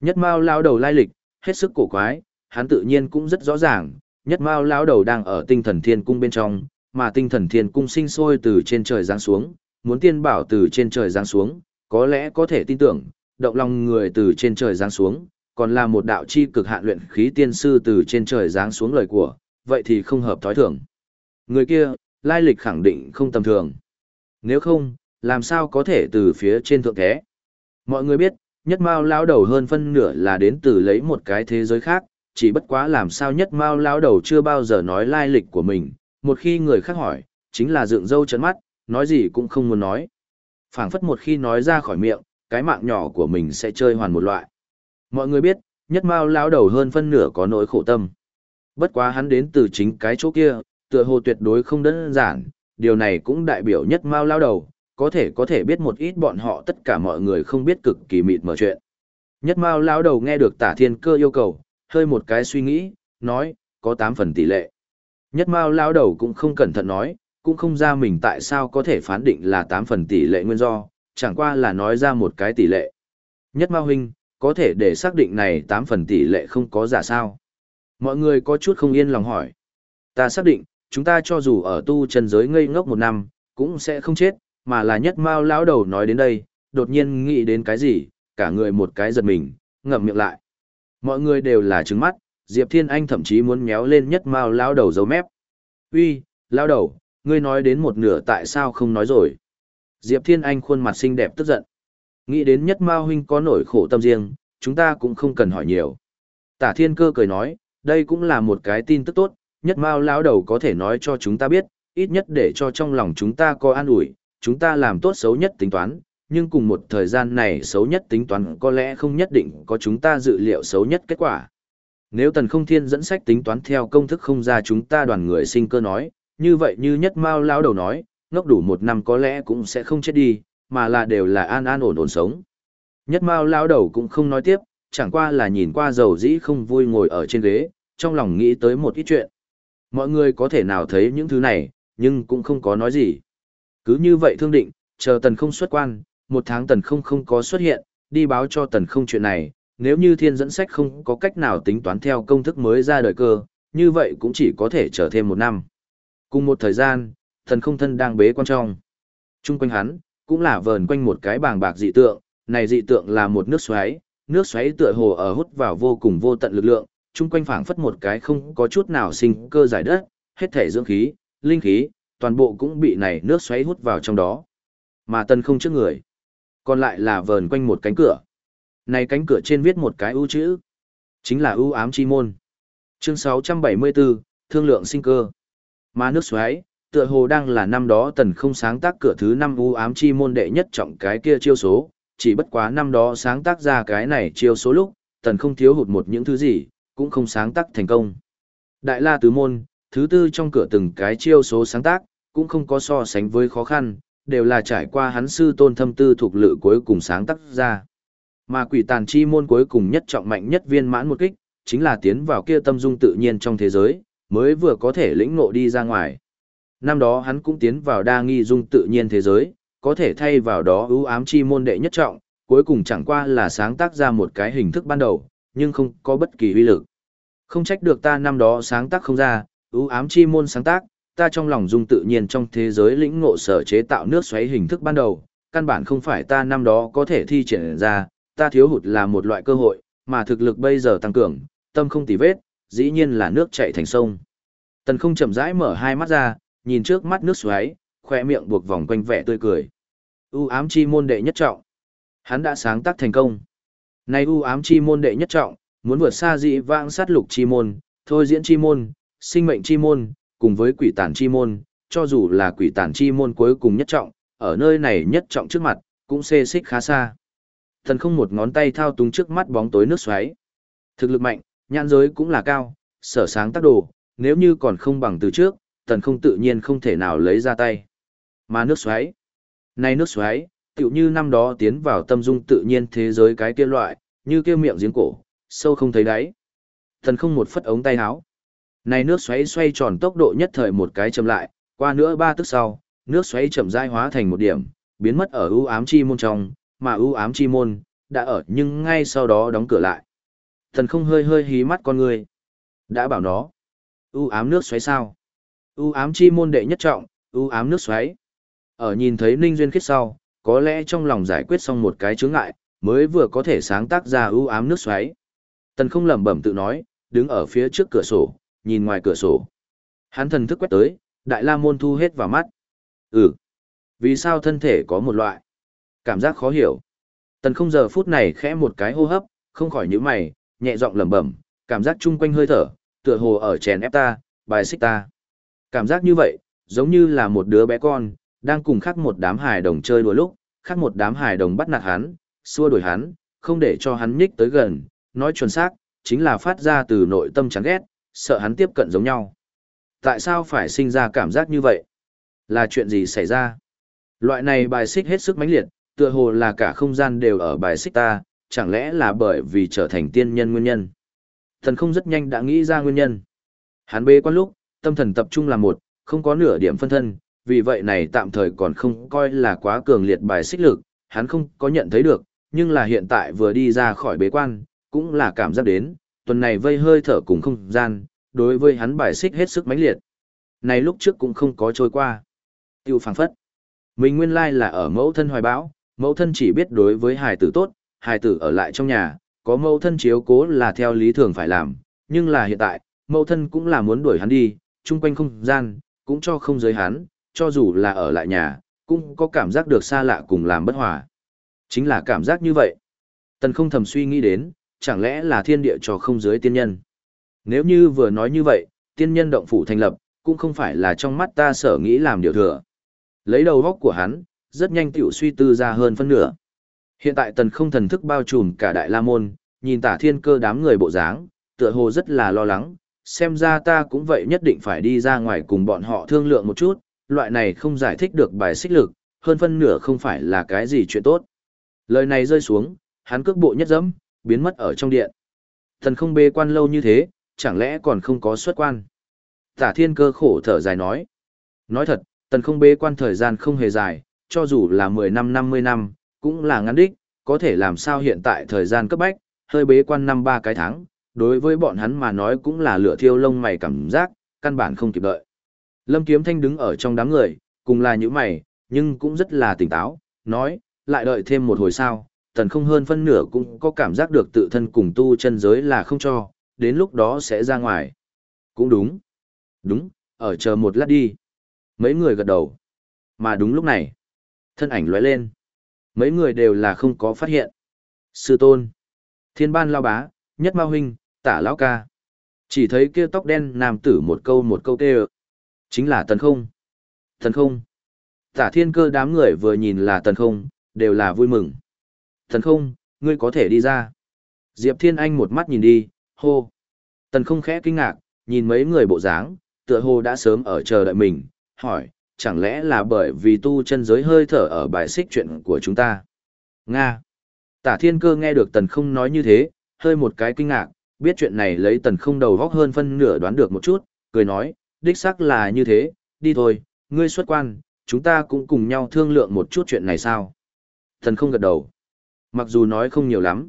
Nhất mao lão đầu lai lịch, hết sức cổ quái, hắn tự nhiên cũng rất rõ ràng. Nhất mao lão đầu đang ở tinh thần thiên cung bên trong, mà tinh thần thiên cung sinh sôi từ trên trời giáng xuống, muốn tiên bảo từ trên trời giáng xuống, có lẽ có thể tin tưởng, động lòng người từ trên trời giáng xuống, còn là một đạo chi cực hạn luyện khí tiên sư từ trên trời giáng xuống lời của, vậy thì không hợp thói thường. Người kia, lai lịch khẳng định không tầm thường. Nếu không, làm sao có thể từ phía trên thượng thế? Mọi người biết, nhất mao Lão đầu hơn phân nửa là đến từ lấy một cái thế giới khác, chỉ bất quá làm sao nhất mao lao đầu chưa bao giờ nói lai lịch của mình, một khi người khác hỏi, chính là dựng dâu chấn mắt, nói gì cũng không muốn nói. phảng phất một khi nói ra khỏi miệng, cái mạng nhỏ của mình sẽ chơi hoàn một loại. Mọi người biết, nhất mao lao đầu hơn phân nửa có nỗi khổ tâm. Bất quá hắn đến từ chính cái chỗ kia, tựa hồ tuyệt đối không đơn giản, điều này cũng đại biểu nhất mao lao đầu, có thể có thể biết một ít bọn họ tất cả mọi người không biết cực kỳ mịt mở chuyện. Nhất mao lao đầu nghe được tả thiên cơ yêu cầu, hơi một cái suy nghĩ, nói, có 8 phần tỷ lệ. Nhất mao lao đầu cũng không cẩn thận nói, cũng không ra mình tại sao có thể phán định là 8 phần tỷ lệ nguyên do, chẳng qua là nói ra một cái tỷ lệ. Nhất mao huynh, có thể để xác định này 8 phần tỷ lệ không có giả sao. Mọi người có chút không yên lòng hỏi. Ta xác định, chúng ta cho dù ở tu chân giới ngây ngốc một năm, cũng sẽ không chết, mà là nhất mao lão đầu nói đến đây, đột nhiên nghĩ đến cái gì, cả người một cái giật mình, ngậm miệng lại. Mọi người đều là trứng mắt, Diệp Thiên Anh thậm chí muốn méo lên nhất mao lão đầu dấu mép. Uy, lão đầu, ngươi nói đến một nửa tại sao không nói rồi? Diệp Thiên Anh khuôn mặt xinh đẹp tức giận. Nghĩ đến nhất mao huynh có nổi khổ tâm riêng, chúng ta cũng không cần hỏi nhiều. Tả Thiên Cơ cười nói, đây cũng là một cái tin tức tốt, nhất mao lão đầu có thể nói cho chúng ta biết, ít nhất để cho trong lòng chúng ta có an ủi, chúng ta làm tốt xấu nhất tính toán, nhưng cùng một thời gian này xấu nhất tính toán có lẽ không nhất định có chúng ta dự liệu xấu nhất kết quả. Nếu tần không thiên dẫn sách tính toán theo công thức không ra chúng ta đoàn người sinh cơ nói, như vậy như nhất mao lão đầu nói, ngốc đủ một năm có lẽ cũng sẽ không chết đi, mà là đều là an an ổn ổn sống. Nhất mao lão đầu cũng không nói tiếp, chẳng qua là nhìn qua dầu dĩ không vui ngồi ở trên ghế, trong lòng nghĩ tới một ít chuyện. Mọi người có thể nào thấy những thứ này, nhưng cũng không có nói gì. Cứ như vậy thương định, chờ tần không xuất quan, một tháng tần không không có xuất hiện, đi báo cho tần không chuyện này, nếu như thiên dẫn sách không có cách nào tính toán theo công thức mới ra đời cơ, như vậy cũng chỉ có thể chờ thêm một năm. Cùng một thời gian, tần không thân đang bế quan trong. Trung quanh hắn, cũng là vờn quanh một cái bàng bạc dị tượng, này dị tượng là một nước xoáy, nước xoáy tựa hồ ở hút vào vô cùng vô tận lực lượng, chung quanh phảng phất một cái không có chút nào sinh cơ giải đất, hết thể dưỡng khí, linh khí, toàn bộ cũng bị này nước xoáy hút vào trong đó. Mà tần không trước người. Còn lại là vờn quanh một cánh cửa. Này cánh cửa trên viết một cái ưu chữ. Chính là ưu ám chi môn. Chương 674, Thương lượng sinh cơ. Mà nước xoáy, tựa hồ đang là năm đó tần không sáng tác cửa thứ năm ưu ám chi môn đệ nhất trọng cái kia chiêu số. Chỉ bất quá năm đó sáng tác ra cái này chiêu số lúc, tần không thiếu hụt một những thứ gì, cũng không sáng tác thành công. Đại la tứ môn, thứ tư trong cửa từng cái chiêu số sáng tác, cũng không có so sánh với khó khăn, đều là trải qua hắn sư tôn thâm tư thuộc lự cuối cùng sáng tác ra. Mà quỷ tàn chi môn cuối cùng nhất trọng mạnh nhất viên mãn một kích, chính là tiến vào kia tâm dung tự nhiên trong thế giới, mới vừa có thể lĩnh ngộ đi ra ngoài. Năm đó hắn cũng tiến vào đa nghi dung tự nhiên thế giới, có thể thay vào đó ưu ám chi môn đệ nhất trọng, cuối cùng chẳng qua là sáng tác ra một cái hình thức ban đầu, nhưng không có bất kỳ uy lực. Không trách được ta năm đó sáng tác không ra, ưu ám chi môn sáng tác, ta trong lòng dung tự nhiên trong thế giới lĩnh ngộ sở chế tạo nước xoáy hình thức ban đầu, căn bản không phải ta năm đó có thể thi triển ra, ta thiếu hụt là một loại cơ hội, mà thực lực bây giờ tăng cường, tâm không tì vết, dĩ nhiên là nước chảy thành sông. Tần không chậm rãi mở hai mắt ra, nhìn trước mắt nước xoáy, khoe miệng buộc vòng quanh vẻ tươi cười. U ám chi môn đệ nhất trọng. Hắn đã sáng tác thành công. Nay u ám chi môn đệ nhất trọng, muốn vượt xa dị vãng sát lục chi môn, thôi diễn chi môn, sinh mệnh chi môn, cùng với quỷ tản chi môn, cho dù là quỷ tản chi môn cuối cùng nhất trọng, ở nơi này nhất trọng trước mặt, cũng xê xích khá xa. Thần không một ngón tay thao túng trước mắt bóng tối nước xoáy. Thực lực mạnh, nhãn giới cũng là cao, sở sáng tác đồ, nếu như còn không bằng từ trước, tần không tự nhiên không thể nào lấy ra tay. Mà nước xoáy, nay nước xoáy, tựu như năm đó tiến vào tâm dung tự nhiên thế giới cái kia loại, như kia miệng giếng cổ, sâu không thấy đáy. Thần không một phất ống tay áo. Này nước xoáy xoay tròn tốc độ nhất thời một cái chậm lại, qua nữa ba tức sau, nước xoáy chậm rãi hóa thành một điểm, biến mất ở ưu ám chi môn trong, mà ưu ám chi môn đã ở nhưng ngay sau đó đóng cửa lại. Thần không hơi hơi hí mắt con người. Đã bảo nó. ưu ám nước xoáy sao? ưu ám chi môn đệ nhất trọng, ưu ám nước xoáy. Ở nhìn thấy Ninh Duyên khiết sau, có lẽ trong lòng giải quyết xong một cái chướng ngại, mới vừa có thể sáng tác ra ưu ám nước xoáy. Tần không lẩm bẩm tự nói, đứng ở phía trước cửa sổ, nhìn ngoài cửa sổ. Hắn thần thức quét tới, đại la môn thu hết vào mắt. Ừ. Vì sao thân thể có một loại cảm giác khó hiểu. Tần không giờ phút này khẽ một cái hô hấp, không khỏi nhíu mày, nhẹ giọng lẩm bẩm, cảm giác chung quanh hơi thở, tựa hồ ở chèn ép ta, bài xích ta. Cảm giác như vậy, giống như là một đứa bé con, đang cùng khác một đám hài đồng chơi đùa lúc, khác một đám hài đồng bắt nạt hắn, xua đuổi hắn, không để cho hắn nhích tới gần, nói chuẩn xác, chính là phát ra từ nội tâm chán ghét, sợ hắn tiếp cận giống nhau. Tại sao phải sinh ra cảm giác như vậy? Là chuyện gì xảy ra? Loại này bài xích hết sức mãnh liệt, tựa hồ là cả không gian đều ở bài xích ta, chẳng lẽ là bởi vì trở thành tiên nhân nguyên nhân? Thần không rất nhanh đã nghĩ ra nguyên nhân. Hắn bê quan lúc, tâm thần tập trung là một, không có nửa điểm phân thân, vì vậy này tạm thời còn không coi là quá cường liệt bài xích lực, hắn không có nhận thấy được, nhưng là hiện tại vừa đi ra khỏi bế quan, cũng là cảm giác đến, tuần này vây hơi thở cùng không gian, đối với hắn bài xích hết sức mãnh liệt. Này lúc trước cũng không có trôi qua. Tiêu phảng phất. Mình nguyên lai là ở mẫu thân hoài bão, mẫu thân chỉ biết đối với hài tử tốt, hài tử ở lại trong nhà, có mẫu thân chiếu cố là theo lý thường phải làm, nhưng là hiện tại, mẫu thân cũng là muốn đuổi hắn đi, chung quanh không gian, cũng cho không giới hắn, cho dù là ở lại nhà, cũng có cảm giác được xa lạ cùng làm bất hòa. Chính là cảm giác như vậy. Tần không thầm suy nghĩ đến, chẳng lẽ là thiên địa cho không giới tiên nhân. Nếu như vừa nói như vậy, tiên nhân động phủ thành lập, cũng không phải là trong mắt ta sở nghĩ làm điều thừa. Lấy đầu góc của hắn, rất nhanh tiểu suy tư ra hơn phân nửa. Hiện tại tần không thần thức bao trùm cả đại la môn, nhìn tả thiên cơ đám người bộ dáng, tựa hồ rất là lo lắng, xem ra ta cũng vậy nhất định phải đi ra ngoài cùng bọn họ thương lượng một chút, loại này không giải thích được bài xích lực, hơn phân nửa không phải là cái gì chuyện tốt. Lời này rơi xuống, hắn cước bộ nhất dẫm, biến mất ở trong điện. Thần không bê quan lâu như thế, chẳng lẽ còn không có xuất quan. Tả thiên cơ khổ thở dài nói. Nói thật, tần không bê quan thời gian không hề dài, cho dù là 10 năm 50 năm, cũng là ngắn đích, có thể làm sao hiện tại thời gian cấp bách, hơi bế quan năm ba cái tháng, đối với bọn hắn mà nói cũng là lửa thiêu lông mày cảm giác, căn bản không kịp đợi. Lâm Kiếm Thanh đứng ở trong đám người, cùng là những mày, nhưng cũng rất là tỉnh táo, nói, lại đợi thêm một hồi sao, tần không hơn phân nửa cũng có cảm giác được tự thân cùng tu chân giới là không cho, đến lúc đó sẽ ra ngoài. Cũng đúng. Đúng, ở chờ một lát đi. Mấy người gật đầu. Mà đúng lúc này, thân ảnh lóe lên. Mấy người đều là không có phát hiện. Sư tôn, thiên ban lao bá, nhất ma huynh, tả lão ca. Chỉ thấy kia tóc đen nam tử một câu một câu tê Chính là tần không. Tần không. Tả thiên cơ đám người vừa nhìn là tần không, đều là vui mừng. Thần không, ngươi có thể đi ra. Diệp Thiên Anh một mắt nhìn đi, hô. Tần không khẽ kinh ngạc, nhìn mấy người bộ dáng, tựa hồ đã sớm ở chờ đợi mình, hỏi, chẳng lẽ là bởi vì tu chân giới hơi thở ở bài xích chuyện của chúng ta? Nga. Tả thiên cơ nghe được tần không nói như thế, hơi một cái kinh ngạc, biết chuyện này lấy tần không đầu góc hơn phân nửa đoán được một chút, cười nói, đích xác là như thế, đi thôi, ngươi xuất quan, chúng ta cũng cùng nhau thương lượng một chút chuyện này sao? Tần không gật đầu. Mặc dù nói không nhiều lắm,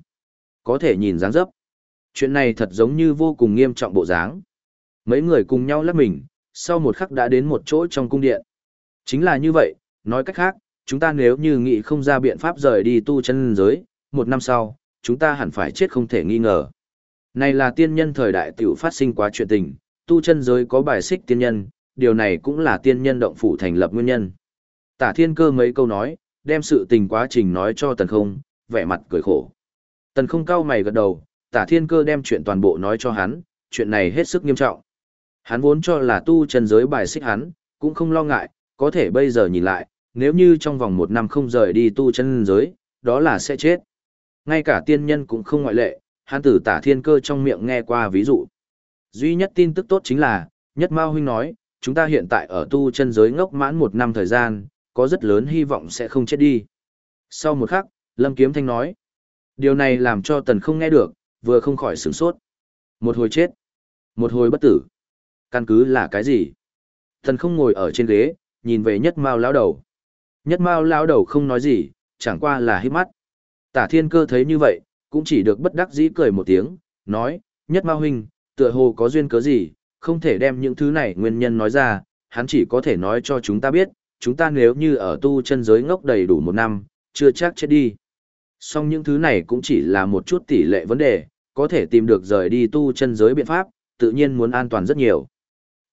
có thể nhìn dáng dấp. Chuyện này thật giống như vô cùng nghiêm trọng bộ dáng. Mấy người cùng nhau lắc mình, sau một khắc đã đến một chỗ trong cung điện. Chính là như vậy, nói cách khác, chúng ta nếu như nghĩ không ra biện pháp rời đi tu chân giới, một năm sau, chúng ta hẳn phải chết không thể nghi ngờ. Này là tiên nhân thời đại tiểu phát sinh quá chuyện tình, tu chân giới có bài xích tiên nhân, điều này cũng là tiên nhân động phủ thành lập nguyên nhân. Tả thiên cơ mấy câu nói, đem sự tình quá trình nói cho tần không, vẻ mặt cười khổ. Tần không cao mày gật đầu, tả thiên cơ đem chuyện toàn bộ nói cho hắn, chuyện này hết sức nghiêm trọng. Hắn vốn cho là tu chân giới bài xích hắn, cũng không lo ngại, có thể bây giờ nhìn lại, nếu như trong vòng một năm không rời đi tu chân giới, đó là sẽ chết. Ngay cả tiên nhân cũng không ngoại lệ, hắn tử tả thiên cơ trong miệng nghe qua ví dụ. Duy nhất tin tức tốt chính là, nhất Mao huynh nói, chúng ta hiện tại ở tu chân giới ngốc mãn một năm thời gian, có rất lớn hy vọng sẽ không chết đi. Sau một khắc, Lâm Kiếm Thanh nói, điều này làm cho tần không nghe được, vừa không khỏi sửng sốt. Một hồi chết, một hồi bất tử. Căn cứ là cái gì? Tần không ngồi ở trên ghế, nhìn về nhất mao lão đầu. Nhất mao lão đầu không nói gì, chẳng qua là hít mắt. Tả thiên cơ thấy như vậy, cũng chỉ được bất đắc dĩ cười một tiếng, nói, nhất mao huynh, tựa hồ có duyên cớ gì, không thể đem những thứ này nguyên nhân nói ra, hắn chỉ có thể nói cho chúng ta biết, chúng ta nếu như ở tu chân giới ngốc đầy đủ một năm, chưa chắc chết đi. Song những thứ này cũng chỉ là một chút tỷ lệ vấn đề, có thể tìm được rời đi tu chân giới biện pháp, tự nhiên muốn an toàn rất nhiều.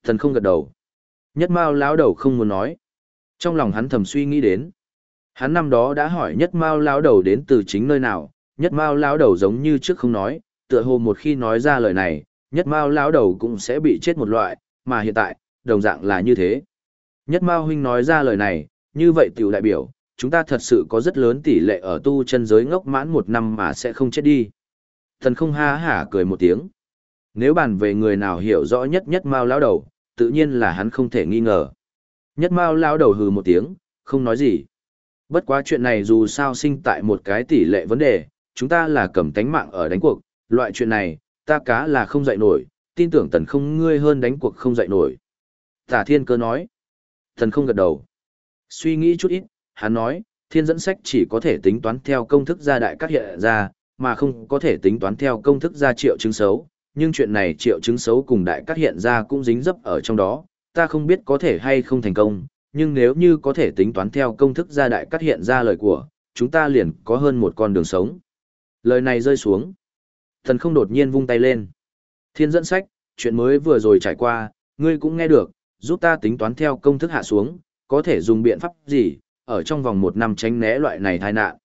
Thần không gật đầu. Nhất Mao lão đầu không muốn nói. Trong lòng hắn thầm suy nghĩ đến. Hắn năm đó đã hỏi Nhất Mao lão đầu đến từ chính nơi nào, Nhất Mao lão đầu giống như trước không nói, tựa hồ một khi nói ra lời này, Nhất Mao lão đầu cũng sẽ bị chết một loại, mà hiện tại, đồng dạng là như thế. Nhất Mao huynh nói ra lời này, như vậy tiểu đại biểu, chúng ta thật sự có rất lớn tỷ lệ ở tu chân giới ngốc mãn một năm mà sẽ không chết đi. Thần không ha hả cười một tiếng. Nếu bàn về người nào hiểu rõ nhất nhất Mao lão đầu, tự nhiên là hắn không thể nghi ngờ. Nhất Mao lão đầu hừ một tiếng, không nói gì. Bất quá chuyện này dù sao sinh tại một cái tỷ lệ vấn đề, chúng ta là cầm tánh mạng ở đánh cuộc, loại chuyện này, ta cá là không dạy nổi, tin tưởng tần không ngươi hơn đánh cuộc không dạy nổi. Tả thiên cơ nói. Tần không gật đầu. Suy nghĩ chút ít, hắn nói, thiên dẫn sách chỉ có thể tính toán theo công thức gia đại các hiện ra, mà không có thể tính toán theo công thức gia triệu chứng xấu, nhưng chuyện này triệu chứng xấu cùng đại các hiện ra cũng dính dấp ở trong đó, ta không biết có thể hay không thành công, nhưng nếu như có thể tính toán theo công thức gia đại các hiện ra lời của, chúng ta liền có hơn một con đường sống. Lời này rơi xuống. Thần không đột nhiên vung tay lên. Thiên dẫn sách, chuyện mới vừa rồi trải qua, ngươi cũng nghe được, giúp ta tính toán theo công thức hạ xuống, có thể dùng biện pháp gì, ở trong vòng một năm tránh né loại này tai nạn.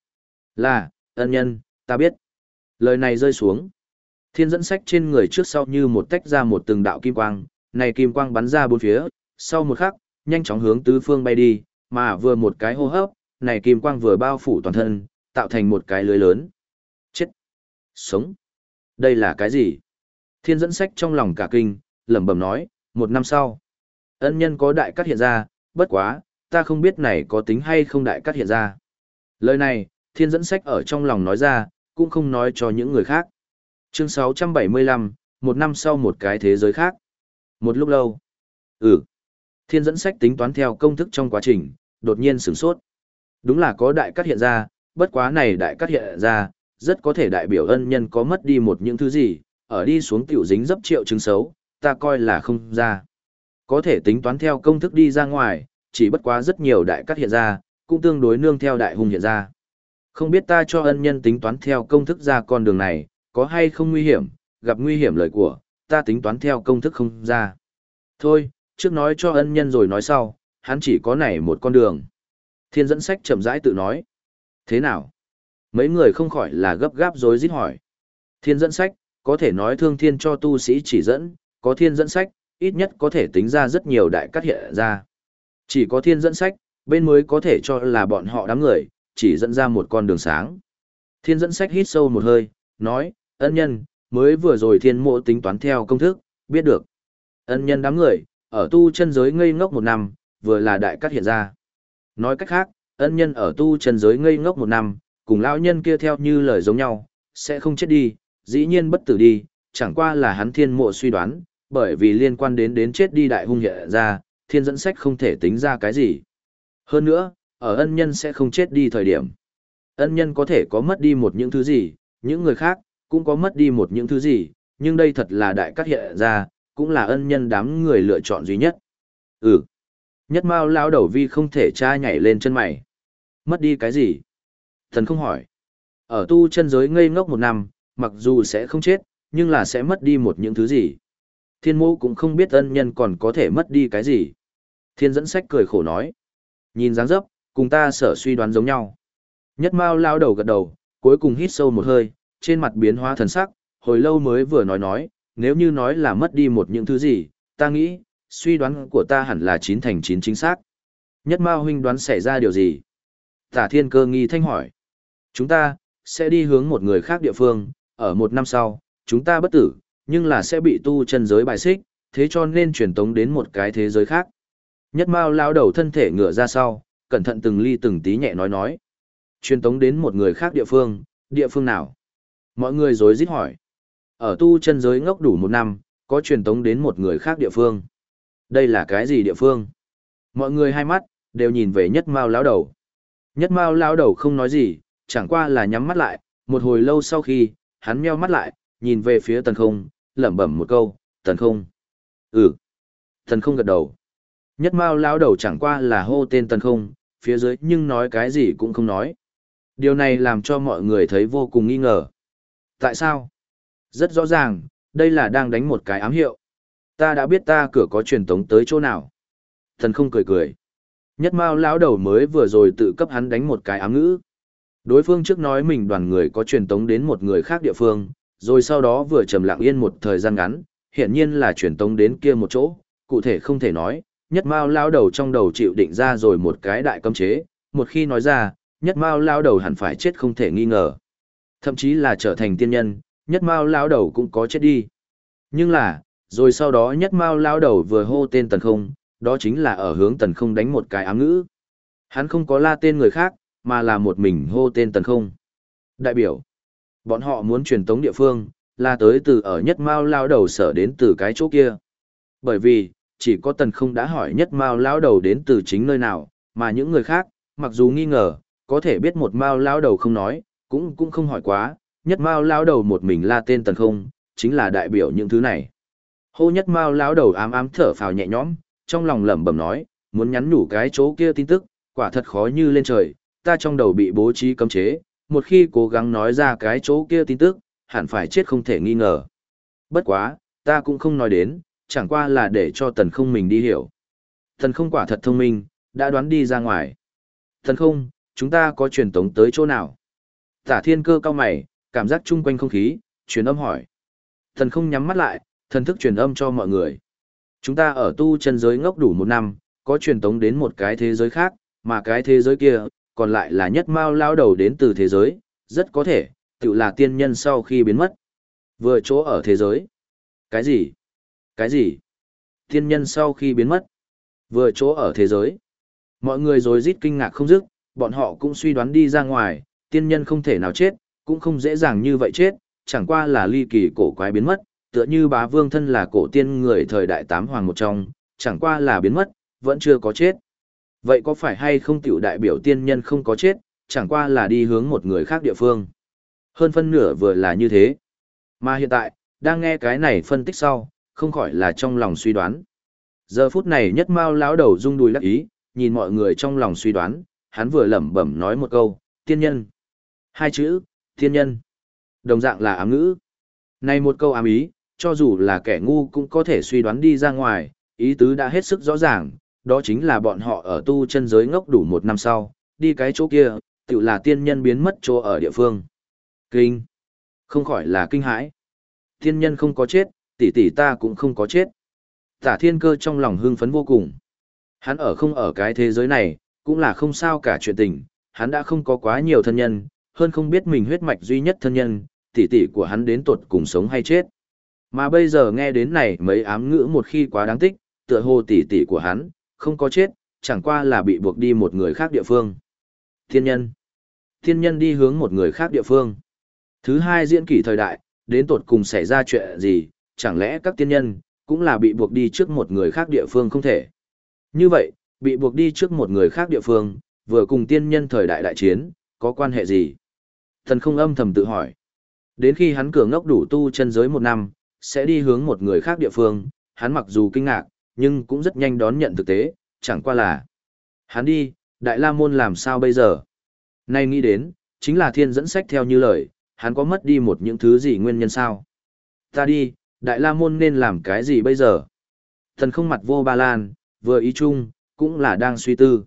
Là, ân nhân, ta biết. Lời này rơi xuống. Thiên dẫn sách trên người trước sau như một tách ra một từng đạo kim quang, này kim quang bắn ra bốn phía, sau một khắc, nhanh chóng hướng tứ phương bay đi, mà vừa một cái hô hấp, này kim quang vừa bao phủ toàn thân, tạo thành một cái lưới lớn. Chết! Sống! Đây là cái gì? Thiên dẫn sách trong lòng cả kinh, lẩm bẩm nói, một năm sau. Ân nhân có đại cắt hiện ra, bất quá, ta không biết này có tính hay không đại cắt hiện ra. Lời này, thiên dẫn sách ở trong lòng nói ra, cũng không nói cho những người khác. Chương 675, một năm sau một cái thế giới khác. Một lúc lâu. Ừ. Thiên dẫn sách tính toán theo công thức trong quá trình, đột nhiên sửng sốt. Đúng là có đại cắt hiện ra, bất quá này đại cắt hiện ra, rất có thể đại biểu ân nhân có mất đi một những thứ gì, ở đi xuống tiểu dính dấp triệu chứng xấu, ta coi là không ra. Có thể tính toán theo công thức đi ra ngoài, chỉ bất quá rất nhiều đại cắt hiện ra, cũng tương đối nương theo đại hùng hiện ra. Không biết ta cho ân nhân tính toán theo công thức ra con đường này, có hay không nguy hiểm, gặp nguy hiểm lời của, ta tính toán theo công thức không ra. Thôi, trước nói cho ân nhân rồi nói sau, hắn chỉ có này một con đường. Thiên dẫn sách chậm rãi tự nói. Thế nào? Mấy người không khỏi là gấp gáp rồi rít hỏi. Thiên dẫn sách, có thể nói thương thiên cho tu sĩ chỉ dẫn, có thiên dẫn sách, ít nhất có thể tính ra rất nhiều đại cắt hiện ra. Chỉ có thiên dẫn sách, bên mới có thể cho là bọn họ đám người, chỉ dẫn ra một con đường sáng. Thiên dẫn sách hít sâu một hơi, nói, ân nhân, mới vừa rồi thiên mộ tính toán theo công thức, biết được. Ân nhân đám người, ở tu chân giới ngây ngốc một năm, vừa là đại cắt hiện ra. Nói cách khác, ân nhân ở tu chân giới ngây ngốc một năm, cùng lão nhân kia theo như lời giống nhau, sẽ không chết đi, dĩ nhiên bất tử đi, chẳng qua là hắn thiên mộ suy đoán, bởi vì liên quan đến đến chết đi đại hung hiện ra, thiên dẫn sách không thể tính ra cái gì. Hơn nữa, ở ân nhân sẽ không chết đi thời điểm. Ân nhân có thể có mất đi một những thứ gì, những người khác, cũng có mất đi một những thứ gì, nhưng đây thật là đại cắt hiện ra, cũng là ân nhân đám người lựa chọn duy nhất. Ừ. Nhất mao lao đầu vi không thể tra nhảy lên chân mày. Mất đi cái gì? Thần không hỏi. Ở tu chân giới ngây ngốc một năm, mặc dù sẽ không chết, nhưng là sẽ mất đi một những thứ gì. Thiên mô cũng không biết ân nhân còn có thể mất đi cái gì. Thiên dẫn sách cười khổ nói. Nhìn dáng dấp, cùng ta sở suy đoán giống nhau. Nhất mao lao đầu gật đầu, cuối cùng hít sâu một hơi, trên mặt biến hóa thần sắc, hồi lâu mới vừa nói nói, nếu như nói là mất đi một những thứ gì, ta nghĩ, suy đoán của ta hẳn là chín thành chín chính xác. Nhất mao huynh đoán xảy ra điều gì? Tả thiên cơ nghi thanh hỏi. Chúng ta, sẽ đi hướng một người khác địa phương, ở một năm sau, chúng ta bất tử, nhưng là sẽ bị tu chân giới bài xích, thế cho nên truyền tống đến một cái thế giới khác. Nhất Mao lao đầu thân thể ngửa ra sau, cẩn thận từng ly từng tí nhẹ nói nói. Truyền tống đến một người khác địa phương, địa phương nào? Mọi người rối rít hỏi. Ở tu chân giới ngốc đủ một năm, có truyền tống đến một người khác địa phương. Đây là cái gì địa phương? Mọi người hai mắt, đều nhìn về nhất Mao lão đầu. Nhất Mao lão đầu không nói gì, chẳng qua là nhắm mắt lại, một hồi lâu sau khi, hắn meo mắt lại, nhìn về phía tần không, lẩm bẩm một câu, tần không. Ừ. Tần không gật đầu. Nhất mao lao đầu chẳng qua là hô tên tần không, phía dưới nhưng nói cái gì cũng không nói. Điều này làm cho mọi người thấy vô cùng nghi ngờ. Tại sao? Rất rõ ràng, đây là đang đánh một cái ám hiệu. Ta đã biết ta cửa có truyền tống tới chỗ nào. Thần không cười cười. Nhất mao lão đầu mới vừa rồi tự cấp hắn đánh một cái ám ngữ. Đối phương trước nói mình đoàn người có truyền tống đến một người khác địa phương, rồi sau đó vừa trầm lặng yên một thời gian ngắn, hiển nhiên là truyền tống đến kia một chỗ, cụ thể không thể nói, nhất mao lao đầu trong đầu chịu định ra rồi một cái đại cấm chế, một khi nói ra, nhất mao lao đầu hẳn phải chết không thể nghi ngờ. Thậm chí là trở thành tiên nhân, nhất mao lao đầu cũng có chết đi. Nhưng là, rồi sau đó nhất mao lao đầu vừa hô tên tần không, đó chính là ở hướng tần không đánh một cái ám ngữ. Hắn không có la tên người khác, mà là một mình hô tên tần không. Đại biểu, bọn họ muốn truyền tống địa phương, là tới từ ở nhất mao lao đầu sở đến từ cái chỗ kia. Bởi vì, chỉ có tần không đã hỏi nhất mao lao đầu đến từ chính nơi nào, mà những người khác, mặc dù nghi ngờ, có thể biết một mao lao đầu không nói, cũng cũng không hỏi quá, nhất mao lao đầu một mình la tên tần không, chính là đại biểu những thứ này. Hô nhất mao lao đầu ám ám thở phào nhẹ nhõm, trong lòng lẩm bẩm nói, muốn nhắn nhủ cái chỗ kia tin tức, quả thật khó như lên trời, ta trong đầu bị bố trí cấm chế, một khi cố gắng nói ra cái chỗ kia tin tức, hẳn phải chết không thể nghi ngờ. Bất quá, ta cũng không nói đến, chẳng qua là để cho tần không mình đi hiểu. Tần không quả thật thông minh, đã đoán đi ra ngoài. Tần không, chúng ta có truyền tống tới chỗ nào? Tả thiên cơ cao mày, cảm giác chung quanh không khí, truyền âm hỏi. Tần không nhắm mắt lại, thần thức truyền âm cho mọi người. Chúng ta ở tu chân giới ngốc đủ một năm, có truyền tống đến một cái thế giới khác, mà cái thế giới kia, còn lại là nhất mao lao đầu đến từ thế giới, rất có thể, tự là tiên nhân sau khi biến mất. Vừa chỗ ở thế giới. Cái gì? Cái gì? Tiên nhân sau khi biến mất. Vừa chỗ ở thế giới. Mọi người rồi rít kinh ngạc không dứt, bọn họ cũng suy đoán đi ra ngoài, tiên nhân không thể nào chết, cũng không dễ dàng như vậy chết, chẳng qua là ly kỳ cổ quái biến mất, tựa như bá vương thân là cổ tiên người thời đại tám hoàng một trong, chẳng qua là biến mất, vẫn chưa có chết. Vậy có phải hay không tiểu đại biểu tiên nhân không có chết, chẳng qua là đi hướng một người khác địa phương. Hơn phân nửa vừa là như thế. Mà hiện tại, đang nghe cái này phân tích sau, không khỏi là trong lòng suy đoán. Giờ phút này nhất mao lão đầu rung đùi lắc ý, nhìn mọi người trong lòng suy đoán, hắn vừa lẩm bẩm nói một câu, tiên nhân. Hai chữ, thiên nhân. Đồng dạng là ám ngữ. Này một câu ám ý, cho dù là kẻ ngu cũng có thể suy đoán đi ra ngoài, ý tứ đã hết sức rõ ràng, đó chính là bọn họ ở tu chân giới ngốc đủ một năm sau, đi cái chỗ kia, tự là tiên nhân biến mất chỗ ở địa phương. Kinh. Không khỏi là kinh hãi. Tiên nhân không có chết, tỷ tỷ ta cũng không có chết. Tả thiên cơ trong lòng hưng phấn vô cùng. Hắn ở không ở cái thế giới này, cũng là không sao cả chuyện tình, hắn đã không có quá nhiều thân nhân, hơn không biết mình huyết mạch duy nhất thân nhân, tỷ tỷ của hắn đến tuột cùng sống hay chết. Mà bây giờ nghe đến này mấy ám ngữ một khi quá đáng tích, tựa hồ tỷ tỷ của hắn, không có chết, chẳng qua là bị buộc đi một người khác địa phương. Thiên nhân. Thiên nhân đi hướng một người khác địa phương. Thứ hai diễn kỷ thời đại, đến tột cùng xảy ra chuyện gì, chẳng lẽ các tiên nhân, cũng là bị buộc đi trước một người khác địa phương không thể. Như vậy, bị buộc đi trước một người khác địa phương, vừa cùng tiên nhân thời đại đại chiến, có quan hệ gì? Thần không âm thầm tự hỏi. Đến khi hắn cường ngốc đủ tu chân giới một năm, sẽ đi hướng một người khác địa phương, hắn mặc dù kinh ngạc, nhưng cũng rất nhanh đón nhận thực tế, chẳng qua là. Hắn đi, Đại La Môn làm sao bây giờ? Nay nghĩ đến, chính là thiên dẫn sách theo như lời, hắn có mất đi một những thứ gì nguyên nhân sao? Ta đi, Đại La Môn nên làm cái gì bây giờ? Thần không mặt vô ba lan, vừa ý chung, cũng là đang suy tư.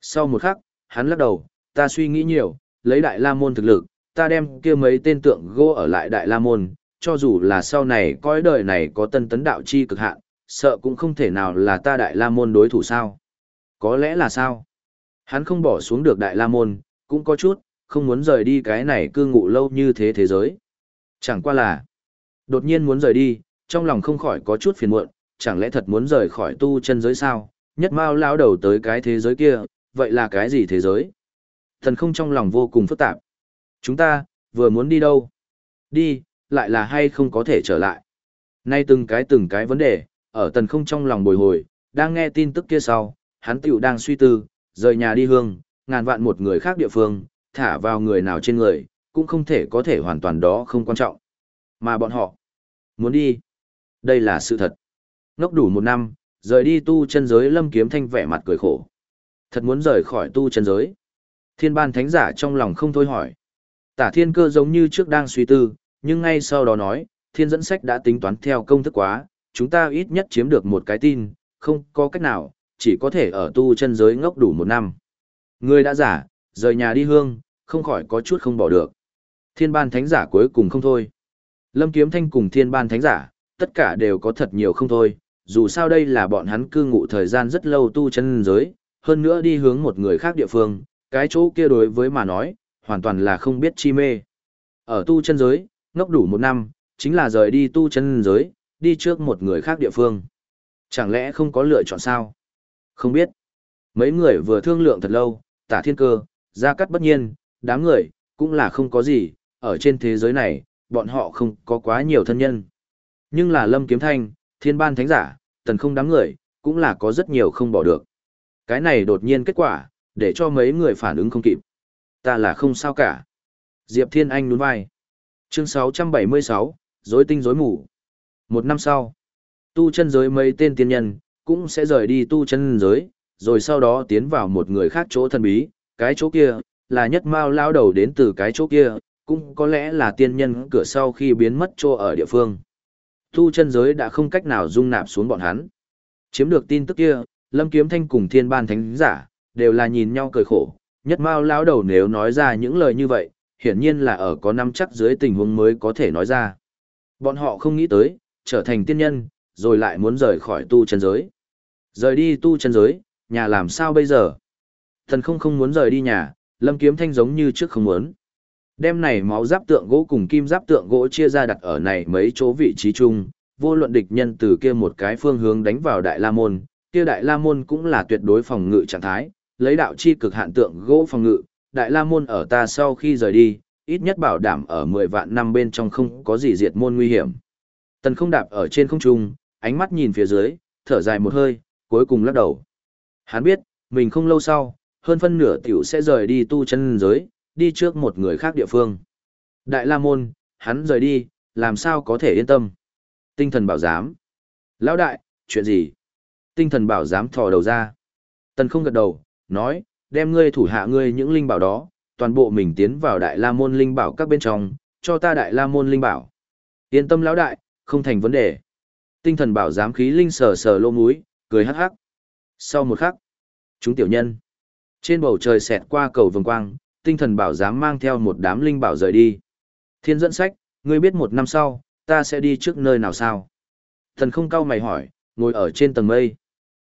Sau một khắc, hắn lắc đầu, ta suy nghĩ nhiều, lấy Đại La Môn thực lực, ta đem kia mấy tên tượng gỗ ở lại Đại La Môn, cho dù là sau này coi đời này có tân tấn đạo chi cực hạn, sợ cũng không thể nào là ta Đại La Môn đối thủ sao. Có lẽ là sao? Hắn không bỏ xuống được Đại La Môn, cũng có chút, không muốn rời đi cái này cư ngụ lâu như thế thế giới. Chẳng qua là, đột nhiên muốn rời đi, trong lòng không khỏi có chút phiền muộn, chẳng lẽ thật muốn rời khỏi tu chân giới sao, nhất mao lao đầu tới cái thế giới kia, vậy là cái gì thế giới? Thần không trong lòng vô cùng phức tạp. Chúng ta, vừa muốn đi đâu? Đi, lại là hay không có thể trở lại? Nay từng cái từng cái vấn đề, ở tần không trong lòng bồi hồi, đang nghe tin tức kia sau, hắn tiểu đang suy tư, rời nhà đi hương, ngàn vạn một người khác địa phương, thả vào người nào trên người, cũng không thể có thể hoàn toàn đó không quan trọng. Mà bọn họ, muốn đi. Đây là sự thật. Ngốc đủ một năm, rời đi tu chân giới lâm kiếm thanh vẻ mặt cười khổ. Thật muốn rời khỏi tu chân giới. Thiên ban thánh giả trong lòng không thôi hỏi. Tả thiên cơ giống như trước đang suy tư, nhưng ngay sau đó nói, thiên dẫn sách đã tính toán theo công thức quá, chúng ta ít nhất chiếm được một cái tin, không có cách nào, chỉ có thể ở tu chân giới ngốc đủ một năm. Người đã giả, rời nhà đi hương, không khỏi có chút không bỏ được. Thiên ban thánh giả cuối cùng không thôi. Lâm Kiếm Thanh cùng thiên ban thánh giả, tất cả đều có thật nhiều không thôi, dù sao đây là bọn hắn cư ngụ thời gian rất lâu tu chân giới, hơn nữa đi hướng một người khác địa phương, cái chỗ kia đối với mà nói, hoàn toàn là không biết chi mê. Ở tu chân giới, ngốc đủ một năm, chính là rời đi tu chân giới, đi trước một người khác địa phương. Chẳng lẽ không có lựa chọn sao? Không biết. Mấy người vừa thương lượng thật lâu, tả thiên cơ, ra cắt bất nhiên, đám người, cũng là không có gì, ở trên thế giới này, bọn họ không có quá nhiều thân nhân. Nhưng là lâm kiếm thanh, thiên ban thánh giả, tần không đám người, cũng là có rất nhiều không bỏ được. Cái này đột nhiên kết quả, để cho mấy người phản ứng không kịp. Ta là không sao cả. Diệp Thiên Anh nhún vai. Chương 676, Dối tinh rối mù. Một năm sau, tu chân giới mấy tên tiên nhân, cũng sẽ rời đi tu chân giới, rồi sau đó tiến vào một người khác chỗ thần bí, cái chỗ kia, là nhất mao lao đầu đến từ cái chỗ kia, cũng có lẽ là tiên nhân cửa sau khi biến mất chỗ ở địa phương. Tu chân giới đã không cách nào dung nạp xuống bọn hắn. Chiếm được tin tức kia, Lâm Kiếm Thanh cùng thiên ban thánh giả, đều là nhìn nhau cười khổ, nhất mao lao đầu nếu nói ra những lời như vậy, hiển nhiên là ở có năm chắc dưới tình huống mới có thể nói ra. Bọn họ không nghĩ tới, trở thành tiên nhân, rồi lại muốn rời khỏi tu chân giới. Rời đi tu chân giới, nhà làm sao bây giờ? Thần không không muốn rời đi nhà, lâm kiếm thanh giống như trước không muốn. Đem này máu giáp tượng gỗ cùng kim giáp tượng gỗ chia ra đặt ở này mấy chỗ vị trí chung, vô luận địch nhân từ kia một cái phương hướng đánh vào Đại La Môn, kia Đại La Môn cũng là tuyệt đối phòng ngự trạng thái, lấy đạo chi cực hạn tượng gỗ phòng ngự, Đại La Môn ở ta sau khi rời đi, ít nhất bảo đảm ở 10 vạn năm bên trong không có gì diệt môn nguy hiểm. Tần không đạp ở trên không trung, ánh mắt nhìn phía dưới, thở dài một hơi, cuối cùng lắc đầu. Hắn biết, mình không lâu sau, hơn phân nửa tiểu sẽ rời đi tu chân giới, đi trước một người khác địa phương. Đại La Môn, hắn rời đi, làm sao có thể yên tâm. Tinh thần bảo giám. Lão đại, chuyện gì? Tinh thần bảo giám thò đầu ra. Tần không gật đầu, nói, đem ngươi thủ hạ ngươi những linh bảo đó, toàn bộ mình tiến vào đại la môn linh bảo các bên trong, cho ta đại la môn linh bảo. Yên tâm lão đại, không thành vấn đề. Tinh thần bảo giám khí linh sờ sờ lô múi, cười hắc hắc. Sau một khắc, chúng tiểu nhân. Trên bầu trời xẹt qua cầu vồng quang, tinh thần bảo giám mang theo một đám linh bảo rời đi. Thiên dẫn sách, ngươi biết một năm sau, ta sẽ đi trước nơi nào sao? Thần không cao mày hỏi, ngồi ở trên tầng mây.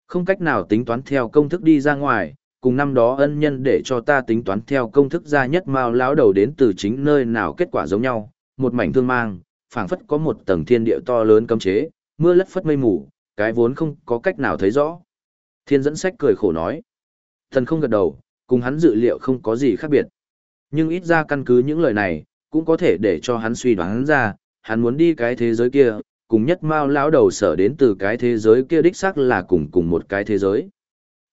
Không cách nào tính toán theo công thức đi ra ngoài, cùng năm đó ân nhân để cho ta tính toán theo công thức ra nhất mao lão đầu đến từ chính nơi nào kết quả giống nhau, một mảnh thương mang, phảng phất có một tầng thiên địa to lớn cấm chế, mưa lất phất mây mù, cái vốn không có cách nào thấy rõ. Thiên dẫn sách cười khổ nói. Thần không gật đầu, cùng hắn dự liệu không có gì khác biệt. Nhưng ít ra căn cứ những lời này, cũng có thể để cho hắn suy đoán ra, hắn muốn đi cái thế giới kia, cùng nhất mao lão đầu sở đến từ cái thế giới kia đích xác là cùng cùng một cái thế giới.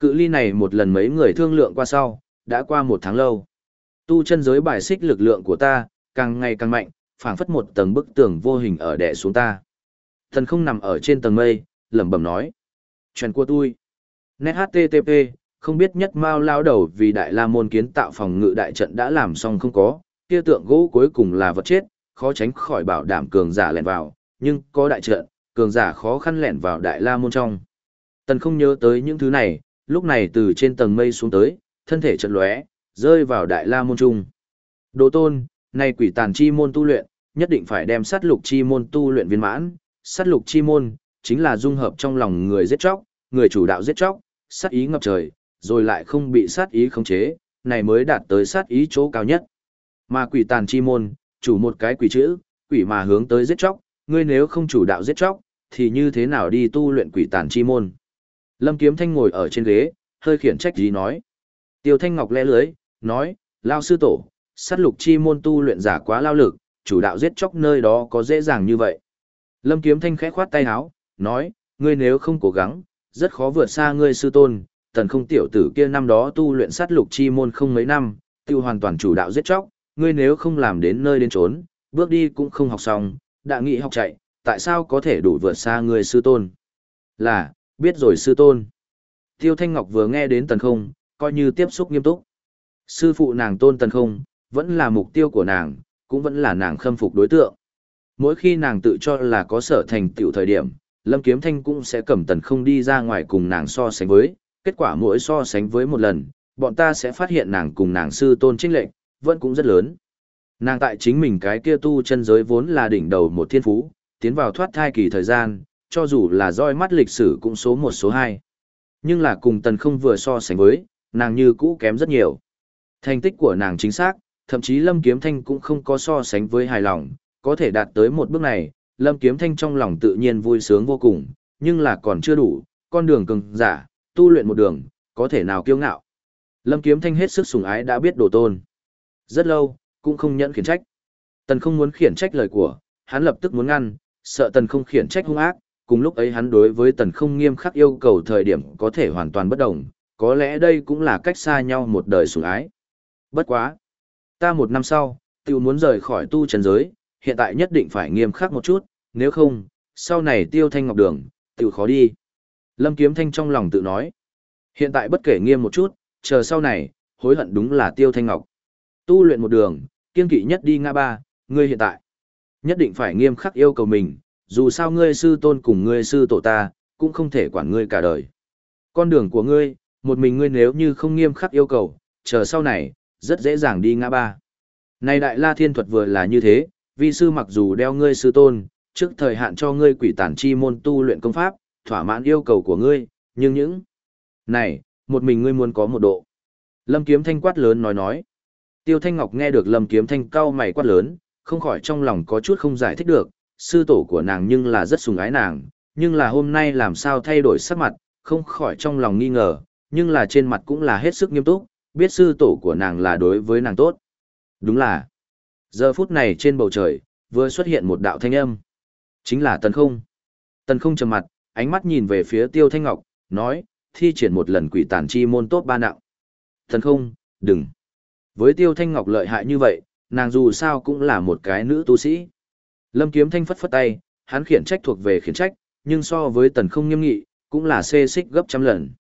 Cự ly này một lần mấy người thương lượng qua sau, đã qua một tháng lâu. Tu chân giới bài xích lực lượng của ta, càng ngày càng mạnh, phảng phất một tầng bức tường vô hình ở đè xuống ta. Thần không nằm ở trên tầng mây, lẩm bẩm nói. Chuyện của tôi. Net HTTP, không biết nhất mao lao đầu vì đại la môn kiến tạo phòng ngự đại trận đã làm xong không có, kia tượng gỗ cuối cùng là vật chết, khó tránh khỏi bảo đảm cường giả lẻn vào, nhưng có đại trận, cường giả khó khăn lẻn vào đại la môn trong. Tần không nhớ tới những thứ này, lúc này từ trên tầng mây xuống tới, thân thể chợt lóe, rơi vào đại la môn trung. Đồ tôn, này quỷ tàn chi môn tu luyện, nhất định phải đem sát lục chi môn tu luyện viên mãn, sát lục chi môn, chính là dung hợp trong lòng người giết chóc, người chủ đạo giết chóc, sát ý ngập trời, rồi lại không bị sát ý khống chế, này mới đạt tới sát ý chỗ cao nhất. Mà quỷ tàn chi môn, chủ một cái quỷ chữ, quỷ mà hướng tới giết chóc, ngươi nếu không chủ đạo giết chóc, thì như thế nào đi tu luyện quỷ tàn chi môn. Lâm Kiếm Thanh ngồi ở trên ghế, hơi khiển trách gì nói. Tiêu Thanh Ngọc lẽ lưới, nói, lao sư tổ, sát lục chi môn tu luyện giả quá lao lực, chủ đạo giết chóc nơi đó có dễ dàng như vậy. Lâm Kiếm Thanh khẽ khoát tay áo, nói, ngươi nếu không cố gắng, rất khó vượt xa ngươi sư tôn, tần không tiểu tử kia năm đó tu luyện sát lục chi môn không mấy năm, tiêu hoàn toàn chủ đạo giết chóc, ngươi nếu không làm đến nơi đến trốn, bước đi cũng không học xong, đã nghị học chạy, tại sao có thể đủ vượt xa ngươi sư tôn? Là, biết rồi sư tôn. Tiêu Thanh Ngọc vừa nghe đến tần không, coi như tiếp xúc nghiêm túc. Sư phụ nàng tôn tần không, vẫn là mục tiêu của nàng, cũng vẫn là nàng khâm phục đối tượng. Mỗi khi nàng tự cho là có sở thành tựu thời điểm, Lâm Kiếm Thanh cũng sẽ cầm tần không đi ra ngoài cùng nàng so sánh với, kết quả mỗi so sánh với một lần, bọn ta sẽ phát hiện nàng cùng nàng sư tôn trinh lệnh, vẫn cũng rất lớn. Nàng tại chính mình cái kia tu chân giới vốn là đỉnh đầu một thiên phú, tiến vào thoát thai kỳ thời gian, cho dù là roi mắt lịch sử cũng số một số hai. Nhưng là cùng tần không vừa so sánh với, nàng như cũ kém rất nhiều. Thành tích của nàng chính xác, thậm chí Lâm Kiếm Thanh cũng không có so sánh với hài lòng, có thể đạt tới một bước này, Lâm Kiếm Thanh trong lòng tự nhiên vui sướng vô cùng, nhưng là còn chưa đủ, con đường cường giả, tu luyện một đường, có thể nào kiêu ngạo. Lâm Kiếm Thanh hết sức sùng ái đã biết đồ tôn. Rất lâu, cũng không nhận khiển trách. Tần không muốn khiển trách lời của, hắn lập tức muốn ngăn, sợ tần không khiển trách hung ác, cùng lúc ấy hắn đối với tần không nghiêm khắc yêu cầu thời điểm có thể hoàn toàn bất đồng, có lẽ đây cũng là cách xa nhau một đời sủng ái. Bất quá. Ta một năm sau, tiêu muốn rời khỏi tu trần giới, hiện tại nhất định phải nghiêm khắc một chút, nếu không, sau này tiêu thanh ngọc đường, tiêu khó đi. Lâm Kiếm Thanh trong lòng tự nói. Hiện tại bất kể nghiêm một chút, chờ sau này, hối hận đúng là tiêu thanh ngọc. Tu luyện một đường, kiên kỵ nhất đi ngã ba, ngươi hiện tại. Nhất định phải nghiêm khắc yêu cầu mình, dù sao ngươi sư tôn cùng ngươi sư tổ ta, cũng không thể quản ngươi cả đời. Con đường của ngươi, một mình ngươi nếu như không nghiêm khắc yêu cầu, chờ sau này, rất dễ dàng đi ngã ba. Này đại la thiên thuật vừa là như thế, vi sư mặc dù đeo ngươi sư tôn, trước thời hạn cho ngươi quỷ tản chi môn tu luyện công pháp, thỏa mãn yêu cầu của ngươi, nhưng những... Này, một mình ngươi muốn có một độ. Lâm Kiếm Thanh quát lớn nói nói. Tiêu Thanh Ngọc nghe được Lâm Kiếm Thanh cau mày quát lớn, không khỏi trong lòng có chút không giải thích được, sư tổ của nàng nhưng là rất sùng ái nàng, nhưng là hôm nay làm sao thay đổi sắc mặt, không khỏi trong lòng nghi ngờ, nhưng là trên mặt cũng là hết sức nghiêm túc, biết sư tổ của nàng là đối với nàng tốt. Đúng là, giờ phút này trên bầu trời, vừa xuất hiện một đạo thanh âm. Chính là Tần Không. Tần Không trầm mặt, ánh mắt nhìn về phía Tiêu Thanh Ngọc, nói, thi triển một lần quỷ tản chi môn tốt ba nặng. Tần Không, đừng. Với Tiêu Thanh Ngọc lợi hại như vậy, nàng dù sao cũng là một cái nữ tu sĩ. Lâm Kiếm Thanh phất phất tay, hắn khiển trách thuộc về khiển trách, nhưng so với Tần Không nghiêm nghị, cũng là xê xích gấp trăm lần.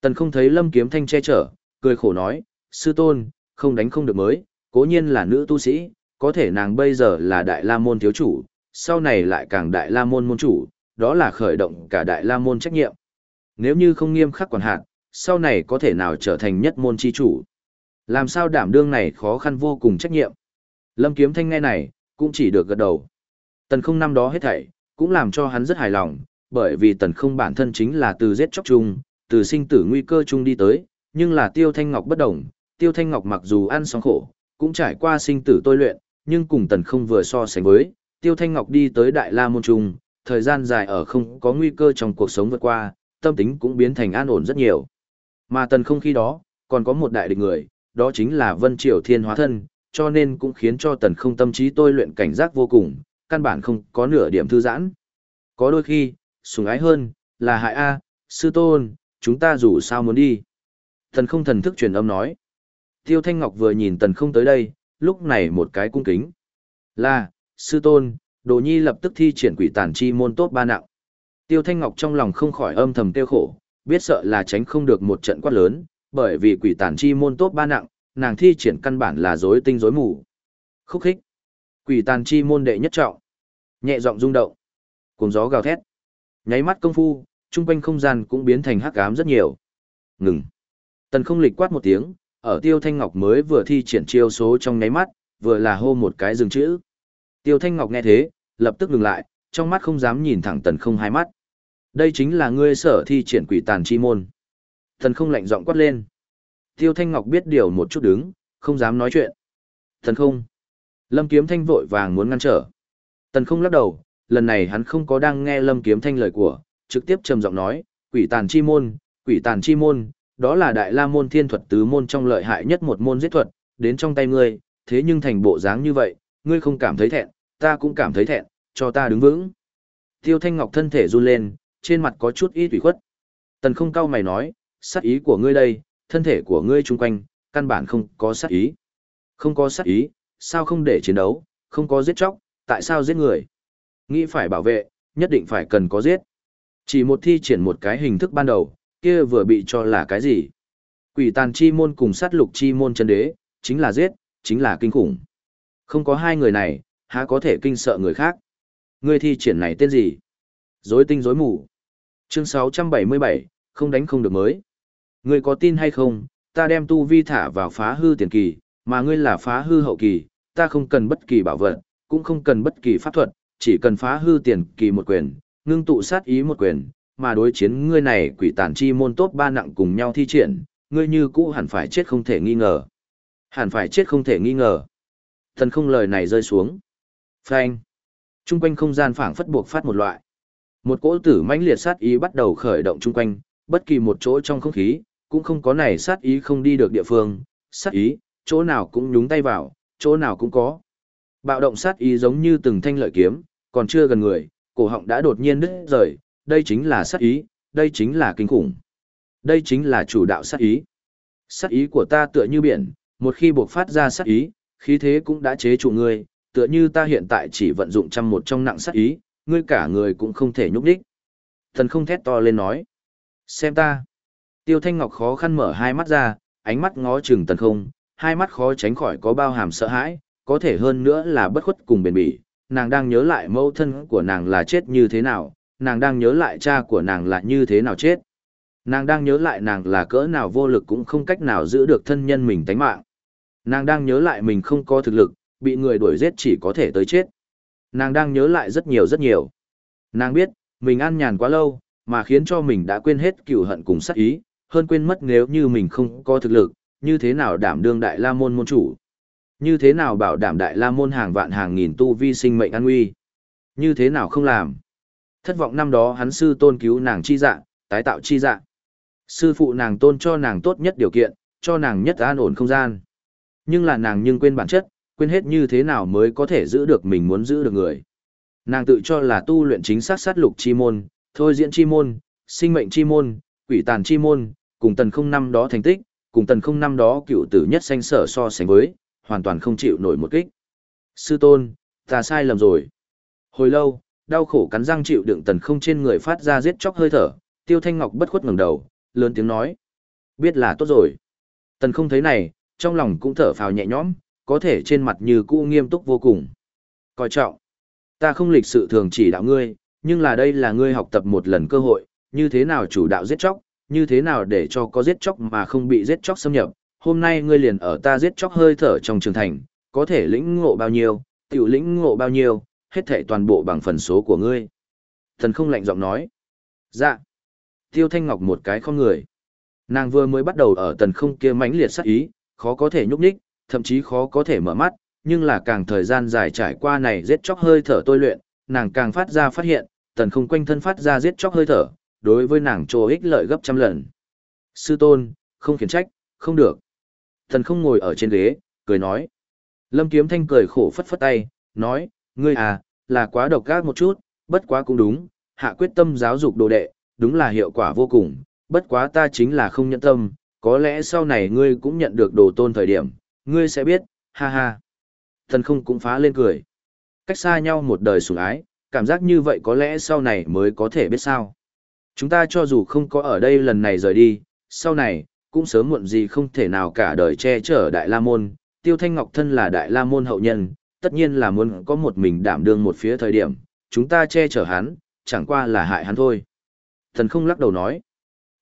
Tần Không thấy Lâm Kiếm Thanh che chở, cười khổ nói, sư tôn, không đánh không được mới, cố nhiên là nữ tu sĩ, có thể nàng bây giờ là đại la môn thiếu chủ, sau này lại càng đại la môn môn chủ, đó là khởi động cả đại la môn trách nhiệm. Nếu như không nghiêm khắc quản hạt, sau này có thể nào trở thành nhất môn chi chủ. Làm sao đảm đương này khó khăn vô cùng trách nhiệm. Lâm Kiếm Thanh nghe này, cũng chỉ được gật đầu. Tần không năm đó hết thảy, cũng làm cho hắn rất hài lòng, bởi vì tần không bản thân chính là từ giết chóc chung, từ sinh tử nguy cơ chung đi tới, nhưng là Tiêu Thanh Ngọc bất đồng, Tiêu Thanh Ngọc mặc dù ăn sóng khổ, cũng trải qua sinh tử tôi luyện, nhưng cùng tần không vừa so sánh với, Tiêu Thanh Ngọc đi tới Đại La Môn Trung, thời gian dài ở không có nguy cơ trong cuộc sống vượt qua, tâm tính cũng biến thành an ổn rất nhiều. Mà tần không khi đó, còn có một đại địch người, đó chính là Vân Triều Thiên Hóa Thân, cho nên cũng khiến cho tần không tâm trí tôi luyện cảnh giác vô cùng, căn bản không có nửa điểm thư giãn. Có đôi khi, sùng ái hơn, là hại A, sư tôn, chúng ta dù sao muốn đi thần không thần thức truyền âm nói. Tiêu Thanh Ngọc vừa nhìn tần không tới đây, lúc này một cái cung kính. Là, sư tôn, đồ nhi lập tức thi triển quỷ tàn chi môn tốt ba nặng. Tiêu Thanh Ngọc trong lòng không khỏi âm thầm tiêu khổ, biết sợ là tránh không được một trận quát lớn, bởi vì quỷ tàn chi môn tốt ba nặng, nàng thi triển căn bản là rối tinh rối mù. Khúc khích. Quỷ tàn chi môn đệ nhất trọng. Nhẹ giọng rung động. Cùng gió gào thét. Nháy mắt công phu, trung quanh không gian cũng biến thành hắc ám rất nhiều. Ngừng. Tần không lịch quát một tiếng, ở Tiêu Thanh Ngọc mới vừa thi triển chiêu số trong nháy mắt, vừa là hô một cái dừng chữ. Tiêu Thanh Ngọc nghe thế, lập tức ngừng lại, trong mắt không dám nhìn thẳng tần không hai mắt. Đây chính là ngươi sở thi triển quỷ tàn chi môn. Tần không lạnh giọng quát lên. Tiêu Thanh Ngọc biết điều một chút đứng, không dám nói chuyện. Tần không. Lâm Kiếm Thanh vội vàng muốn ngăn trở. Tần không lắc đầu, lần này hắn không có đang nghe Lâm Kiếm Thanh lời của, trực tiếp trầm giọng nói, quỷ tàn chi môn, quỷ tàn chi môn, đó là đại la môn thiên thuật tứ môn trong lợi hại nhất một môn giết thuật, đến trong tay ngươi, thế nhưng thành bộ dáng như vậy, ngươi không cảm thấy thẹn, ta cũng cảm thấy thẹn, cho ta đứng vững. Tiêu Thanh Ngọc thân thể run lên, trên mặt có chút ít ủy khuất. Tần không cao mày nói, sát ý của ngươi đây, thân thể của ngươi chung quanh, căn bản không có sát ý. Không có sát ý, sao không để chiến đấu, không có giết chóc, tại sao giết người? Nghĩ phải bảo vệ, nhất định phải cần có giết. Chỉ một thi triển một cái hình thức ban đầu, kia vừa bị cho là cái gì? Quỷ tàn chi môn cùng sát lục chi môn chân đế, chính là giết, chính là kinh khủng. Không có hai người này, há có thể kinh sợ người khác. Ngươi thi triển này tên gì? Dối tinh dối mù. Chương 677, không đánh không được mới. Ngươi có tin hay không, ta đem tu vi thả vào phá hư tiền kỳ, mà ngươi là phá hư hậu kỳ, ta không cần bất kỳ bảo vật, cũng không cần bất kỳ pháp thuật, chỉ cần phá hư tiền kỳ một quyền, ngưng tụ sát ý một quyền, mà đối chiến ngươi này quỷ tàn chi môn tốt ba nặng cùng nhau thi triển, ngươi như cũ hẳn phải chết không thể nghi ngờ. Hẳn phải chết không thể nghi ngờ. Thần không lời này rơi xuống. Phanh. Trung quanh không gian phảng phất buộc phát một loại. Một cỗ tử mãnh liệt sát ý bắt đầu khởi động trung quanh, bất kỳ một chỗ trong không khí, cũng không có này sát ý không đi được địa phương, sát ý, chỗ nào cũng nhúng tay vào, chỗ nào cũng có. Bạo động sát ý giống như từng thanh lợi kiếm, còn chưa gần người, cổ họng đã đột nhiên đứt rời, đây chính là sát ý, đây chính là kinh khủng. Đây chính là chủ đạo sát ý. Sát ý của ta tựa như biển, một khi buộc phát ra sát ý, khí thế cũng đã chế trụ ngươi, tựa như ta hiện tại chỉ vận dụng trăm một trong nặng sát ý, ngươi cả người cũng không thể nhúc đích. Thần không thét to lên nói. Xem ta. Tiêu Thanh Ngọc khó khăn mở hai mắt ra, ánh mắt ngó chừng tần không, hai mắt khó tránh khỏi có bao hàm sợ hãi, có thể hơn nữa là bất khuất cùng bền bỉ. Nàng đang nhớ lại mẫu thân của nàng là chết như thế nào, nàng đang nhớ lại cha của nàng là như thế nào chết. Nàng đang nhớ lại nàng là cỡ nào vô lực cũng không cách nào giữ được thân nhân mình tánh mạng. Nàng đang nhớ lại mình không có thực lực, bị người đuổi giết chỉ có thể tới chết. Nàng đang nhớ lại rất nhiều rất nhiều. Nàng biết, mình an nhàn quá lâu, mà khiến cho mình đã quên hết cựu hận cùng sát ý, hơn quên mất nếu như mình không có thực lực, như thế nào đảm đương đại la môn môn chủ. Như thế nào bảo đảm đại la môn hàng vạn hàng nghìn tu vi sinh mệnh an nguy. Như thế nào không làm. Thất vọng năm đó hắn sư tôn cứu nàng chi dạ, tái tạo chi dạ. Sư phụ nàng tôn cho nàng tốt nhất điều kiện, cho nàng nhất an ổn không gian. Nhưng là nàng nhưng quên bản chất, quên hết như thế nào mới có thể giữ được mình muốn giữ được người. Nàng tự cho là tu luyện chính xác sát lục chi môn, thôi diễn chi môn, sinh mệnh chi môn, quỷ tàn chi môn, cùng tần không năm đó thành tích, cùng tần không năm đó cựu tử nhất sanh sở so sánh với, hoàn toàn không chịu nổi một kích. Sư tôn, ta sai lầm rồi. Hồi lâu, đau khổ cắn răng chịu đựng tần không trên người phát ra giết chóc hơi thở, tiêu thanh ngọc bất khuất ngẩng đầu, lớn tiếng nói. Biết là tốt rồi. Tần không thấy này, trong lòng cũng thở phào nhẹ nhõm, có thể trên mặt như cũ nghiêm túc vô cùng. Coi trọng, ta không lịch sự thường chỉ đạo ngươi, nhưng là đây là ngươi học tập một lần cơ hội, như thế nào chủ đạo giết chóc, như thế nào để cho có giết chóc mà không bị giết chóc xâm nhập. Hôm nay ngươi liền ở ta giết chóc hơi thở trong trường thành, có thể lĩnh ngộ bao nhiêu, tiểu lĩnh ngộ bao nhiêu, hết thệ toàn bộ bằng phần số của ngươi. Thần không lạnh giọng nói. Dạ. Tiêu Thanh Ngọc một cái không người. Nàng vừa mới bắt đầu ở tần không kia mãnh liệt sát ý, khó có thể nhúc nhích, thậm chí khó có thể mở mắt, nhưng là càng thời gian dài trải qua này giết chóc hơi thở tôi luyện, nàng càng phát ra phát hiện, tần không quanh thân phát ra giết chóc hơi thở, đối với nàng trô ích lợi gấp trăm lần. Sư tôn, không khiển trách, không được. Tần không ngồi ở trên ghế, cười nói. Lâm Kiếm Thanh cười khổ phất phất tay, nói, ngươi à, là quá độc ác một chút, bất quá cũng đúng, hạ quyết tâm giáo dục đồ đệ, đúng là hiệu quả vô cùng, bất quá ta chính là không nhận tâm, có lẽ sau này ngươi cũng nhận được đồ tôn thời điểm, ngươi sẽ biết, ha ha. Thần không cũng phá lên cười. Cách xa nhau một đời sủng ái, cảm giác như vậy có lẽ sau này mới có thể biết sao. Chúng ta cho dù không có ở đây lần này rời đi, sau này, cũng sớm muộn gì không thể nào cả đời che chở Đại La Môn, Tiêu Thanh Ngọc thân là Đại La Môn hậu nhân, tất nhiên là muốn có một mình đảm đương một phía thời điểm, chúng ta che chở hắn, chẳng qua là hại hắn thôi. Thần không lắc đầu nói,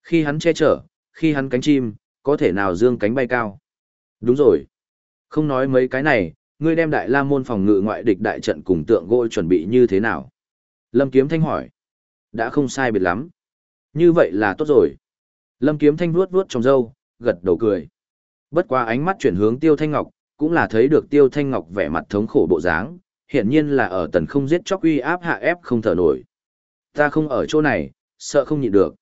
khi hắn che chở, khi hắn cánh chim, có thể nào dương cánh bay cao. Đúng rồi. Không nói mấy cái này, ngươi đem đại la môn phòng ngự ngoại địch đại trận cùng tượng gỗ chuẩn bị như thế nào? Lâm Kiếm Thanh hỏi. Đã không sai biệt lắm. Như vậy là tốt rồi. Lâm Kiếm Thanh vuốt vuốt trong râu, gật đầu cười. Bất quá ánh mắt chuyển hướng Tiêu Thanh Ngọc, cũng là thấy được Tiêu Thanh Ngọc vẻ mặt thống khổ bộ dáng, hiển nhiên là ở tần không giết chóc uy áp hạ ép không thở nổi. Ta không ở chỗ này, sợ không nhịn được.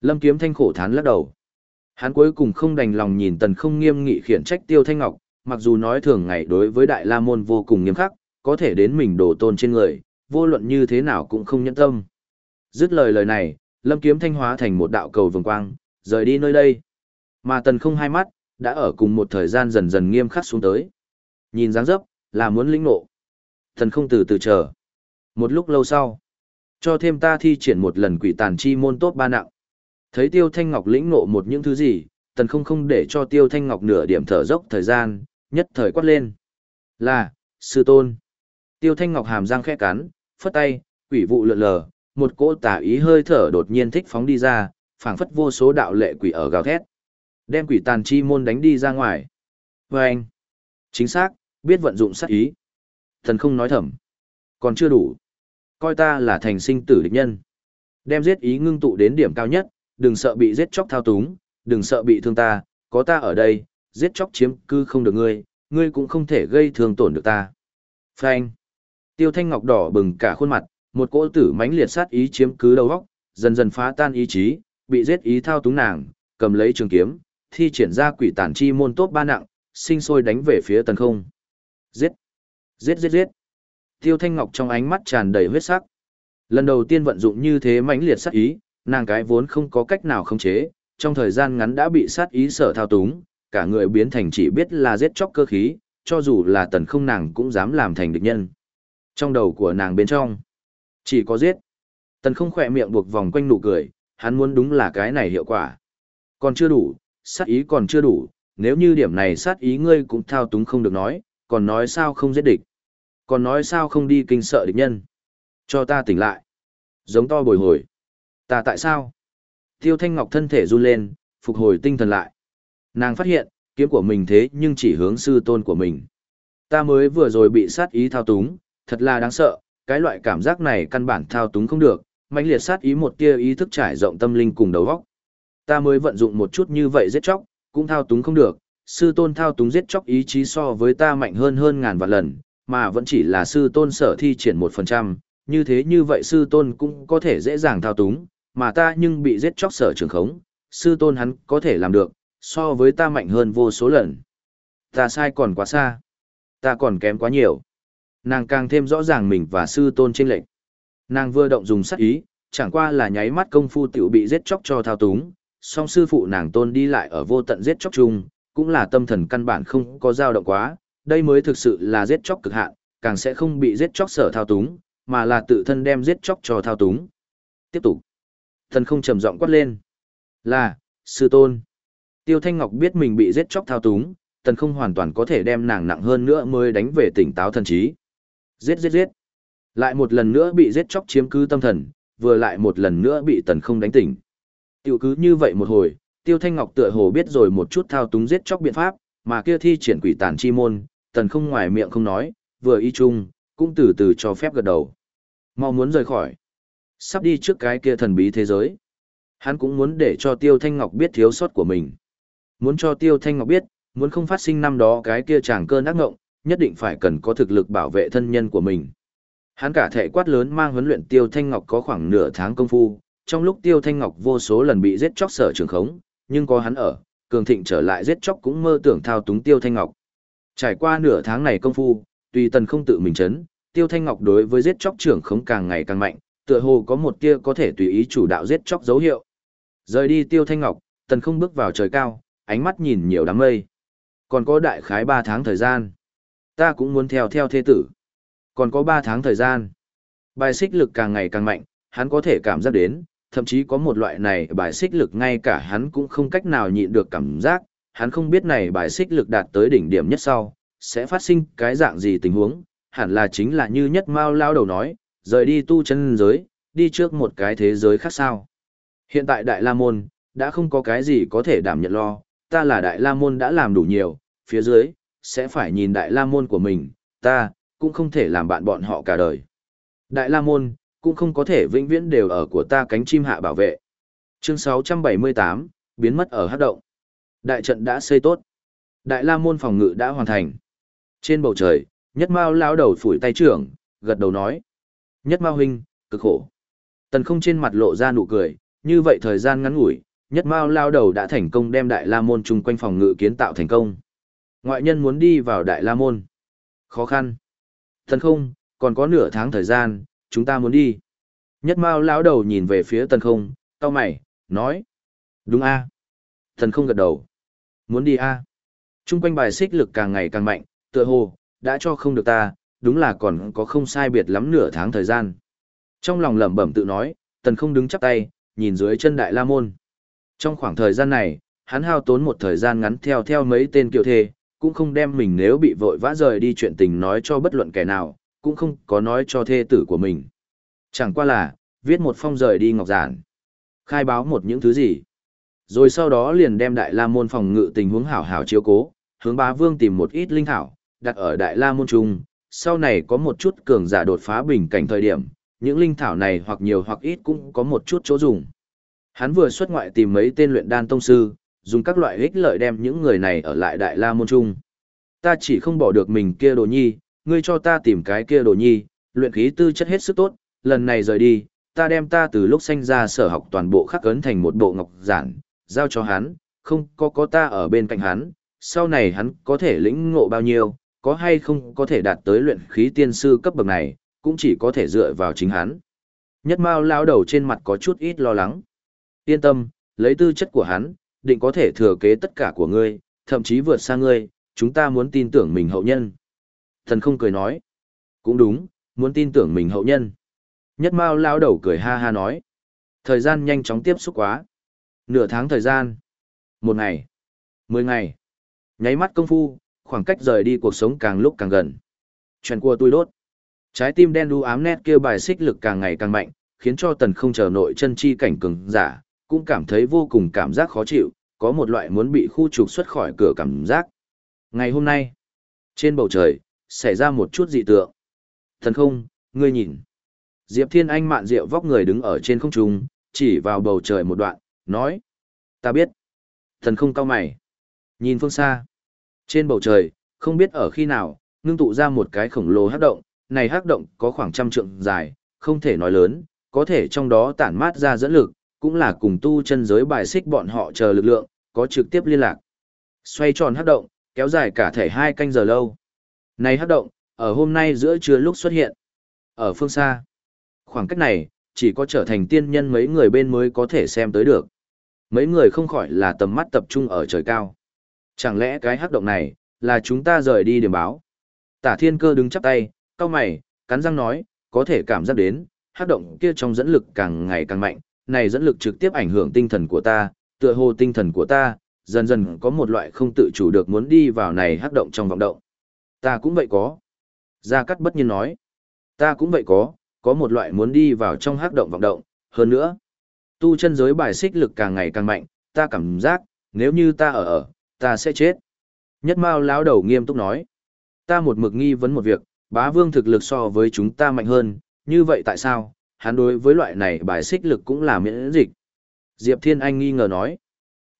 Lâm Kiếm Thanh khổ thán lắc đầu. Hắn cuối cùng không đành lòng nhìn tần không nghiêm nghị khiển trách Tiêu Thanh Ngọc, mặc dù nói thường ngày đối với Đại La Môn vô cùng nghiêm khắc, có thể đến mình đổ tôn trên người, vô luận như thế nào cũng không nhẫn tâm. Dứt lời lời này, Lâm Kiếm Thanh hóa thành một đạo cầu vồng quang, rời đi nơi đây. Mà tần không hai mắt, đã ở cùng một thời gian dần dần nghiêm khắc xuống tới. Nhìn dáng dấp, là muốn lĩnh nộ. thần không từ từ chờ. Một lúc lâu sau, cho thêm ta thi triển một lần quỷ tàn chi môn tốt ba nặng. Thấy Tiêu Thanh Ngọc lĩnh nộ một những thứ gì, tần không không để cho Tiêu Thanh Ngọc nửa điểm thở dốc thời gian, nhất thời quát lên. Là, sư tôn. Tiêu Thanh Ngọc hàm răng khẽ cắn, phất tay, quỷ vụ lượn lờ, một cỗ tà ý hơi thở đột nhiên thích phóng đi ra, phảng phất vô số đạo lệ quỷ ở gào thét. Đem quỷ tàn chi môn đánh đi ra ngoài. Và anh, chính xác, biết vận dụng sát ý. Thần không nói thầm. Còn chưa đủ. Coi ta là thành sinh tử địch nhân. Đem giết ý ngưng tụ đến điểm cao nhất, đừng sợ bị giết chóc thao túng, đừng sợ bị thương ta, có ta ở đây, giết chóc chiếm cư không được ngươi, ngươi cũng không thể gây thương tổn được ta. Phanh. Tiêu Thanh Ngọc đỏ bừng cả khuôn mặt, một cỗ tử mãnh liệt sát ý chiếm cứ đầu óc, dần dần phá tan ý chí, bị giết ý thao túng nàng, cầm lấy trường kiếm, thi triển ra quỷ tản chi môn tốt ba nặng, sinh sôi đánh về phía tần không. Giết! Giết giết giết! Tiêu Thanh Ngọc trong ánh mắt tràn đầy huyết sắc. Lần đầu tiên vận dụng như thế mãnh liệt sát ý, nàng cái vốn không có cách nào khống chế, trong thời gian ngắn đã bị sát ý sở thao túng, cả người biến thành chỉ biết là giết chóc cơ khí, cho dù là tần không nàng cũng dám làm thành địch nhân. Trong đầu của nàng bên trong, chỉ có giết. Tần không khỏe miệng buộc vòng quanh nụ cười, hắn muốn đúng là cái này hiệu quả. Còn chưa đủ, sát ý còn chưa đủ, nếu như điểm này sát ý ngươi cũng thao túng không được nói, còn nói sao không giết địch. Còn nói sao không đi kinh sợ địch nhân. Cho ta tỉnh lại. Giống to bồi hồi. Ta tại sao? Tiêu Thanh Ngọc thân thể run lên, phục hồi tinh thần lại. Nàng phát hiện, kiếm của mình thế nhưng chỉ hướng sư tôn của mình. Ta mới vừa rồi bị sát ý thao túng, thật là đáng sợ, cái loại cảm giác này căn bản thao túng không được, mãnh liệt sát ý một tia ý thức trải rộng tâm linh cùng đầu óc. Ta mới vận dụng một chút như vậy giết chóc, cũng thao túng không được, sư tôn thao túng giết chóc ý chí so với ta mạnh hơn hơn ngàn vạn lần, mà vẫn chỉ là sư tôn sở thi triển một phần trăm, như thế như vậy sư tôn cũng có thể dễ dàng thao túng, mà ta nhưng bị giết chóc sở trường khống, sư tôn hắn có thể làm được, so với ta mạnh hơn vô số lần. Ta sai còn quá xa, ta còn kém quá nhiều. Nàng càng thêm rõ ràng mình và sư tôn trên lệnh. Nàng vừa động dùng sát ý, chẳng qua là nháy mắt công phu tiểu bị giết chóc cho thao túng, song sư phụ nàng tôn đi lại ở vô tận giết chóc chung, cũng là tâm thần căn bản không có dao động quá, đây mới thực sự là giết chóc cực hạn, càng sẽ không bị giết chóc sở thao túng, mà là tự thân đem giết chóc cho thao túng. Tiếp tục. Thần không trầm giọng quát lên. Là, sư tôn. Tiêu Thanh Ngọc biết mình bị giết chóc thao túng, tần không hoàn toàn có thể đem nàng nặng hơn nữa mới đánh về tỉnh táo thần trí. Giết giết giết. Lại một lần nữa bị giết chóc chiếm cứ tâm thần, vừa lại một lần nữa bị tần không đánh tỉnh. Tiểu cứ như vậy một hồi, Tiêu Thanh Ngọc tựa hồ biết rồi một chút thao túng giết chóc biện pháp, mà kia thi triển quỷ tàn chi môn, tần không ngoài miệng không nói, vừa y chung, cũng từ từ cho phép gật đầu. Mau muốn rời khỏi. Sắp đi trước cái kia thần bí thế giới. Hắn cũng muốn để cho Tiêu Thanh Ngọc biết thiếu sót của mình. Muốn cho Tiêu Thanh Ngọc biết, muốn không phát sinh năm đó cái kia chàng cơn ác ngộng, nhất định phải cần có thực lực bảo vệ thân nhân của mình. Hắn cả thể quát lớn mang huấn luyện Tiêu Thanh Ngọc có khoảng nửa tháng công phu, trong lúc Tiêu Thanh Ngọc vô số lần bị giết chóc sở trường khống, nhưng có hắn ở, cường thịnh trở lại giết chóc cũng mơ tưởng thao túng Tiêu Thanh Ngọc. Trải qua nửa tháng này công phu, tùy tần không tự mình chấn, Tiêu Thanh Ngọc đối với giết chóc trưởng khống càng ngày càng mạnh, tựa hồ có một tia có thể tùy ý chủ đạo giết chóc dấu hiệu. Rời đi Tiêu Thanh Ngọc, tần không bước vào trời cao, ánh mắt nhìn nhiều đám mây. Còn có đại khái 3 tháng thời gian. Ta cũng muốn theo theo thế tử. Còn có 3 tháng thời gian. Bài xích lực càng ngày càng mạnh, hắn có thể cảm giác đến, thậm chí có một loại này bài xích lực ngay cả hắn cũng không cách nào nhịn được cảm giác, hắn không biết này bài xích lực đạt tới đỉnh điểm nhất sau, sẽ phát sinh cái dạng gì tình huống, hẳn là chính là như nhất mao lao đầu nói, rời đi tu chân giới, đi trước một cái thế giới khác sao. Hiện tại Đại La Môn, đã không có cái gì có thể đảm nhận lo, ta là Đại La Môn đã làm đủ nhiều, phía dưới, sẽ phải nhìn Đại La Môn của mình, ta, cũng không thể làm bạn bọn họ cả đời. Đại La Môn, cũng không có thể vĩnh viễn đều ở của ta cánh chim hạ bảo vệ. Chương 678, biến mất ở hát động. Đại trận đã xây tốt. Đại La Môn phòng ngự đã hoàn thành. Trên bầu trời, Nhất Mao lao đầu phủi tay trưởng, gật đầu nói. Nhất Mao huynh, cực khổ. Tần không trên mặt lộ ra nụ cười, như vậy thời gian ngắn ngủi, Nhất Mao lao đầu đã thành công đem Đại La Môn chung quanh phòng ngự kiến tạo thành công. Ngoại nhân muốn đi vào Đại La Môn. Khó khăn. Tần không, còn có nửa tháng thời gian, chúng ta muốn đi. Nhất Mao lão đầu nhìn về phía Tần không, cau mày, nói. Đúng a. À? Tần không gật đầu. Muốn đi a. À? Trung quanh bài xích lực càng ngày càng mạnh, tựa hồ, đã cho không được ta, đúng là còn có không sai biệt lắm nửa tháng thời gian. Trong lòng lẩm bẩm tự nói, tần không đứng chắp tay, nhìn dưới chân đại la môn. Trong khoảng thời gian này, hắn hao tốn một thời gian ngắn theo theo mấy tên kiều thê, cũng không đem mình nếu bị vội vã rời đi chuyện tình nói cho bất luận kẻ nào, cũng không có nói cho thê tử của mình. Chẳng qua là, viết một phong rời đi ngọc giản. Khai báo một những thứ gì. Rồi sau đó liền đem đại la môn phòng ngự tình huống hảo hảo chiếu cố, hướng bá vương tìm một ít linh thảo, đặt ở đại la môn trung, sau này có một chút cường giả đột phá bình cảnh thời điểm, những linh thảo này hoặc nhiều hoặc ít cũng có một chút chỗ dùng. Hắn vừa xuất ngoại tìm mấy tên luyện đan tông sư, dùng các loại ích lợi đem những người này ở lại đại la môn trung. Ta chỉ không bỏ được mình kia đồ nhi, ngươi cho ta tìm cái kia đồ nhi, luyện khí tư chất hết sức tốt, lần này rời đi, ta đem ta từ lúc sanh ra sở học toàn bộ khắc ấn thành một bộ ngọc giản, giao cho hắn, không có có ta ở bên cạnh hắn, sau này hắn có thể lĩnh ngộ bao nhiêu, có hay không có thể đạt tới luyện khí tiên sư cấp bậc này, cũng chỉ có thể dựa vào chính hắn. Nhất Mao lao đầu trên mặt có chút ít lo lắng. Yên tâm, lấy tư chất của hắn, định có thể thừa kế tất cả của ngươi, thậm chí vượt xa ngươi, chúng ta muốn tin tưởng mình hậu nhân. Thần không cười nói. Cũng đúng, muốn tin tưởng mình hậu nhân. Nhất Mao lao đầu cười ha ha nói. Thời gian nhanh chóng tiếp xúc quá. Nửa tháng thời gian. Một ngày. Mười ngày. Nháy mắt công phu, khoảng cách rời đi cuộc sống càng lúc càng gần. Chuyện của tôi đốt. Trái tim đen đu ám nét kia bài xích lực càng ngày càng mạnh, khiến cho tần không chờ nội chân chi cảnh cường giả, cũng cảm thấy vô cùng cảm giác khó chịu, có một loại muốn bị khu trục xuất khỏi cửa cảm giác. Ngày hôm nay, trên bầu trời, xảy ra một chút dị tượng. Thần không, ngươi nhìn. Diệp Thiên Anh mạn rượu vóc người đứng ở trên không trung, chỉ vào bầu trời một đoạn, nói. Ta biết. Thần không cao mày. Nhìn phương xa. Trên bầu trời, không biết ở khi nào, ngưng tụ ra một cái khổng lồ hắc động, này hắc động có khoảng trăm trượng dài, không thể nói lớn, có thể trong đó tản mát ra dẫn lực, cũng là cùng tu chân giới bài xích bọn họ chờ lực lượng, có trực tiếp liên lạc. Xoay tròn hắc động, kéo dài cả thể hai canh giờ lâu. Này hắc động, ở hôm nay giữa trưa lúc xuất hiện. Ở phương xa, khoảng cách này, chỉ có trở thành tiên nhân mấy người bên mới có thể xem tới được. Mấy người không khỏi là tầm mắt tập trung ở trời cao. Chẳng lẽ cái hắc động này, là chúng ta rời đi điểm báo? Tả thiên cơ đứng chắp tay, cao mày, cắn răng nói, có thể cảm giác đến, hắc động kia trong dẫn lực càng ngày càng mạnh, này dẫn lực trực tiếp ảnh hưởng tinh thần của ta, tựa hồ tinh thần của ta, dần dần có một loại không tự chủ được muốn đi vào này hắc động trong vọng động. Ta cũng vậy có. Gia Cát bất nhiên nói. Ta cũng vậy có, có một loại muốn đi vào trong hắc động vọng động, hơn nữa. Tu chân giới bài xích lực càng ngày càng mạnh, ta cảm giác, nếu như ta ở ở, ta sẽ chết. Nhất Mao lão đầu nghiêm túc nói. Ta một mực nghi vấn một việc, bá vương thực lực so với chúng ta mạnh hơn, như vậy tại sao, hắn đối với loại này bài xích lực cũng là miễn dịch. Diệp Thiên Anh nghi ngờ nói.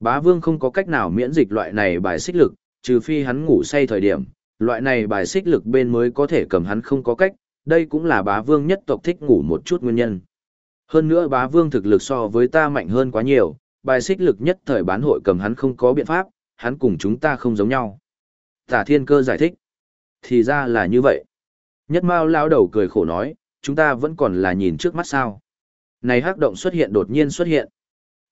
Bá vương không có cách nào miễn dịch loại này bài xích lực, trừ phi hắn ngủ say thời điểm, loại này bài xích lực bên mới có thể cầm hắn không có cách, đây cũng là bá vương nhất tộc thích ngủ một chút nguyên nhân. Hơn nữa bá vương thực lực so với ta mạnh hơn quá nhiều, bài xích lực nhất thời bán hội cầm hắn không có biện pháp, hắn cùng chúng ta không giống nhau. Tả thiên cơ giải thích. Thì ra là như vậy. Nhất mao lao đầu cười khổ nói, chúng ta vẫn còn là nhìn trước mắt sao. Này hắc động xuất hiện đột nhiên xuất hiện.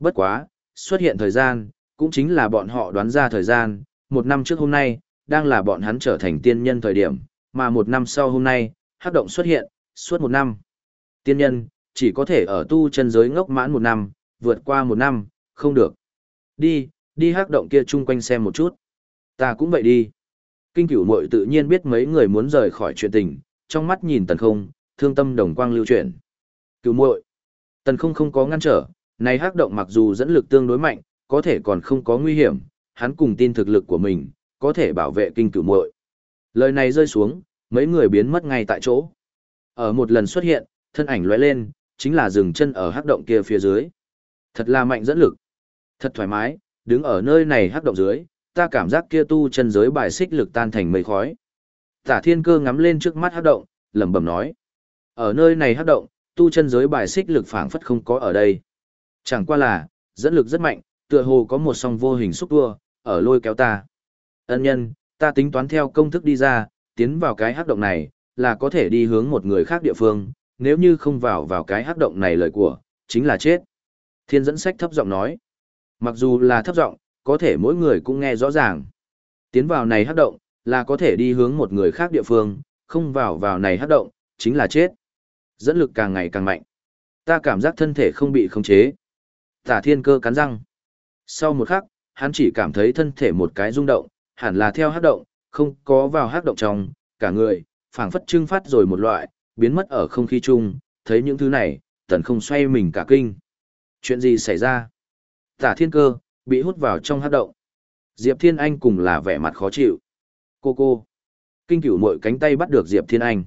Bất quá, xuất hiện thời gian, cũng chính là bọn họ đoán ra thời gian, một năm trước hôm nay, đang là bọn hắn trở thành tiên nhân thời điểm, mà một năm sau hôm nay, hắc động xuất hiện, suốt một năm. Tiên nhân, chỉ có thể ở tu chân giới ngốc mãn một năm, vượt qua một năm, không được. Đi, đi hắc động kia chung quanh xem một chút. Ta cũng vậy đi. Kinh cửu muội tự nhiên biết mấy người muốn rời khỏi chuyện tình, trong mắt nhìn tần không, thương tâm đồng quang lưu chuyển. Cửu muội Tần không không có ngăn trở, này hắc động mặc dù dẫn lực tương đối mạnh, có thể còn không có nguy hiểm, hắn cùng tin thực lực của mình, có thể bảo vệ kinh cửu muội. Lời này rơi xuống, mấy người biến mất ngay tại chỗ. Ở một lần xuất hiện, thân ảnh lóe lên, chính là dừng chân ở hắc động kia phía dưới. Thật là mạnh dẫn lực. Thật thoải mái, đứng ở nơi này hắc động dưới, ta cảm giác kia tu chân giới bài xích lực tan thành mây khói. Tả thiên cơ ngắm lên trước mắt hắc động, lẩm bẩm nói. Ở nơi này hắc động, tu chân giới bài xích lực phảng phất không có ở đây. Chẳng qua là, dẫn lực rất mạnh, tựa hồ có một song vô hình xúc tua, ở lôi kéo ta. Ân nhân, ta tính toán theo công thức đi ra, tiến vào cái hắc động này, là có thể đi hướng một người khác địa phương, nếu như không vào vào cái hắc động này lời của, chính là chết. Thiên dẫn sách thấp giọng nói. Mặc dù là thấp giọng, có thể mỗi người cũng nghe rõ ràng. Tiến vào này hắc động, là có thể đi hướng một người khác địa phương, không vào vào này hắc động, chính là chết. Dẫn lực càng ngày càng mạnh. Ta cảm giác thân thể không bị khống chế. Tả thiên cơ cắn răng. Sau một khắc, hắn chỉ cảm thấy thân thể một cái rung động, hẳn là theo hắc động, không có vào hắc động trong, cả người, phảng phất trưng phát rồi một loại, biến mất ở không khí chung, thấy những thứ này, tần không xoay mình cả kinh. Chuyện gì xảy ra? Tả thiên cơ, bị hút vào trong hắc động. Diệp Thiên Anh cùng là vẻ mặt khó chịu. Cô cô. Kinh cửu muội cánh tay bắt được Diệp Thiên Anh.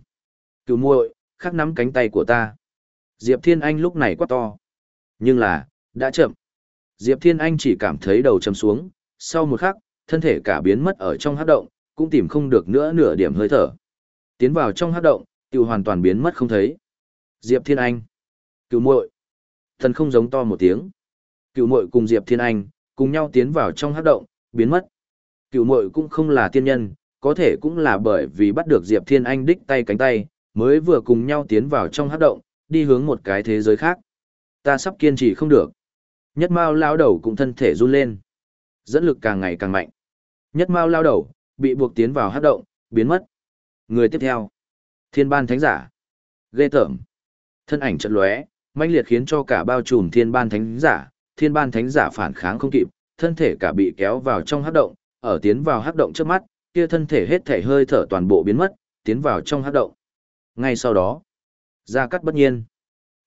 Cửu muội, khắc nắm cánh tay của ta. Diệp Thiên Anh lúc này quá to. Nhưng là, đã chậm. Diệp Thiên Anh chỉ cảm thấy đầu chầm xuống, sau một khắc, thân thể cả biến mất ở trong hát động, cũng tìm không được nữa nửa điểm hơi thở. Tiến vào trong hát động, tiêu hoàn toàn biến mất không thấy. Diệp Thiên Anh. cựu muội. Thần không giống to một tiếng. cựu muội cùng Diệp Thiên Anh, cùng nhau tiến vào trong hát động, biến mất. cựu muội cũng không là tiên nhân, có thể cũng là bởi vì bắt được Diệp Thiên Anh đích tay cánh tay, mới vừa cùng nhau tiến vào trong hát động, đi hướng một cái thế giới khác. Ta sắp kiên trì không được. Nhất Mao lao đầu cũng thân thể run lên. Dẫn lực càng ngày càng mạnh. Nhất Mao lao đầu, bị buộc tiến vào hát động, biến mất. Người tiếp theo. Thiên ban thánh giả. Ghê tởm. Thân ảnh trận lóe, manh liệt khiến cho cả bao trùm thiên ban thánh giả, thiên ban thánh giả phản kháng không kịp, thân thể cả bị kéo vào trong hát động, ở tiến vào hát động trước mắt, kia thân thể hết thể hơi thở toàn bộ biến mất, tiến vào trong hát động. Ngay sau đó, ra cắt bất nhiên.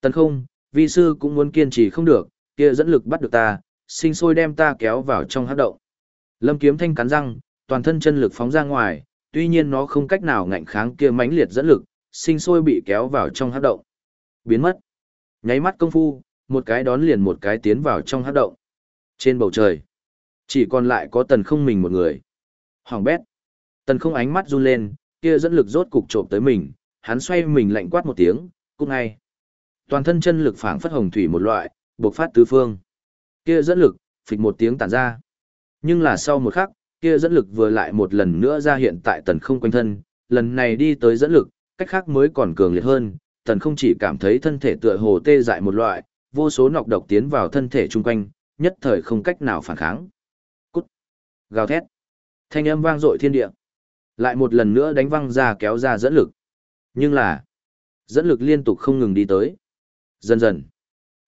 Tần không, vi sư cũng muốn kiên trì không được, kia dẫn lực bắt được ta, sinh sôi đem ta kéo vào trong hát động. Lâm kiếm thanh cắn răng, toàn thân chân lực phóng ra ngoài, tuy nhiên nó không cách nào ngạnh kháng kia mãnh liệt dẫn lực, sinh sôi bị kéo vào trong hắc động. Biến mất. Nháy mắt công phu, một cái đón liền một cái tiến vào trong hắc động. Trên bầu trời, chỉ còn lại có tần không mình một người. Hoàng bét. Tần không ánh mắt run lên, kia dẫn lực rốt cục trộm tới mình, hắn xoay mình lạnh quát một tiếng, cút ngay. Toàn thân chân lực phảng phất hồng thủy một loại, bộc phát tứ phương. Kia dẫn lực, phịch một tiếng tản ra. Nhưng là sau một khắc, kia dẫn lực vừa lại một lần nữa ra hiện tại tần không quanh thân, lần này đi tới dẫn lực, cách khác mới còn cường liệt hơn, tần không chỉ cảm thấy thân thể tựa hồ tê dại một loại, vô số nọc độc tiến vào thân thể chung quanh, nhất thời không cách nào phản kháng. Cút! Gào thét! Thanh âm vang dội thiên địa. Lại một lần nữa đánh văng ra kéo ra dẫn lực. Nhưng là, dẫn lực liên tục không ngừng đi tới. Dần dần,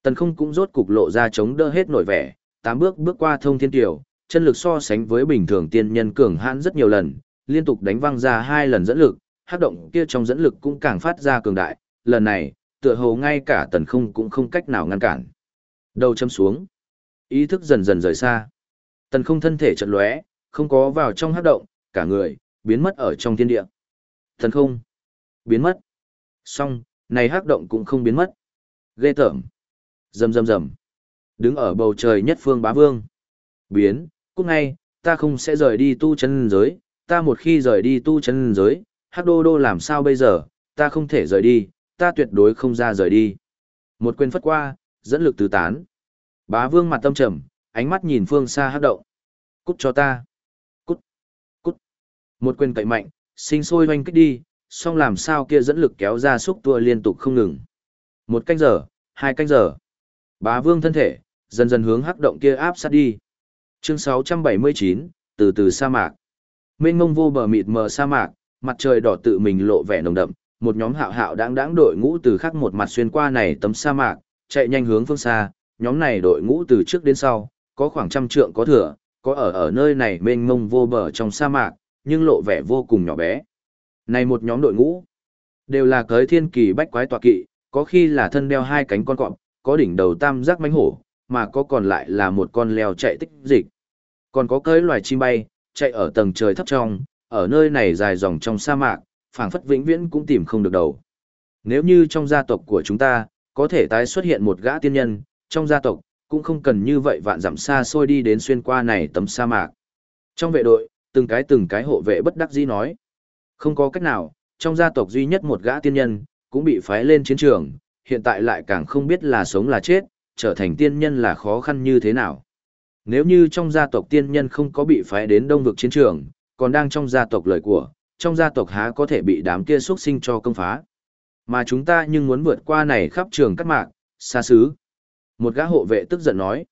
tần không cũng rốt cục lộ ra chống đỡ hết nổi vẻ, tám bước bước qua thông thiên tiểu, chân lực so sánh với bình thường tiên nhân cường hãn rất nhiều lần, liên tục đánh văng ra hai lần dẫn lực, hắc động kia trong dẫn lực cũng càng phát ra cường đại, lần này, tựa hồ ngay cả tần không cũng không cách nào ngăn cản. Đầu châm xuống, ý thức dần dần rời xa. Tần không thân thể chật lóe, không có vào trong hắc động, cả người, biến mất ở trong thiên địa. Tần không, biến mất. Xong, này hắc động cũng không biến mất. Ghê tởm. Rầm rầm rầm. Đứng ở bầu trời nhất phương bá vương. Biến, cúc ngay, ta không sẽ rời đi tu chân giới, ta một khi rời đi tu chân giới, hắc đô đô làm sao bây giờ, ta không thể rời đi, ta tuyệt đối không ra rời đi. Một quyền phất qua, dẫn lực tứ tán. Bá vương mặt tâm trầm, ánh mắt nhìn phương xa hắc động. Cút cho ta. Cút. Cút. Một quyền cậy mạnh, sinh sôi hoanh kích đi, song làm sao kia dẫn lực kéo ra xúc tua liên tục không ngừng. Một canh giờ, hai canh giờ. Bá vương thân thể, dần dần hướng hắc động kia áp sát đi. Chương 679, từ từ sa mạc. Mênh mông vô bờ mịt mờ sa mạc, mặt trời đỏ tự mình lộ vẻ nồng đậm, một nhóm hạo hạo đáng đáng đội ngũ từ khắc một mặt xuyên qua này tấm sa mạc, chạy nhanh hướng phương xa, nhóm này đội ngũ từ trước đến sau, có khoảng trăm trượng có thừa, có ở ở nơi này mênh mông vô bờ trong sa mạc, nhưng lộ vẻ vô cùng nhỏ bé. Này một nhóm đội ngũ, đều là cới thiên kỳ bách quái tọa kỵ, có khi là thân đeo hai cánh con cọp, có đỉnh đầu tam giác mánh hổ, mà có còn lại là một con leo chạy tích dịch. Còn có cới loài chim bay, chạy ở tầng trời thấp trong, ở nơi này dài dòng trong sa mạc, phảng phất vĩnh viễn cũng tìm không được đầu. Nếu như trong gia tộc của chúng ta, có thể tái xuất hiện một gã tiên nhân, trong gia tộc, cũng không cần như vậy vạn dặm xa xôi đi đến xuyên qua này tấm sa mạc. Trong vệ đội, từng cái từng cái hộ vệ bất đắc dĩ nói. Không có cách nào, trong gia tộc duy nhất một gã tiên nhân, cũng bị phái lên chiến trường, hiện tại lại càng không biết là sống là chết, trở thành tiên nhân là khó khăn như thế nào. Nếu như trong gia tộc tiên nhân không có bị phái đến đông vực chiến trường, còn đang trong gia tộc lời của, trong gia tộc há có thể bị đám kia xuất sinh cho công phá. Mà chúng ta nhưng muốn vượt qua này khắp trường cắt mạng, xa xứ. Một gã hộ vệ tức giận nói.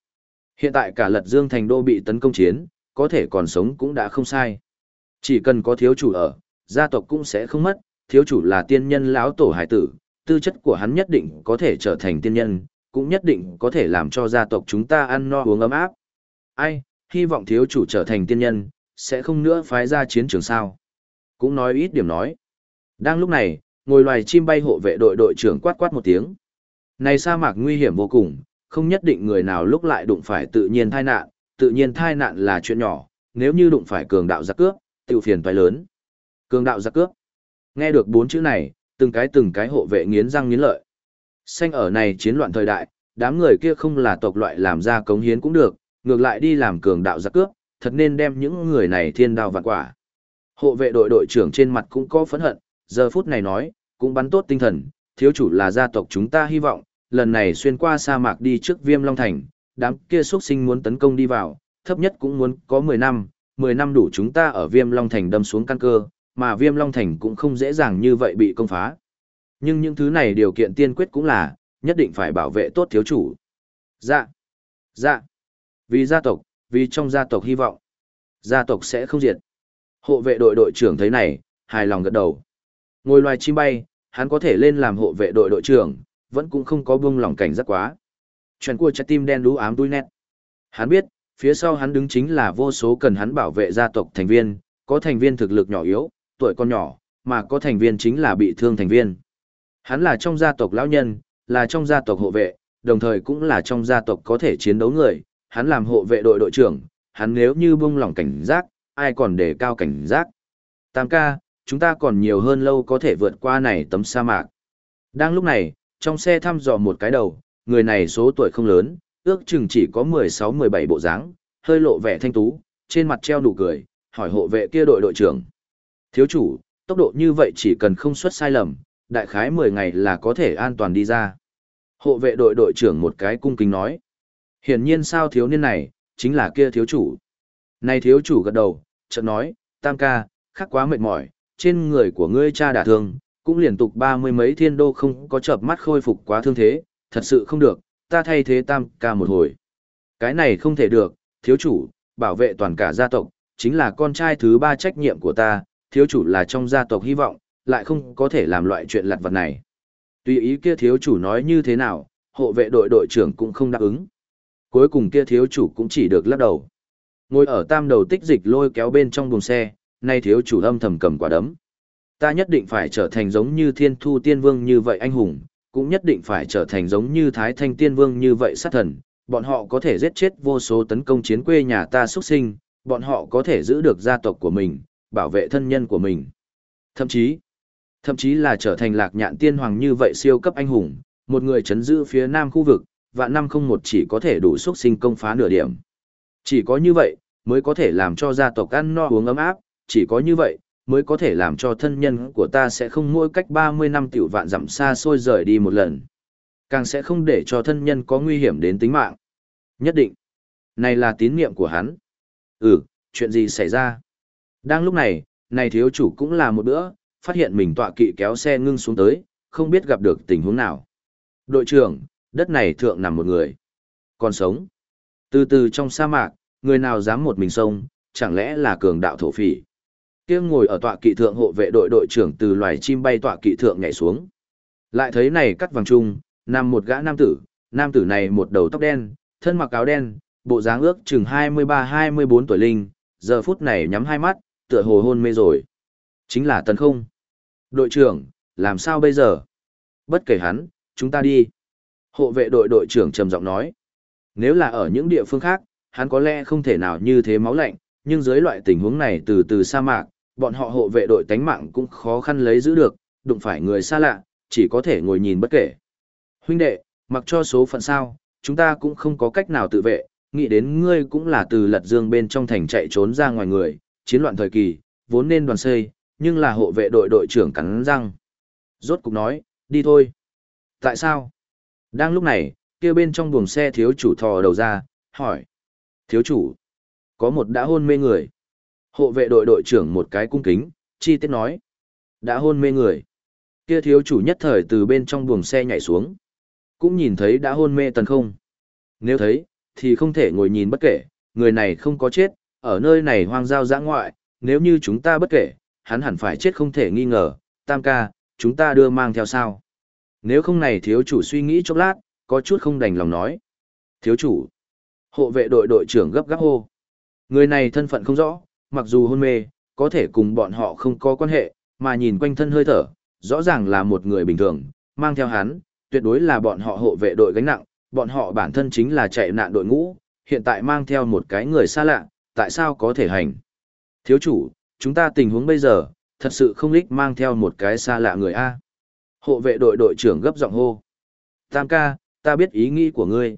Hiện tại cả lật dương thành đô bị tấn công chiến, có thể còn sống cũng đã không sai. Chỉ cần có thiếu chủ ở, gia tộc cũng sẽ không mất, thiếu chủ là tiên nhân lão tổ hải tử, tư chất của hắn nhất định có thể trở thành tiên nhân, cũng nhất định có thể làm cho gia tộc chúng ta ăn no uống ấm áp. Ai, hy vọng thiếu chủ trở thành tiên nhân, sẽ không nữa phái ra chiến trường sao. Cũng nói ít điểm nói. Đang lúc này, ngồi loài chim bay hộ vệ đội đội trưởng quát quát một tiếng. Này sa mạc nguy hiểm vô cùng, không nhất định người nào lúc lại đụng phải tự nhiên thai nạn, tự nhiên thai nạn là chuyện nhỏ, nếu như đụng phải cường đạo giặc cướp, tiêu phiền toái lớn. Cường đạo giặc cướp. Nghe được bốn chữ này, từng cái từng cái hộ vệ nghiến răng nghiến lợi. Xanh ở này chiến loạn thời đại, đám người kia không là tộc loại làm ra cống hiến cũng được, ngược lại đi làm cường đạo giặc cướp, thật nên đem những người này thiên đao vạn quả. Hộ vệ đội đội trưởng trên mặt cũng có phẫn hận, giờ phút này nói, cũng bắn tốt tinh thần, thiếu chủ là gia tộc chúng ta hy vọng, lần này xuyên qua sa mạc đi trước viêm long thành, đám kia xuất sinh muốn tấn công đi vào, thấp nhất cũng muốn có 10 năm, 10 năm đủ chúng ta ở viêm long thành đâm xuống căn cơ, mà viêm long thành cũng không dễ dàng như vậy bị công phá. Nhưng những thứ này điều kiện tiên quyết cũng là, nhất định phải bảo vệ tốt thiếu chủ. Dạ, dạ, vì gia tộc, vì trong gia tộc hy vọng, gia tộc sẽ không diệt. Hộ vệ đội đội trưởng thấy này, hài lòng gật đầu. Ngồi loài chim bay, hắn có thể lên làm hộ vệ đội đội trưởng, vẫn cũng không có buông lòng cảnh giác quá. Chuyện của trái tim đen đú ám đuôi nét. Hắn biết, phía sau hắn đứng chính là vô số cần hắn bảo vệ gia tộc thành viên, có thành viên thực lực nhỏ yếu, tuổi còn nhỏ, mà có thành viên chính là bị thương thành viên. Hắn là trong gia tộc lão nhân, là trong gia tộc hộ vệ, đồng thời cũng là trong gia tộc có thể chiến đấu người, hắn làm hộ vệ đội đội trưởng, hắn nếu như buông lỏng cảnh giác, ai còn để cao cảnh giác. Tam ca, chúng ta còn nhiều hơn lâu có thể vượt qua này tấm sa mạc. Đang lúc này, trong xe thăm dò một cái đầu, người này số tuổi không lớn, ước chừng chỉ có 16-17 bộ dáng, hơi lộ vẻ thanh tú, trên mặt treo nụ cười, hỏi hộ vệ kia đội đội trưởng. Thiếu chủ, tốc độ như vậy chỉ cần không xuất sai lầm, đại khái 10 ngày là có thể an toàn đi ra. Hộ vệ đội đội trưởng một cái cung kính nói. Hiển nhiên sao thiếu niên này, chính là kia thiếu chủ. Này thiếu chủ gật đầu, chợt nói, tam ca, khắc quá mệt mỏi, trên người của ngươi cha đả thương, cũng liên tục ba mươi mấy thiên đô không có chợp mắt khôi phục quá thương thế, thật sự không được, ta thay thế tam ca một hồi. Cái này không thể được, thiếu chủ, bảo vệ toàn cả gia tộc, chính là con trai thứ ba trách nhiệm của ta, thiếu chủ là trong gia tộc hy vọng, lại không có thể làm loại chuyện lặt vặt này. Tùy ý kia thiếu chủ nói như thế nào, hộ vệ đội đội trưởng cũng không đáp ứng. Cuối cùng kia thiếu chủ cũng chỉ được lắc đầu. Ngồi ở tam đầu tích dịch lôi kéo bên trong buồng xe, nay thiếu chủ âm thầm cầm quả đấm. Ta nhất định phải trở thành giống như thiên thu tiên vương như vậy anh hùng, cũng nhất định phải trở thành giống như thái thanh tiên vương như vậy sát thần. Bọn họ có thể giết chết vô số tấn công chiến quê nhà ta xuất sinh, bọn họ có thể giữ được gia tộc của mình, bảo vệ thân nhân của mình. Thậm chí, thậm chí là trở thành lạc nhạn tiên hoàng như vậy siêu cấp anh hùng, một người chấn giữ phía nam khu vực, và năm không một chỉ có thể đủ xuất sinh công phá nửa điểm. Chỉ có như vậy, mới có thể làm cho gia tộc ăn no uống ấm áp, chỉ có như vậy, mới có thể làm cho thân nhân của ta sẽ không mỗi cách 30 năm tiểu vạn dặm xa xôi rời đi một lần. Càng sẽ không để cho thân nhân có nguy hiểm đến tính mạng. Nhất định. Này là tín niệm của hắn. Ừ, chuyện gì xảy ra? Đang lúc này, này thiếu chủ cũng là một bữa, phát hiện mình tọa kỵ kéo xe ngưng xuống tới, không biết gặp được tình huống nào. Đội trưởng, đất này thượng nằm một người. Còn sống. Từ từ trong sa mạc, người nào dám một mình sông, chẳng lẽ là cường đạo thổ phỉ. Kia ngồi ở tọa kỵ thượng hộ vệ đội đội trưởng từ loài chim bay tọa kỵ thượng nhảy xuống. Lại thấy này cắt vàng trung, nằm một gã nam tử, nam tử này một đầu tóc đen, thân mặc áo đen, bộ dáng ước chừng 23-24 tuổi linh, giờ phút này nhắm hai mắt, tựa hồ hôn mê rồi. Chính là tấn không. Đội trưởng, làm sao bây giờ? Bất kể hắn, chúng ta đi. Hộ vệ đội đội trưởng trầm giọng nói. Nếu là ở những địa phương khác, hắn có lẽ không thể nào như thế máu lạnh, nhưng dưới loại tình huống này từ từ sa mạc, bọn họ hộ vệ đội tánh mạng cũng khó khăn lấy giữ được, đụng phải người xa lạ, chỉ có thể ngồi nhìn bất kể. Huynh đệ, mặc cho số phận sao, chúng ta cũng không có cách nào tự vệ, nghĩ đến ngươi cũng là từ lật dương bên trong thành chạy trốn ra ngoài người, chiến loạn thời kỳ, vốn nên đoàn xây, nhưng là hộ vệ đội đội trưởng cắn răng. Rốt cục nói, đi thôi. Tại sao? Đang lúc này, kia bên trong buồng xe thiếu chủ thò đầu ra, hỏi. Thiếu chủ, có một đã hôn mê người. Hộ vệ đội đội trưởng một cái cung kính, chi tiết nói. Đã hôn mê người. Kia thiếu chủ nhất thời từ bên trong buồng xe nhảy xuống. Cũng nhìn thấy đã hôn mê tần không. Nếu thấy, thì không thể ngồi nhìn bất kể, người này không có chết, ở nơi này hoang giao giã ngoại, nếu như chúng ta bất kể, hắn hẳn phải chết không thể nghi ngờ, tam ca, chúng ta đưa mang theo sao. Nếu không này thiếu chủ suy nghĩ chốc lát, có chút không đành lòng nói. Thiếu chủ, hộ vệ đội đội trưởng gấp gáp hô. Người này thân phận không rõ, mặc dù hôn mê, có thể cùng bọn họ không có quan hệ, mà nhìn quanh thân hơi thở, rõ ràng là một người bình thường, mang theo hắn, tuyệt đối là bọn họ hộ vệ đội gánh nặng, bọn họ bản thân chính là chạy nạn đội ngũ, hiện tại mang theo một cái người xa lạ, tại sao có thể hành? Thiếu chủ, chúng ta tình huống bây giờ, thật sự không lích mang theo một cái xa lạ người A. Hộ vệ đội đội trưởng gấp giọng hô. Tam ca, ta biết ý nghĩ của ngươi.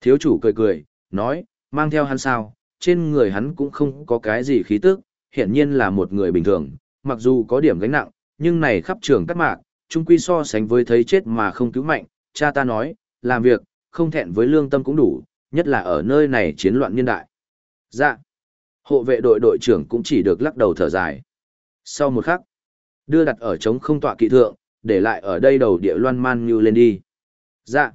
Thiếu chủ cười cười, nói, mang theo hắn sao, trên người hắn cũng không có cái gì khí tức, hiện nhiên là một người bình thường, mặc dù có điểm gánh nặng, nhưng này khắp trường cắt mạc, chung quy so sánh với thấy chết mà không cứu mạnh, cha ta nói, làm việc, không thẹn với lương tâm cũng đủ, nhất là ở nơi này chiến loạn niên đại. Dạ. Hộ vệ đội đội trưởng cũng chỉ được lắc đầu thở dài. Sau một khắc, đưa đặt ở trống không tọa kỵ thượng, để lại ở đây đầu địa loan man như lên đi. Dạ.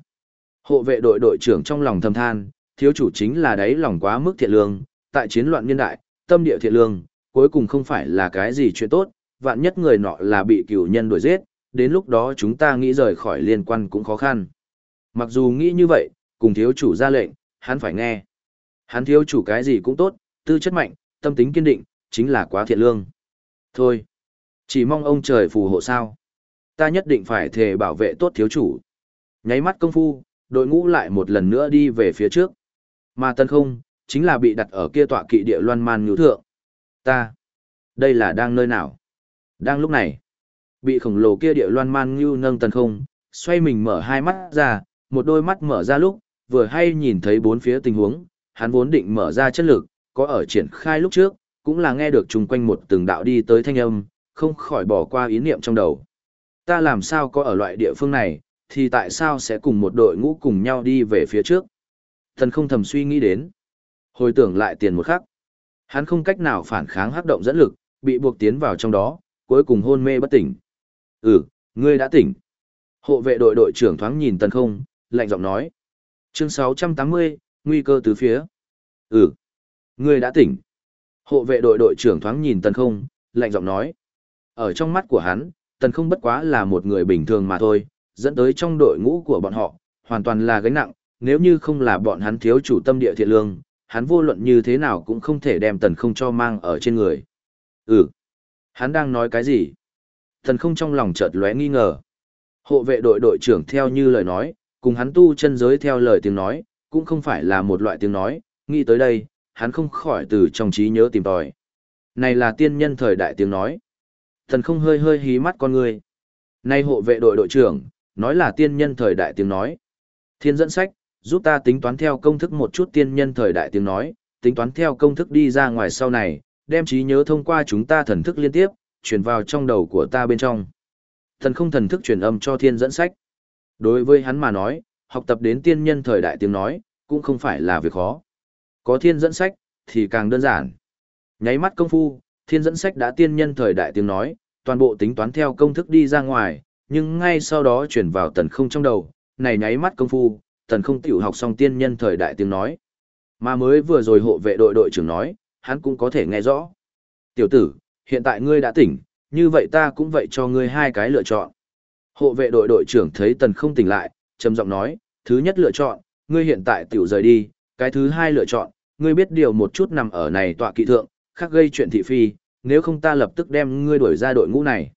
Hộ vệ đội đội trưởng trong lòng thầm than, thiếu chủ chính là đấy lòng quá mức thiện lương, tại chiến loạn niên đại, tâm địa thiện lương, cuối cùng không phải là cái gì chuyện tốt, vạn nhất người nọ là bị cửu nhân đuổi giết, đến lúc đó chúng ta nghĩ rời khỏi liên quan cũng khó khăn. Mặc dù nghĩ như vậy, cùng thiếu chủ ra lệnh, hắn phải nghe. Hắn thiếu chủ cái gì cũng tốt, tư chất mạnh, tâm tính kiên định, chính là quá thiện lương. Thôi, chỉ mong ông trời phù hộ sao. Ta nhất định phải thề bảo vệ tốt thiếu chủ. Nháy mắt công phu, đội ngũ lại một lần nữa đi về phía trước. Mà tân không, chính là bị đặt ở kia tọa kỵ địa loan man nhũ thượng. Ta, đây là đang nơi nào? Đang lúc này, bị khổng lồ kia địa loan man ngưu nâng tân không, xoay mình mở hai mắt ra, một đôi mắt mở ra lúc, vừa hay nhìn thấy bốn phía tình huống, hắn vốn định mở ra chất lực, có ở triển khai lúc trước, cũng là nghe được chung quanh một từng đạo đi tới thanh âm, không khỏi bỏ qua ý niệm trong đầu. Ta làm sao có ở loại địa phương này, thì tại sao sẽ cùng một đội ngũ cùng nhau đi về phía trước? Thần không thầm suy nghĩ đến. Hồi tưởng lại tiền một khắc. Hắn không cách nào phản kháng hấp động dẫn lực, bị buộc tiến vào trong đó, cuối cùng hôn mê bất tỉnh. Ừ, ngươi đã tỉnh. Hộ vệ đội đội trưởng thoáng nhìn tần không, lạnh giọng nói. Chương 680, nguy cơ từ phía. Ừ, ngươi đã tỉnh. Hộ vệ đội đội trưởng thoáng nhìn tần không, lạnh giọng nói. Ở trong mắt của hắn, tần không bất quá là một người bình thường mà thôi, dẫn tới trong đội ngũ của bọn họ, hoàn toàn là gánh nặng, nếu như không là bọn hắn thiếu chủ tâm địa thiện lương, hắn vô luận như thế nào cũng không thể đem tần không cho mang ở trên người. Ừ, hắn đang nói cái gì? Tần không trong lòng chợt lóe nghi ngờ. Hộ vệ đội đội trưởng theo như lời nói, cùng hắn tu chân giới theo lời tiếng nói, cũng không phải là một loại tiếng nói, nghĩ tới đây, hắn không khỏi từ trong trí nhớ tìm tòi. Này là tiên nhân thời đại tiếng nói. Thần không hơi hơi hí mắt con người. Nay hộ vệ đội đội trưởng, nói là tiên nhân thời đại tiếng nói. Thiên dẫn sách, giúp ta tính toán theo công thức một chút tiên nhân thời đại tiếng nói, tính toán theo công thức đi ra ngoài sau này, đem trí nhớ thông qua chúng ta thần thức liên tiếp, truyền vào trong đầu của ta bên trong. Thần không thần thức truyền âm cho thiên dẫn sách. Đối với hắn mà nói, học tập đến tiên nhân thời đại tiếng nói, cũng không phải là việc khó. Có thiên dẫn sách, thì càng đơn giản. Nháy mắt công phu, thiên dẫn sách đã tiên nhân thời đại tiếng nói, toàn bộ tính toán theo công thức đi ra ngoài, nhưng ngay sau đó chuyển vào tần không trong đầu, này nháy mắt công phu, tần không tiểu học xong tiên nhân thời đại tiếng nói. Mà mới vừa rồi hộ vệ đội đội trưởng nói, hắn cũng có thể nghe rõ. Tiểu tử, hiện tại ngươi đã tỉnh, như vậy ta cũng vậy cho ngươi hai cái lựa chọn. Hộ vệ đội đội trưởng thấy tần không tỉnh lại, trầm giọng nói, thứ nhất lựa chọn, ngươi hiện tại tiểu rời đi, cái thứ hai lựa chọn, ngươi biết điều một chút nằm ở này tọa kỵ thượng, khác gây chuyện thị phi, nếu không ta lập tức đem ngươi đuổi ra đội ngũ này.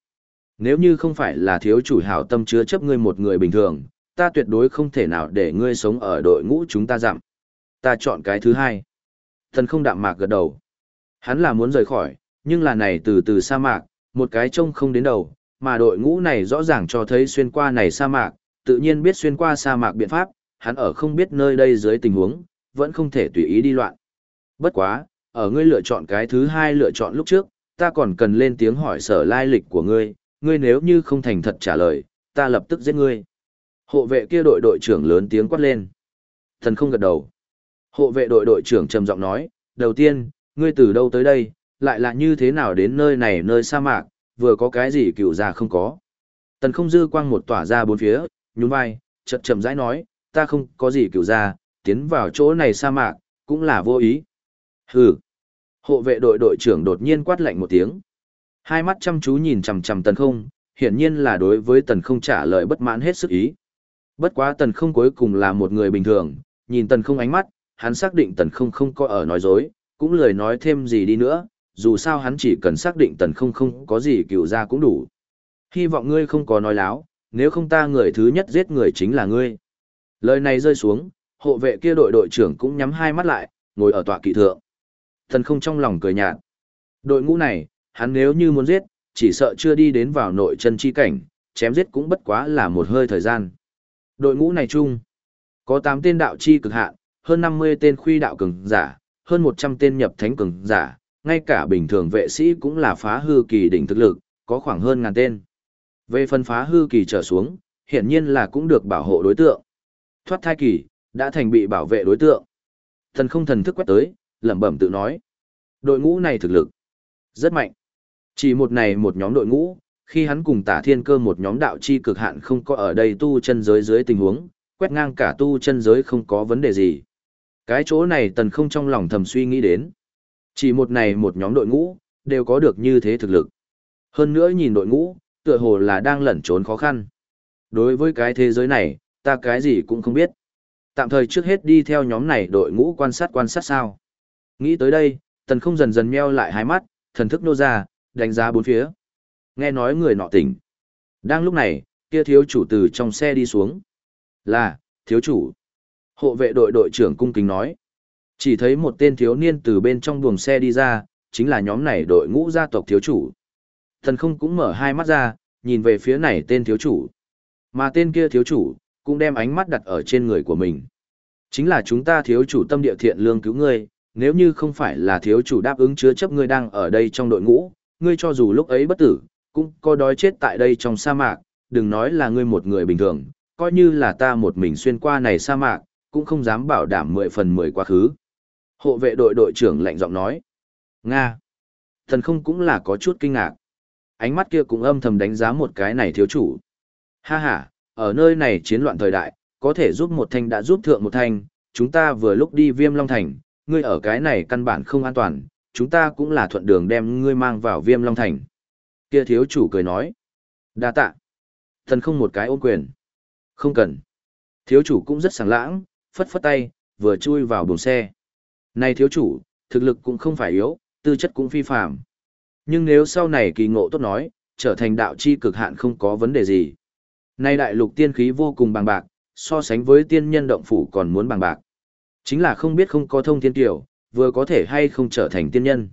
Nếu như không phải là thiếu chủ hảo tâm chứa chấp ngươi một người bình thường, ta tuyệt đối không thể nào để ngươi sống ở đội ngũ chúng ta giảm. Ta chọn cái thứ hai. Thần không đạm mạc gật đầu. Hắn là muốn rời khỏi, nhưng là này từ từ sa mạc, một cái trông không đến đầu, mà đội ngũ này rõ ràng cho thấy xuyên qua này sa mạc, tự nhiên biết xuyên qua sa mạc biện pháp, hắn ở không biết nơi đây dưới tình huống, vẫn không thể tùy ý đi loạn. Bất quá, ở ngươi lựa chọn cái thứ hai lựa chọn lúc trước, ta còn cần lên tiếng hỏi sở lai lịch của ngươi, ngươi nếu như không thành thật trả lời, ta lập tức giết ngươi. Hộ vệ kia đội đội trưởng lớn tiếng quát lên. Thần không gật đầu. Hộ vệ đội đội trưởng trầm giọng nói, đầu tiên, ngươi từ đâu tới đây, lại là như thế nào đến nơi này nơi sa mạc, vừa có cái gì cựu ra không có. Tần không dư quang một tỏa ra bốn phía, nhún vai, chậm chậm rãi nói, ta không có gì cựu ra, tiến vào chỗ này sa mạc, cũng là vô ý. Hừ. Hộ vệ đội đội trưởng đột nhiên quát lạnh một tiếng. Hai mắt chăm chú nhìn chằm chằm tần không, hiển nhiên là đối với tần không trả lời bất mãn hết sức ý. Bất quá tần không cuối cùng là một người bình thường, nhìn tần không ánh mắt, hắn xác định tần không không có ở nói dối, cũng lời nói thêm gì đi nữa, dù sao hắn chỉ cần xác định tần không không có gì cựu ra cũng đủ. Hy vọng ngươi không có nói láo, nếu không ta người thứ nhất giết người chính là ngươi. Lời này rơi xuống, hộ vệ kia đội đội trưởng cũng nhắm hai mắt lại, ngồi ở tọa kỵ thượng. Thần không trong lòng cười nhạt. Đội ngũ này, hắn nếu như muốn giết, chỉ sợ chưa đi đến vào nội chân chi cảnh, chém giết cũng bất quá là một hơi thời gian. Đội ngũ này chung, có 8 tên đạo chi cực hạn, hơn 50 tên khuy đạo cường giả, hơn 100 tên nhập thánh cường giả, ngay cả bình thường vệ sĩ cũng là phá hư kỳ đỉnh thực lực, có khoảng hơn ngàn tên. Về phân phá hư kỳ trở xuống, hiển nhiên là cũng được bảo hộ đối tượng. Thoát thai kỳ, đã thành bị bảo vệ đối tượng. Thần không thần thức quét tới, lẩm bẩm tự nói. Đội ngũ này thực lực rất mạnh. Chỉ một này một nhóm đội ngũ, khi hắn cùng tả thiên cơ một nhóm đạo chi cực hạn không có ở đây tu chân giới dưới tình huống, quét ngang cả tu chân giới không có vấn đề gì. Cái chỗ này tần không trong lòng thầm suy nghĩ đến. Chỉ một này một nhóm đội ngũ, đều có được như thế thực lực. Hơn nữa nhìn đội ngũ, tựa hồ là đang lẩn trốn khó khăn. Đối với cái thế giới này, ta cái gì cũng không biết. Tạm thời trước hết đi theo nhóm này đội ngũ quan sát quan sát sao. Nghĩ tới đây, tần không dần dần meo lại hai mắt, thần thức nô ra, đánh giá bốn phía. Nghe nói người nọ tỉnh. Đang lúc này, kia thiếu chủ từ trong xe đi xuống. Là, thiếu chủ. Hộ vệ đội đội trưởng cung kính nói. Chỉ thấy một tên thiếu niên từ bên trong buồng xe đi ra, chính là nhóm này đội ngũ gia tộc thiếu chủ. Thần không cũng mở hai mắt ra, nhìn về phía này tên thiếu chủ. Mà tên kia thiếu chủ, cũng đem ánh mắt đặt ở trên người của mình. Chính là chúng ta thiếu chủ tâm địa thiện lương cứu ngươi, nếu như không phải là thiếu chủ đáp ứng chứa chấp ngươi đang ở đây trong đội ngũ, ngươi cho dù lúc ấy bất tử, cũng có đói chết tại đây trong sa mạc, đừng nói là ngươi một người bình thường, coi như là ta một mình xuyên qua này sa mạc, cũng không dám bảo đảm mười phần mười quá khứ. Hộ vệ đội đội trưởng lạnh giọng nói. Nga. Thần không cũng là có chút kinh ngạc. Ánh mắt kia cũng âm thầm đánh giá một cái này thiếu chủ. Ha ha, ở nơi này chiến loạn thời đại, có thể giúp một thanh đã giúp thượng một thanh, chúng ta vừa lúc đi viêm long thành, ngươi ở cái này căn bản không an toàn, chúng ta cũng là thuận đường đem ngươi mang vào viêm long thành. Kia thiếu chủ cười nói. đa tạ. Thần không một cái ôm quyền. Không cần. Thiếu chủ cũng rất sảng lãng, phất phất tay, vừa chui vào buồng xe. Này thiếu chủ, thực lực cũng không phải yếu, tư chất cũng phi phàm. Nhưng nếu sau này kỳ ngộ tốt nói, trở thành đạo chi cực hạn không có vấn đề gì. Nay đại lục tiên khí vô cùng bằng bạc, so sánh với tiên nhân động phủ còn muốn bằng bạc. Chính là không biết không có thông thiên tiểu, vừa có thể hay không trở thành tiên nhân.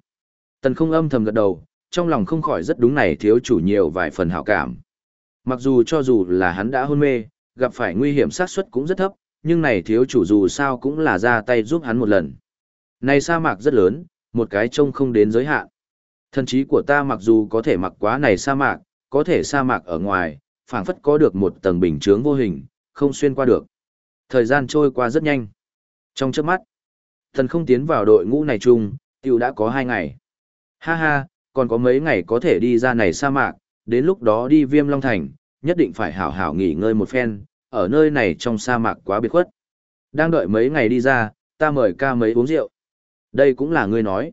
Tần không âm thầm gật đầu, trong lòng không khỏi rất đúng này thiếu chủ nhiều vài phần hảo cảm. Mặc dù cho dù là hắn đã hôn mê, gặp phải nguy hiểm xác suất cũng rất thấp, nhưng này thiếu chủ dù sao cũng là ra tay giúp hắn một lần. Này sa mạc rất lớn, một cái trông không đến giới hạn. Thần trí của ta mặc dù có thể mặc quá này sa mạc, có thể sa mạc ở ngoài, phảng phất có được một tầng bình chướng vô hình, không xuyên qua được. Thời gian trôi qua rất nhanh. Trong chớp mắt, thần không tiến vào đội ngũ này chung, tiêu đã có hai ngày. Ha ha, còn có mấy ngày có thể đi ra này sa mạc, đến lúc đó đi viêm long thành, nhất định phải hảo hảo nghỉ ngơi một phen, ở nơi này trong sa mạc quá biệt khuất. Đang đợi mấy ngày đi ra, ta mời ca mấy uống rượu. Đây cũng là ngươi nói.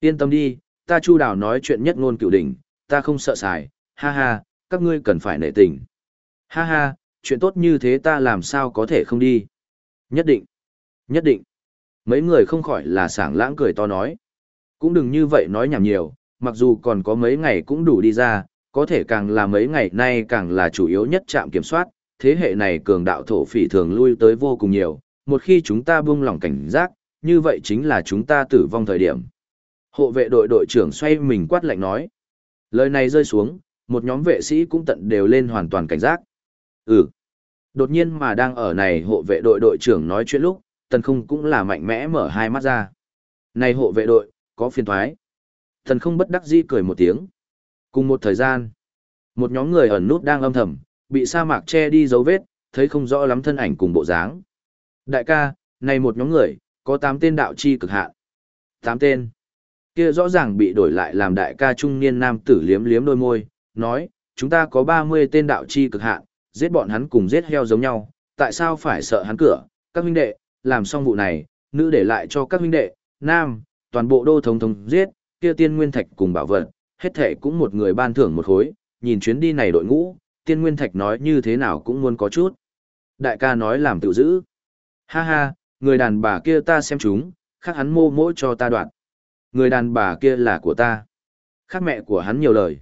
Yên tâm đi, ta chu đào nói chuyện nhất ngôn cửu đỉnh, ta không sợ xài, ha ha, các ngươi cần phải nể tình. Ha ha, chuyện tốt như thế ta làm sao có thể không đi. Nhất định, nhất định. Mấy người không khỏi là sảng lãng cười to nói. Cũng đừng như vậy nói nhảm nhiều, mặc dù còn có mấy ngày cũng đủ đi ra, có thể càng là mấy ngày nay càng là chủ yếu nhất trạm kiểm soát, thế hệ này cường đạo thổ phỉ thường lui tới vô cùng nhiều, một khi chúng ta buông lỏng cảnh giác, như vậy chính là chúng ta tử vong thời điểm. Hộ vệ đội đội trưởng xoay mình quát lạnh nói. Lời này rơi xuống, một nhóm vệ sĩ cũng tận đều lên hoàn toàn cảnh giác. Ừ. Đột nhiên mà đang ở này hộ vệ đội đội trưởng nói chuyện lúc, tần không cũng là mạnh mẽ mở hai mắt ra. Này hộ vệ đội, có phiền thoái. Tần không bất đắc dĩ cười một tiếng. Cùng một thời gian, một nhóm người ẩn nút đang âm thầm, bị sa mạc che đi dấu vết, thấy không rõ lắm thân ảnh cùng bộ dáng. Đại ca, này một nhóm người, có 8 tên đạo chi cực hạn. 8 tên. Kia rõ ràng bị đổi lại làm đại ca trung niên nam tử liếm liếm đôi môi, nói, chúng ta có 30 tên đạo chi cực hạn, giết bọn hắn cùng giết heo giống nhau, tại sao phải sợ hắn cửa, các huynh đệ, làm xong vụ này, nữ để lại cho các huynh đệ, nam, toàn bộ đô thống thống giết, kia tiên nguyên thạch cùng bảo vật, hết thể cũng một người ban thưởng một khối, nhìn chuyến đi này đội ngũ, tiên nguyên thạch nói như thế nào cũng muốn có chút. Đại ca nói làm tự giữ. Ha ha, người đàn bà kia ta xem chúng, khác hắn mô mỗi cho ta đoạn. Người đàn bà kia là của ta. Khác mẹ của hắn nhiều lời.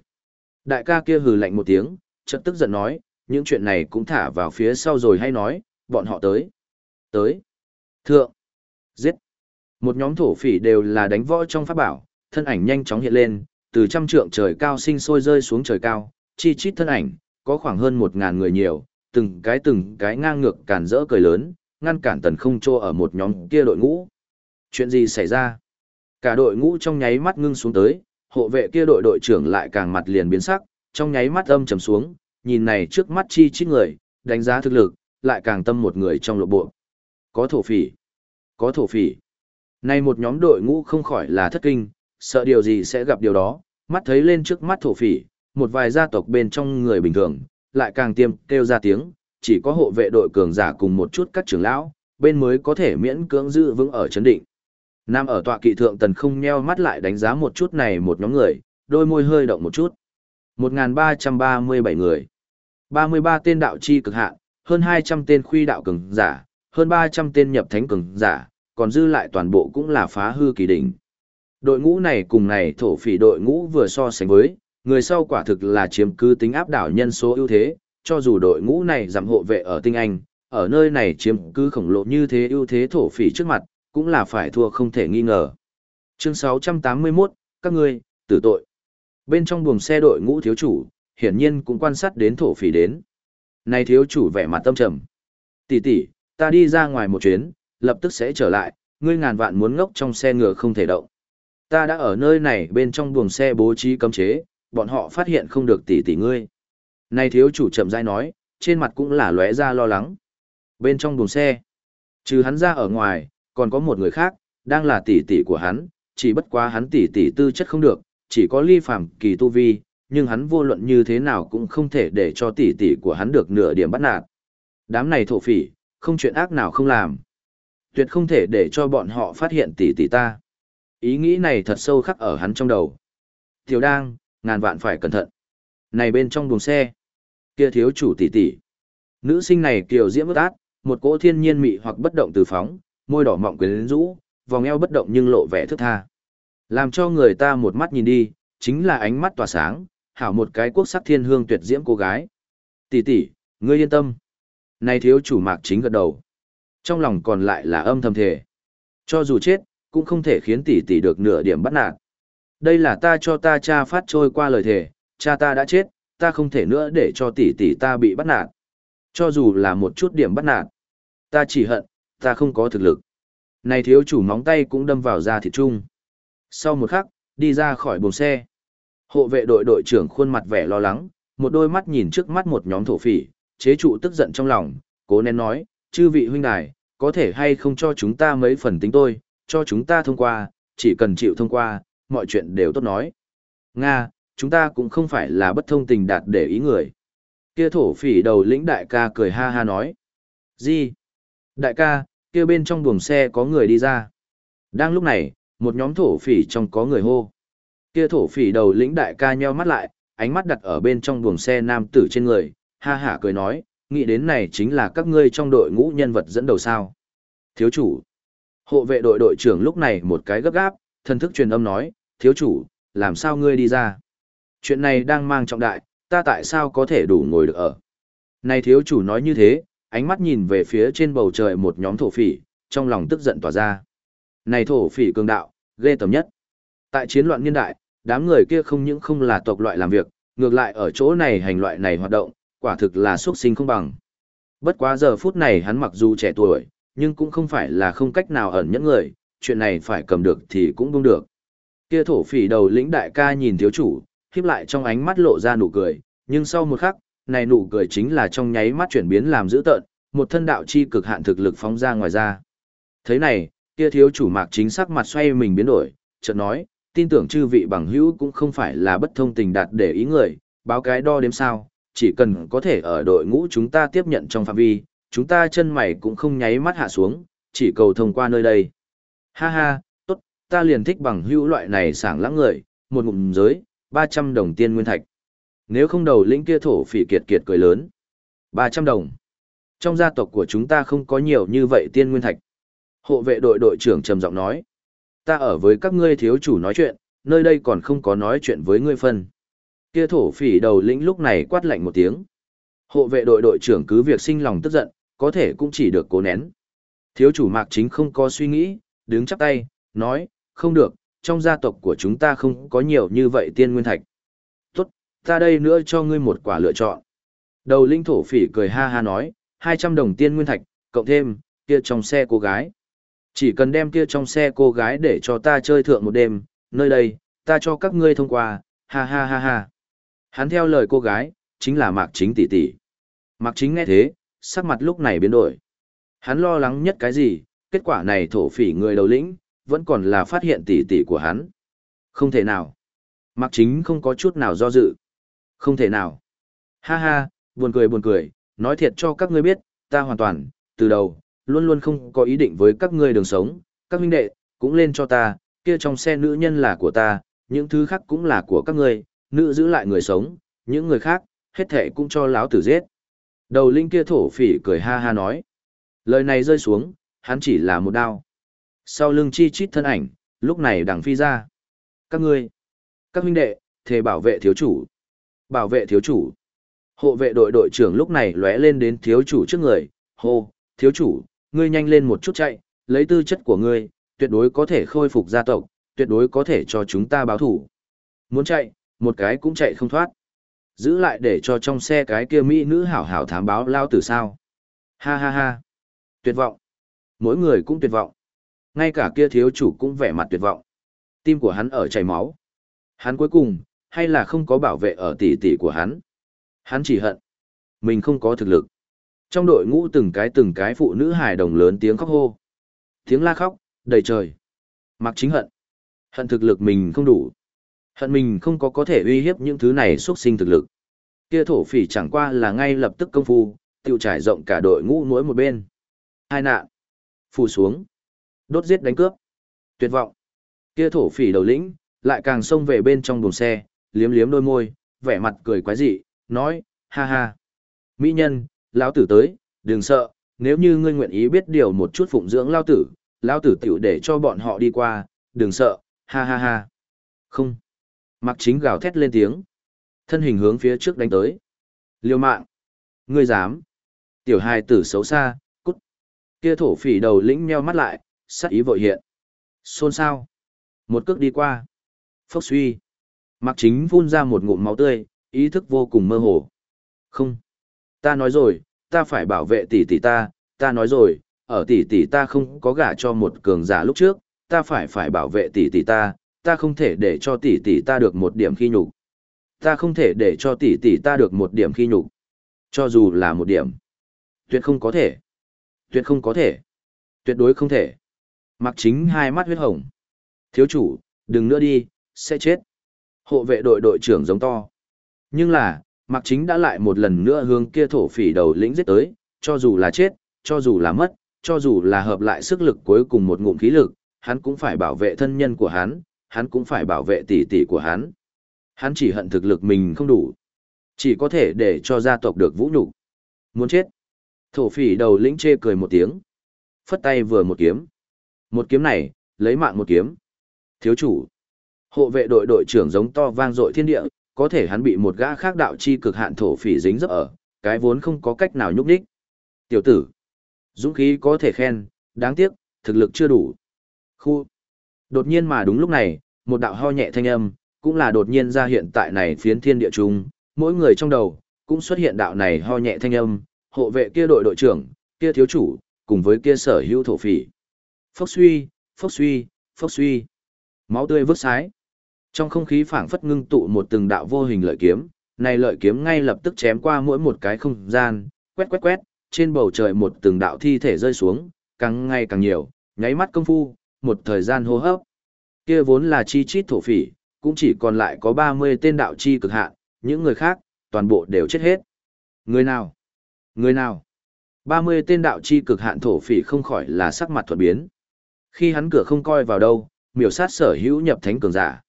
Đại ca kia hừ lạnh một tiếng, chợt tức giận nói, những chuyện này cũng thả vào phía sau rồi hay nói, bọn họ tới. Tới. Thượng. Giết. Một nhóm thổ phỉ đều là đánh võ trong pháp bảo, thân ảnh nhanh chóng hiện lên, từ trăm trượng trời cao sinh sôi rơi xuống trời cao, chi chít thân ảnh, có khoảng hơn một ngàn người nhiều, từng cái từng cái ngang ngược cản rỡ cười lớn, ngăn cản tần không trô ở một nhóm kia đội ngũ. Chuyện gì xảy ra? Cả đội ngũ trong nháy mắt ngưng xuống tới, hộ vệ kia đội đội trưởng lại càng mặt liền biến sắc, trong nháy mắt âm trầm xuống, nhìn này trước mắt chi chít người, đánh giá thực lực, lại càng tâm một người trong lộ bộ. Có thổ phỉ. Có thổ phỉ. Nay một nhóm đội ngũ không khỏi là thất kinh, sợ điều gì sẽ gặp điều đó, mắt thấy lên trước mắt thổ phỉ, một vài gia tộc bên trong người bình thường, lại càng tiêm kêu ra tiếng, chỉ có hộ vệ đội cường giả cùng một chút các trưởng lão, bên mới có thể miễn cưỡng giữ vững ở chấn định. Nam ở tọa kỵ thượng tần không nheo mắt lại đánh giá một chút này một nhóm người, đôi môi hơi động một chút. 1.337 người. 33 tên đạo chi cực hạn, hơn 200 tên khuy đạo cường giả, hơn 300 tên nhập thánh cường giả, còn dư lại toàn bộ cũng là phá hư kỳ đỉnh. Đội ngũ này cùng này thổ phỉ đội ngũ vừa so sánh với, người sau quả thực là chiếm cứ tính áp đảo nhân số ưu thế, cho dù đội ngũ này giảm hộ vệ ở tinh anh, ở nơi này chiếm cứ khổng lồ như thế ưu thế thổ phỉ trước mặt, cũng là phải thua không thể nghi ngờ. Chương 681, các ngươi, tử tội. Bên trong buồng xe đội ngũ thiếu chủ, hiển nhiên cũng quan sát đến thổ phỉ đến. Này thiếu chủ vẻ mặt tâm trầm. Tỷ tỷ, ta đi ra ngoài một chuyến, lập tức sẽ trở lại, ngươi ngàn vạn muốn ngốc trong xe ngựa không thể động. Ta đã ở nơi này bên trong buồng xe bố trí cấm chế, bọn họ phát hiện không được tỷ tỷ ngươi. Này thiếu chủ chậm rãi nói, trên mặt cũng là lóe ra lo lắng. Bên trong buồng xe, trừ hắn ra ở ngoài, còn có một người khác, đang là tỷ tỷ của hắn, chỉ bất quá hắn tỷ tỷ tư chất không được, chỉ có ly phàm kỳ tu vi, nhưng hắn vô luận như thế nào cũng không thể để cho tỷ tỷ của hắn được nửa điểm bắt nạt. Đám này thổ phỉ, không chuyện ác nào không làm. Tuyệt không thể để cho bọn họ phát hiện tỷ tỷ ta. Ý nghĩ này thật sâu khắc ở hắn trong đầu. Tiểu đang, ngàn vạn phải cẩn thận. Này bên trong buồng xe, kia thiếu chủ tỷ tỷ. Nữ sinh này kiều diễm ướt át, một cỗ thiên nhiên mị hoặc bất động từ phóng, môi đỏ mọng quyến rũ, vòng eo bất động nhưng lộ vẻ thức tha. Làm cho người ta một mắt nhìn đi, chính là ánh mắt tỏa sáng, hảo một cái quốc sắc thiên hương tuyệt diễm cô gái. Tỷ tỷ, ngươi yên tâm. Này thiếu chủ mạc chính gật đầu. Trong lòng còn lại là âm thầm thể. Cho dù chết, cũng không thể khiến tỷ tỷ được nửa điểm bắt nạt. Đây là ta cho ta cha phát trôi qua lời thề, cha ta đã chết, ta không thể nữa để cho tỷ tỷ ta bị bắt nạt. Cho dù là một chút điểm bắt nạt, ta chỉ hận, ta không có thực lực. Này thiếu chủ móng tay cũng đâm vào da thịt chung. Sau một khắc, đi ra khỏi buồng xe. Hộ vệ đội đội trưởng khuôn mặt vẻ lo lắng, một đôi mắt nhìn trước mắt một nhóm thổ phỉ, chế trụ tức giận trong lòng, cố nén nói, chư vị huynh đài, có thể hay không cho chúng ta mấy phần tính tôi, cho chúng ta thông qua, chỉ cần chịu thông qua, mọi chuyện đều tốt nói. Nga, chúng ta cũng không phải là bất thông tình đạt để ý người. Kia thổ phỉ đầu lĩnh đại ca cười ha ha nói. Gì? Đại ca, kia bên trong buồng xe có người đi ra. Đang lúc này, một nhóm thổ phỉ trong có người hô. Kia thổ phỉ đầu lĩnh đại ca nheo mắt lại, ánh mắt đặt ở bên trong buồng xe nam tử trên người, ha hả cười nói, nghĩ đến này chính là các ngươi trong đội ngũ nhân vật dẫn đầu sao. Thiếu chủ. Hộ vệ đội đội trưởng lúc này một cái gấp gáp, thần thức truyền âm nói, thiếu chủ, làm sao ngươi đi ra? Chuyện này đang mang trọng đại, ta tại sao có thể đủ ngồi được ở? Này thiếu chủ nói như thế, ánh mắt nhìn về phía trên bầu trời một nhóm thổ phỉ, trong lòng tức giận tỏa ra. Này thổ phỉ cường đạo, ghê tầm nhất. Tại chiến loạn niên đại, đám người kia không những không là tộc loại làm việc, ngược lại ở chỗ này hành loại này hoạt động, quả thực là xuất sinh không bằng. Bất quá giờ phút này hắn mặc dù trẻ tuổi, nhưng cũng không phải là không cách nào ẩn nhẫn người, chuyện này phải cầm được thì cũng không được. Kia thổ phỉ đầu lĩnh đại ca nhìn thiếu chủ, khiếp lại trong ánh mắt lộ ra nụ cười, nhưng sau một khắc, này nụ cười chính là trong nháy mắt chuyển biến làm dữ tợn, một thân đạo chi cực hạn thực lực phóng ra ngoài ra. Thế này, kia thiếu chủ mạc chính sắc mặt xoay mình biến đổi, chợt nói, tin tưởng chư vị bằng hữu cũng không phải là bất thông tình đạt để ý người, báo cái đo đếm sao, chỉ cần có thể ở đội ngũ chúng ta tiếp nhận trong phạm vi, chúng ta chân mày cũng không nháy mắt hạ xuống, chỉ cầu thông qua nơi đây. Ha ha, tốt, ta liền thích bằng hữu loại này sảng lãng người, một ngụm giới, 300 đồng tiên nguyên thạch. Nếu không đầu lĩnh kia thổ phỉ kiệt kiệt cười lớn. 300 đồng. Trong gia tộc của chúng ta không có nhiều như vậy tiên nguyên thạch. Hộ vệ đội đội trưởng trầm giọng nói. Ta ở với các ngươi thiếu chủ nói chuyện, nơi đây còn không có nói chuyện với ngươi phân. Kia thổ phỉ đầu lĩnh lúc này quát lạnh một tiếng. Hộ vệ đội đội trưởng cứ việc sinh lòng tức giận, có thể cũng chỉ được cố nén. Thiếu chủ mạc chính không có suy nghĩ, đứng chắp tay, nói, không được, trong gia tộc của chúng ta không có nhiều như vậy tiên nguyên thạch. Ta đây nữa cho ngươi một quả lựa chọn. Đầu linh thổ phỉ cười ha ha nói, 200 đồng tiên nguyên thạch, cộng thêm, kia trong xe cô gái. Chỉ cần đem kia trong xe cô gái để cho ta chơi thượng một đêm, nơi đây, ta cho các ngươi thông qua, ha ha ha ha. Hắn theo lời cô gái, chính là Mạc Chính tỷ tỷ. Mạc Chính nghe thế, sắc mặt lúc này biến đổi. Hắn lo lắng nhất cái gì, kết quả này thổ phỉ người đầu lĩnh, vẫn còn là phát hiện tỷ tỷ của hắn. Không thể nào. Mạc Chính không có chút nào do dự. Không thể nào. Ha ha, buồn cười buồn cười, nói thiệt cho các ngươi biết, ta hoàn toàn, từ đầu, luôn luôn không có ý định với các ngươi đường sống, các huynh đệ, cũng lên cho ta, kia trong xe nữ nhân là của ta, những thứ khác cũng là của các ngươi, nữ giữ lại người sống, những người khác, hết thệ cũng cho láo tử giết. Đầu linh kia thổ phỉ cười ha ha nói. Lời này rơi xuống, hắn chỉ là một đao. Sau lưng chi chít thân ảnh, lúc này đằng phi ra. Các ngươi, các huynh đệ, thề bảo vệ thiếu chủ. Bảo vệ thiếu chủ. Hộ vệ đội đội trưởng lúc này lóe lên đến thiếu chủ trước người, hô, thiếu chủ, ngươi nhanh lên một chút chạy, lấy tư chất của ngươi, tuyệt đối có thể khôi phục gia tộc, tuyệt đối có thể cho chúng ta báo thủ. Muốn chạy, một cái cũng chạy không thoát. Giữ lại để cho trong xe cái kia mỹ nữ hảo hảo thám báo lao từ sao. Ha ha ha. Tuyệt vọng. Mỗi người cũng tuyệt vọng. Ngay cả kia thiếu chủ cũng vẻ mặt tuyệt vọng. Tim của hắn ở chảy máu. Hắn cuối cùng, hay là không có bảo vệ ở tỷ tỷ của hắn. Hắn chỉ hận. Mình không có thực lực. Trong đội ngũ từng cái từng cái phụ nữ hài đồng lớn tiếng khóc hô. Tiếng la khóc, đầy trời. Mặc chính hận. Hận thực lực mình không đủ. Hận mình không có có thể uy hiếp những thứ này xuất sinh thực lực. Kia thổ phỉ chẳng qua là ngay lập tức công phu, tiêu trải rộng cả đội ngũ mỗi một bên. Hai nạn. Phù xuống. Đốt giết đánh cướp. Tuyệt vọng. Kia thổ phỉ đầu lĩnh, lại càng xông về bên trong buồng xe, liếm liếm đôi môi, vẻ mặt cười quái dị, nói, ha ha. Mỹ nhân, lão tử tới, đừng sợ, nếu như ngươi nguyện ý biết điều một chút phụng dưỡng lão tử, lão tử tiểu để cho bọn họ đi qua, đừng sợ, ha ha ha. Không. Mặc chính gào thét lên tiếng. Thân hình hướng phía trước đánh tới. Liêu mạng. Ngươi dám. Tiểu hài tử xấu xa, cút. Kia thổ phỉ đầu lĩnh meo mắt lại, sắc ý vội hiện. Xôn sao. Một cước đi qua. Phốc suy. Mạc chính phun ra một ngụm máu tươi, ý thức vô cùng mơ hồ. Không. Ta nói rồi, ta phải bảo vệ tỷ tỷ ta, ta nói rồi, ở tỷ tỷ ta không có gả cho một cường giả lúc trước, ta phải phải bảo vệ tỷ tỷ ta, ta không thể để cho tỷ tỷ ta được một điểm khi nhục. Ta không thể để cho tỷ tỷ ta được một điểm khi nhục. Cho dù là một điểm. Tuyệt không có thể. Tuyệt không có thể. Tuyệt đối không thể. Mặc chính hai mắt huyết hồng. Thiếu chủ, đừng nữa đi, sẽ chết. Hộ vệ đội đội trưởng giống to. Nhưng là, Mặc chính đã lại một lần nữa hướng kia thổ phỉ đầu lĩnh giết tới, cho dù là chết, cho dù là mất, cho dù là hợp lại sức lực cuối cùng một ngụm khí lực, hắn cũng phải bảo vệ thân nhân của hắn, hắn cũng phải bảo vệ tỷ tỷ của hắn. Hắn chỉ hận thực lực mình không đủ. Chỉ có thể để cho gia tộc được vũ nhục. Muốn chết. Thổ phỉ đầu lĩnh chê cười một tiếng. Phất tay vừa một kiếm. Một kiếm này, lấy mạng một kiếm. Thiếu chủ. Hộ vệ đội đội trưởng giống to vang dội thiên địa, có thể hắn bị một gã khác đạo chi cực hạn thổ phỉ dính dấp ở, cái vốn không có cách nào nhúc đích. Tiểu tử. Dũng khí có thể khen, đáng tiếc, thực lực chưa đủ. Khu. Đột nhiên mà đúng lúc này, một đạo ho nhẹ thanh âm, cũng là đột nhiên ra hiện tại này phiến thiên địa trung, mỗi người trong đầu, cũng xuất hiện đạo này ho nhẹ thanh âm, hộ vệ kia đội đội trưởng, kia thiếu chủ, cùng với kia sở hữu thổ phỉ. Phốc suy, phốc suy, phốc suy. Máu tươi vứt sái. Trong không khí phảng phất ngưng tụ một từng đạo vô hình lợi kiếm, này lợi kiếm ngay lập tức chém qua mỗi một cái không gian, quét quét quét, trên bầu trời một từng đạo thi thể rơi xuống, càng ngày càng nhiều, nháy mắt công phu, một thời gian hô hấp. Kia vốn là chi chít thổ phỉ, cũng chỉ còn lại có 30 tên đạo chi cực hạn, những người khác, toàn bộ đều chết hết. Người nào? Người nào? 30 tên đạo chi cực hạn thổ phỉ không khỏi là sắc mặt thuận biến. Khi hắn cửa không coi vào đâu, miểu sát sở hữu nhập thánh cường giả.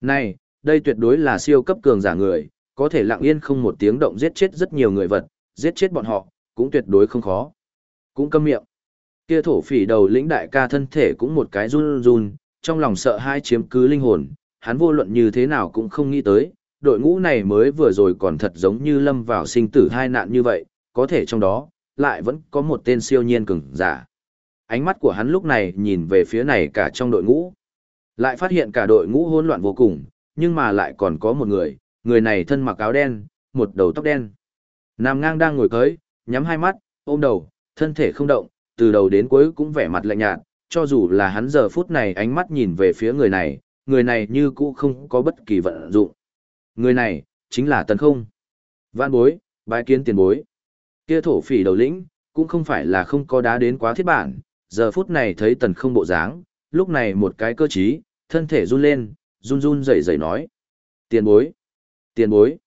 Này, đây tuyệt đối là siêu cấp cường giả người, có thể lặng yên không một tiếng động giết chết rất nhiều người vật, giết chết bọn họ, cũng tuyệt đối không khó. Cũng câm miệng. Kia thổ phỉ đầu lĩnh đại ca thân thể cũng một cái run run, trong lòng sợ hai chiếm cứ linh hồn, hắn vô luận như thế nào cũng không nghĩ tới, đội ngũ này mới vừa rồi còn thật giống như lâm vào sinh tử hai nạn như vậy, có thể trong đó, lại vẫn có một tên siêu nhiên cường giả. Ánh mắt của hắn lúc này nhìn về phía này cả trong đội ngũ. Lại phát hiện cả đội ngũ hỗn loạn vô cùng, nhưng mà lại còn có một người, người này thân mặc áo đen, một đầu tóc đen. Nam ngang đang ngồi cưới, nhắm hai mắt, ôm đầu, thân thể không động, từ đầu đến cuối cũng vẻ mặt lạnh nhạt, cho dù là hắn giờ phút này ánh mắt nhìn về phía người này, người này như cũ không có bất kỳ vận dụng. Người này, chính là tần không. Vạn bối, bái kiến tiền bối. Kia thổ phỉ đầu lĩnh, cũng không phải là không có đá đến quá thiết bản, giờ phút này thấy tần không bộ dáng, lúc này một cái cơ trí, thân thể run lên, run run rẩy rẩy nói. Tiền bối, tiền bối.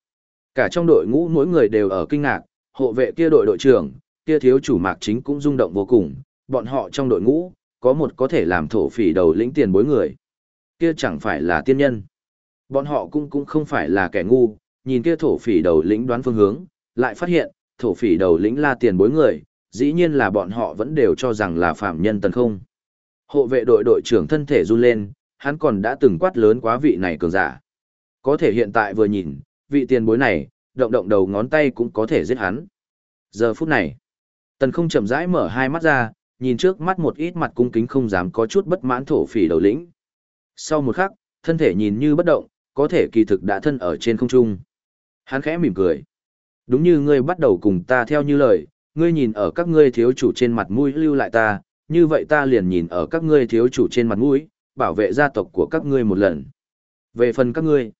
Cả trong đội ngũ mỗi người đều ở kinh ngạc, hộ vệ kia đội đội trưởng, kia thiếu chủ mạc chính cũng rung động vô cùng, bọn họ trong đội ngũ, có một có thể làm thổ phỉ đầu lĩnh tiền bối người. Kia chẳng phải là tiên nhân. Bọn họ cũng cũng không phải là kẻ ngu, nhìn kia thổ phỉ đầu lĩnh đoán phương hướng, lại phát hiện, thổ phỉ đầu lĩnh là tiền bối người, dĩ nhiên là bọn họ vẫn đều cho rằng là phạm nhân tần không. Hộ vệ đội đội trưởng thân thể run lên, hắn còn đã từng quát lớn quá vị này cường giả. Có thể hiện tại vừa nhìn, vị tiền bối này, động động đầu ngón tay cũng có thể giết hắn. Giờ phút này, tần không chậm rãi mở hai mắt ra, nhìn trước mắt một ít mặt cung kính không dám có chút bất mãn thổ phỉ đầu lĩnh. Sau một khắc, thân thể nhìn như bất động, có thể kỳ thực đã thân ở trên không trung. Hắn khẽ mỉm cười. Đúng như ngươi bắt đầu cùng ta theo như lời, ngươi nhìn ở các ngươi thiếu chủ trên mặt mũi lưu lại ta, như vậy ta liền nhìn ở các ngươi thiếu chủ trên mặt mũi, bảo vệ gia tộc của các ngươi một lần. Về phần các ngươi,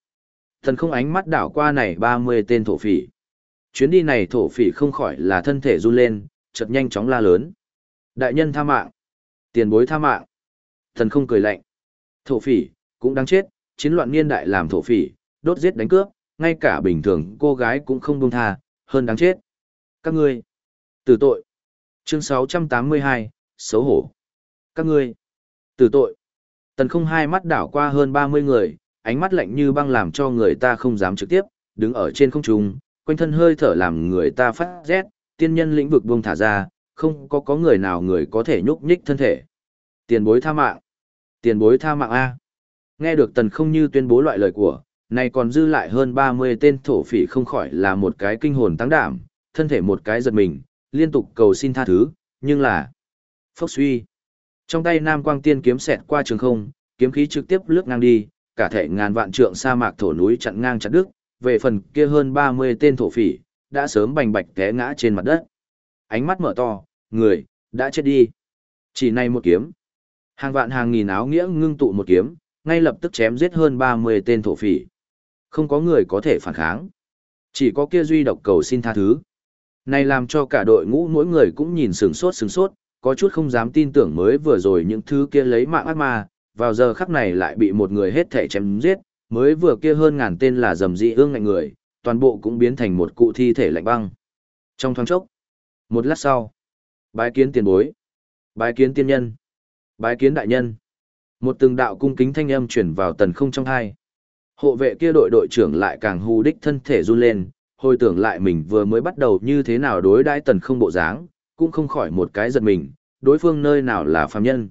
thần không ánh mắt đảo qua này 30 tên thổ phỉ. Chuyến đi này thổ phỉ không khỏi là thân thể run lên, chợt nhanh chóng la lớn. Đại nhân tha mạng, tiền bối tha mạng. Thần không cười lạnh. Thổ phỉ, cũng đáng chết, chiến loạn niên đại làm thổ phỉ, đốt giết đánh cướp, ngay cả bình thường cô gái cũng không buông tha, hơn đáng chết. Các ngươi, tử tội. Chương 682, xấu hổ. Các ngươi, tử tội. Tần không hai mắt đảo qua hơn 30 người, ánh mắt lạnh như băng làm cho người ta không dám trực tiếp, đứng ở trên không trung, quanh thân hơi thở làm người ta phát rét, tiên nhân lĩnh vực buông thả ra, không có có người nào người có thể nhúc nhích thân thể. Tiền bối tha mạng. Tiền bối tha mạng A. Nghe được tần không như tuyên bố loại lời của, này còn dư lại hơn 30 tên thổ phỉ không khỏi là một cái kinh hồn tăng đảm, thân thể một cái giật mình, liên tục cầu xin tha thứ, nhưng là... Phốc suy. Trong tay Nam Quang Tiên kiếm xẹt qua trường không, kiếm khí trực tiếp lướt ngang đi, cả thể ngàn vạn trượng sa mạc thổ núi chặn ngang chặt đứt, về phần kia hơn 30 tên thổ phỉ, đã sớm bành bạch té ngã trên mặt đất. Ánh mắt mở to, người, đã chết đi. Chỉ này một kiếm. Hàng vạn hàng nghìn áo nghĩa ngưng tụ một kiếm, ngay lập tức chém giết hơn 30 tên thổ phỉ. Không có người có thể phản kháng. Chỉ có kia duy độc cầu xin tha thứ. Này làm cho cả đội ngũ mỗi người cũng nhìn sừng sốt sừng sốt, có chút không dám tin tưởng mới vừa rồi những thứ kia lấy mạng ác ma, vào giờ khắc này lại bị một người hết thể chém giết, mới vừa kia hơn ngàn tên là dầm dị ương ngạnh người, toàn bộ cũng biến thành một cụ thi thể lạnh băng. Trong thoáng chốc, một lát sau, bái kiến tiền bối, bái kiến tiên nhân, bái kiến đại nhân. Một từng đạo cung kính thanh âm chuyển vào tần không trong hai. Hộ vệ kia đội đội trưởng lại càng hù đích thân thể run lên, hồi tưởng lại mình vừa mới bắt đầu như thế nào đối đãi tần không bộ dáng, cũng không khỏi một cái giật mình, đối phương nơi nào là phàm nhân.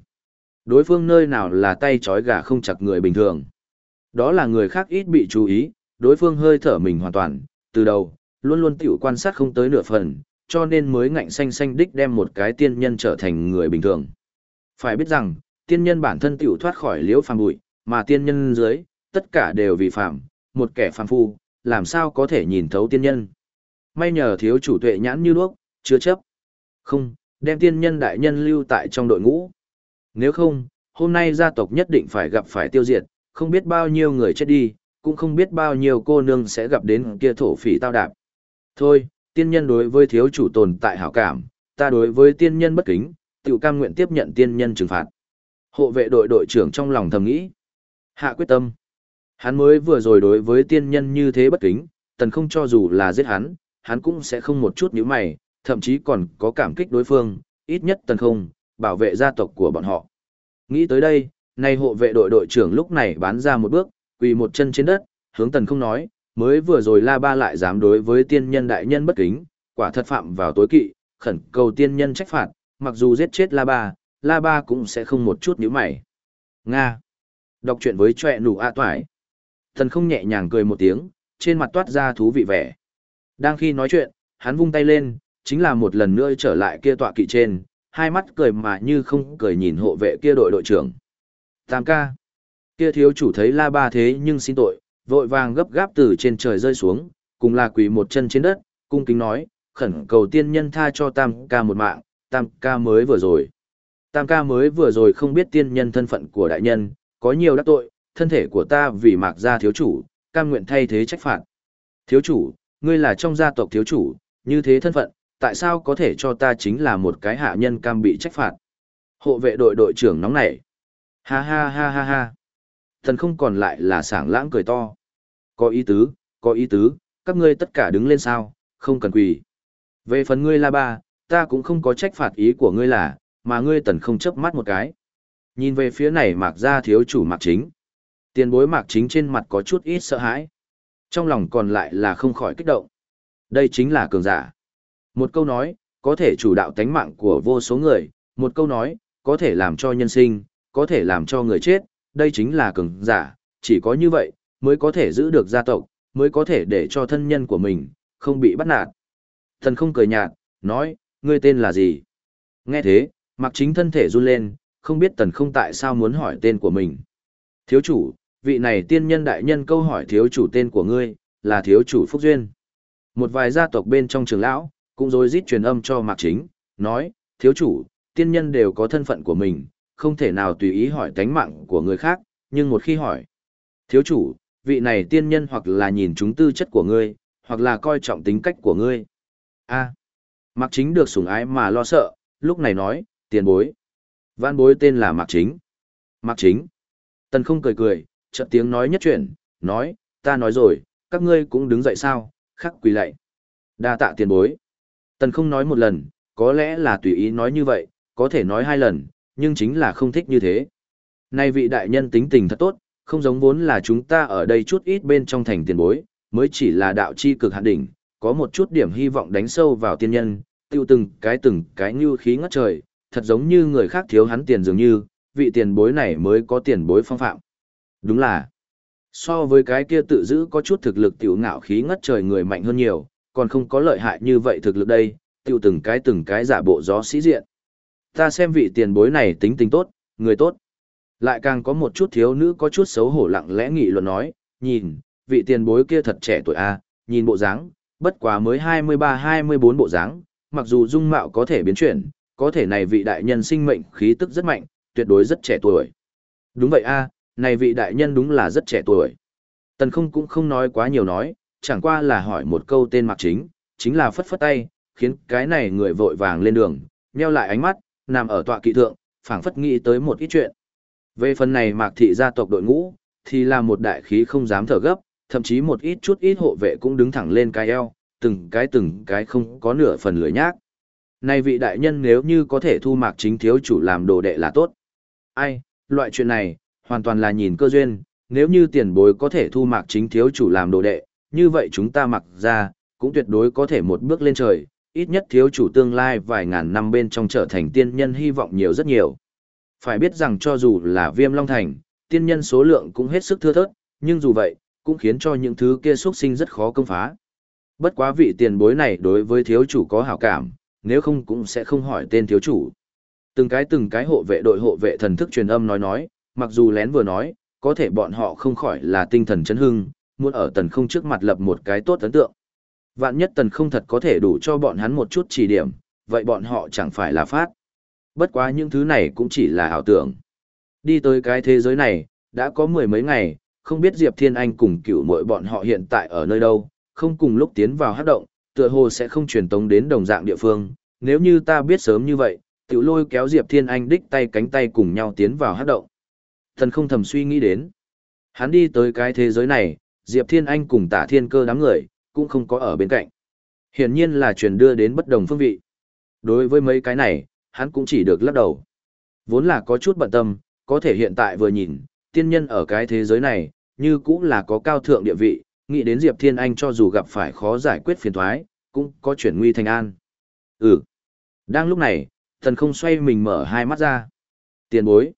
Đối phương nơi nào là tay trói gà không chặt người bình thường. Đó là người khác ít bị chú ý, đối phương hơi thở mình hoàn toàn, từ đầu, luôn luôn tiểu quan sát không tới nửa phần, cho nên mới ngạnh xanh xanh đích đem một cái tiên nhân trở thành người bình thường. Phải biết rằng, tiên nhân bản thân tiểu thoát khỏi liễu phàm bụi, mà tiên nhân dưới, tất cả đều vì phàm, một kẻ phàm phu, làm sao có thể nhìn thấu tiên nhân. May nhờ thiếu chủ tuệ nhãn như đuốc, chưa chấp. Không, đem tiên nhân đại nhân lưu tại trong đội ngũ. Nếu không, hôm nay gia tộc nhất định phải gặp phải tiêu diệt, không biết bao nhiêu người chết đi, cũng không biết bao nhiêu cô nương sẽ gặp đến kia thổ phỉ tao đạp. Thôi, tiên nhân đối với thiếu chủ tồn tại hảo cảm, ta đối với tiên nhân bất kính, tiểu cam nguyện tiếp nhận tiên nhân trừng phạt. Hộ vệ đội đội trưởng trong lòng thầm nghĩ. Hạ quyết tâm. Hắn mới vừa rồi đối với tiên nhân như thế bất kính, tần không cho dù là giết hắn, hắn cũng sẽ không một chút nhíu mày, thậm chí còn có cảm kích đối phương, ít nhất tần không, bảo vệ gia tộc của bọn họ. Nghĩ tới đây, nay hộ vệ đội đội trưởng lúc này bán ra một bước, quỳ một chân trên đất, hướng tần không nói, mới vừa rồi la ba lại dám đối với tiên nhân đại nhân bất kính, quả thật phạm vào tối kỵ, khẩn cầu tiên nhân trách phạt, mặc dù giết chết la ba, la ba cũng sẽ không một chút nhíu mày. Nga. Đọc truyện với trọe nụ a toại. Tần không nhẹ nhàng cười một tiếng, trên mặt toát ra thú vị vẻ. Đang khi nói chuyện, hắn vung tay lên, chính là một lần nữa trở lại kia tọa kỵ trên, hai mắt cười mà như không cười nhìn hộ vệ kia đội đội trưởng. Tam ca. Kia thiếu chủ thấy la ba thế nhưng xin tội, vội vàng gấp gáp từ trên trời rơi xuống, cùng là quỳ một chân trên đất, cung kính nói, khẩn cầu tiên nhân tha cho tam ca một mạng, tam ca mới vừa rồi. Tam ca mới vừa rồi không biết tiên nhân thân phận của đại nhân, có nhiều đắc tội, thân thể của ta vì mạc gia thiếu chủ, cam nguyện thay thế trách phạt. Thiếu chủ, ngươi là trong gia tộc thiếu chủ, như thế thân phận, tại sao có thể cho ta chính là một cái hạ nhân cam bị trách phạt? Hộ vệ đội đội trưởng nóng nảy. Ha ha ha ha ha. Thần không còn lại là sảng lãng cười to. Có ý tứ, có ý tứ, các ngươi tất cả đứng lên sao, không cần quỳ. Về phần ngươi la ba, ta cũng không có trách phạt ý của ngươi là, mà ngươi tần không chấp mắt một cái. Nhìn về phía này mạc ra thiếu chủ mạc chính. Tiền bối mạc chính trên mặt có chút ít sợ hãi. Trong lòng còn lại là không khỏi kích động. Đây chính là cường giả. Một câu nói, có thể chủ đạo tánh mạng của vô số người, một câu nói, có thể làm cho nhân sinh, có thể làm cho người chết, đây chính là cường giả, chỉ có như vậy, mới có thể giữ được gia tộc, mới có thể để cho thân nhân của mình, không bị bắt nạt. Thần không cười nhạt, nói, ngươi tên là gì? Nghe thế, mặc chính thân thể run lên, không biết tần không tại sao muốn hỏi tên của mình. Thiếu chủ, vị này tiên nhân đại nhân câu hỏi thiếu chủ tên của ngươi, là thiếu chủ Phúc Duyên. Một vài gia tộc bên trong trường lão, cũng rồi rít truyền âm cho Mạc Chính, nói, thiếu chủ, tiên nhân đều có thân phận của mình, không thể nào tùy ý hỏi tánh mạng của người khác, nhưng một khi hỏi, thiếu chủ, vị này tiên nhân hoặc là nhìn chúng tư chất của ngươi, hoặc là coi trọng tính cách của ngươi. A. Mạc Chính được sủng ái mà lo sợ, lúc này nói, tiền bối. Văn bối tên là Mạc Chính. Mạc Chính. Tần không cười cười, chợt tiếng nói nhất chuyển, nói, ta nói rồi, các ngươi cũng đứng dậy sao, khắc quỳ lạy. Đa tạ tiền bối. Tần không nói một lần, có lẽ là tùy ý nói như vậy, có thể nói hai lần, nhưng chính là không thích như thế. Nay vị đại nhân tính tình thật tốt, không giống vốn là chúng ta ở đây chút ít bên trong thành tiền bối, mới chỉ là đạo chi cực hạn đỉnh, có một chút điểm hy vọng đánh sâu vào tiên nhân, tiêu từng cái từng cái như khí ngất trời, thật giống như người khác thiếu hắn tiền dường như, vị tiền bối này mới có tiền bối phong phạm. Đúng là, so với cái kia tự giữ có chút thực lực tiểu ngạo khí ngất trời người mạnh hơn nhiều, còn không có lợi hại như vậy thực lực đây, tiêu từng cái từng cái giả bộ gió sĩ diện. Ta xem vị tiền bối này tính tình tốt, người tốt. Lại càng có một chút thiếu nữ có chút xấu hổ lặng lẽ nghị luận nói, nhìn, vị tiền bối kia thật trẻ tuổi a, nhìn bộ dáng, bất quá mới 23-24 bộ dáng, mặc dù dung mạo có thể biến chuyển, có thể này vị đại nhân sinh mệnh khí tức rất mạnh, tuyệt đối rất trẻ tuổi. Đúng vậy a, này vị đại nhân đúng là rất trẻ tuổi. Tần không cũng không nói quá nhiều nói, chẳng qua là hỏi một câu tên mặc chính, chính là phất phất tay, khiến cái này người vội vàng lên đường, nheo lại ánh mắt, nằm ở tọa kỵ thượng, phảng phất nghĩ tới một ít chuyện. Về phần này mạc thị gia tộc đội ngũ, thì là một đại khí không dám thở gấp, thậm chí một ít chút ít hộ vệ cũng đứng thẳng lên cái eo, từng cái từng cái không có nửa phần lười nhác. Này vị đại nhân nếu như có thể thu mạc chính thiếu chủ làm đồ đệ là tốt. Ai, loại chuyện này, hoàn toàn là nhìn cơ duyên, nếu như tiền bối có thể thu mạc chính thiếu chủ làm đồ đệ, như vậy chúng ta mặc ra, cũng tuyệt đối có thể một bước lên trời, ít nhất thiếu chủ tương lai vài ngàn năm bên trong trở thành tiên nhân hy vọng nhiều rất nhiều. Phải biết rằng cho dù là viêm long thành, tiên nhân số lượng cũng hết sức thưa thớt, nhưng dù vậy, cũng khiến cho những thứ kia xuất sinh rất khó công phá. Bất quá vị tiền bối này đối với thiếu chủ có hảo cảm, nếu không cũng sẽ không hỏi tên thiếu chủ. Từng cái từng cái hộ vệ đội hộ vệ thần thức truyền âm nói nói, mặc dù lén vừa nói, có thể bọn họ không khỏi là tinh thần chấn hưng, muốn ở tần không trước mặt lập một cái tốt ấn tượng. Vạn nhất tần không thật có thể đủ cho bọn hắn một chút chỉ điểm, vậy bọn họ chẳng phải là phát. Bất quá những thứ này cũng chỉ là ảo tưởng. Đi tới cái thế giới này, đã có mười mấy ngày, không biết Diệp Thiên Anh cùng cựu mội bọn họ hiện tại ở nơi đâu, không cùng lúc tiến vào hát động, tựa hồ sẽ không truyền tống đến đồng dạng địa phương. Nếu như ta biết sớm như vậy, tiểu lôi kéo Diệp Thiên Anh đích tay cánh tay cùng nhau tiến vào hát động. Thần không thầm suy nghĩ đến. Hắn đi tới cái thế giới này, Diệp Thiên Anh cùng tả thiên cơ đám người, cũng không có ở bên cạnh. Hiển nhiên là truyền đưa đến bất đồng phương vị. Đối với mấy cái này, hắn cũng chỉ được lắc đầu. Vốn là có chút bận tâm, có thể hiện tại vừa nhìn, tiên nhân ở cái thế giới này, như cũng là có cao thượng địa vị, nghĩ đến Diệp Thiên Anh cho dù gặp phải khó giải quyết phiền thoái, cũng có chuyển nguy thành an. Ừ. Đang lúc này, thần không xoay mình mở hai mắt ra. Tiền bối.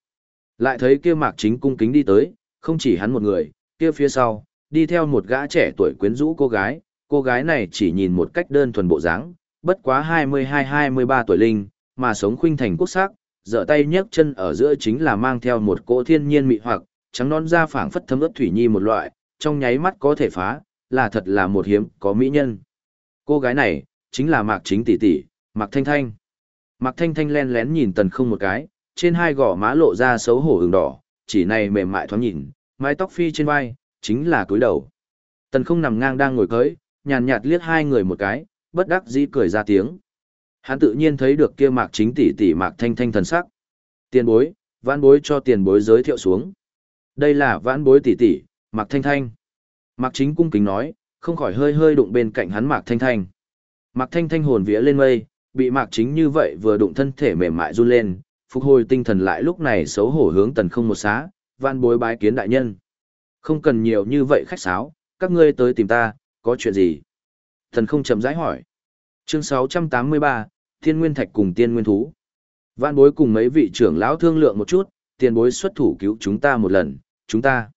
Lại thấy kia mạc chính cung kính đi tới, không chỉ hắn một người, kia phía sau, đi theo một gã trẻ tuổi quyến rũ cô gái, cô gái này chỉ nhìn một cách đơn thuần bộ dáng, bất quá 22-23 tuổi linh, mà sống khuynh thành quốc sắc, dở tay nhấc chân ở giữa chính là mang theo một cỗ thiên nhiên mị hoặc, trắng non da phảng phất thấm ướt thủy nhi một loại, trong nháy mắt có thể phá, là thật là một hiếm có mỹ nhân. Cô gái này, chính là Mạc Chính tỷ tỷ, Mạc Thanh Thanh. Mạc Thanh Thanh len lén nhìn Tần Không một cái, trên hai gò má lộ ra xấu hổ ửng đỏ, chỉ này mềm mại thoáng nhìn, mái tóc phi trên vai, chính là cúi đầu. Tần Không nằm ngang đang ngồi cưới, nhàn nhạt liếc hai người một cái, bất đắc dĩ cười ra tiếng. Hắn tự nhiên thấy được kia Mạc Chính tỷ tỷ Mạc Thanh Thanh thần sắc. Tiền bối, vãn bối cho tiền bối giới thiệu xuống. Đây là vãn bối tỷ tỷ, Mạc Thanh Thanh. Mạc Chính cung kính nói, không khỏi hơi hơi đụng bên cạnh hắn Mạc Thanh Thanh. Mạc Thanh Thanh hồn vía lên mây, bị Mạc Chính như vậy vừa đụng thân thể mềm mại run lên, phục hồi tinh thần lại lúc này xấu hổ hướng tần không một xá, vãn bối bái kiến đại nhân. Không cần nhiều như vậy khách sáo, các ngươi tới tìm ta, có chuyện gì? thần không chậm rãi hỏi. Chương 683, Thiên Nguyên Thạch cùng Tiên Nguyên Thú. Vạn bối cùng mấy vị trưởng lão thương lượng một chút, tiền bối xuất thủ cứu chúng ta một lần, chúng ta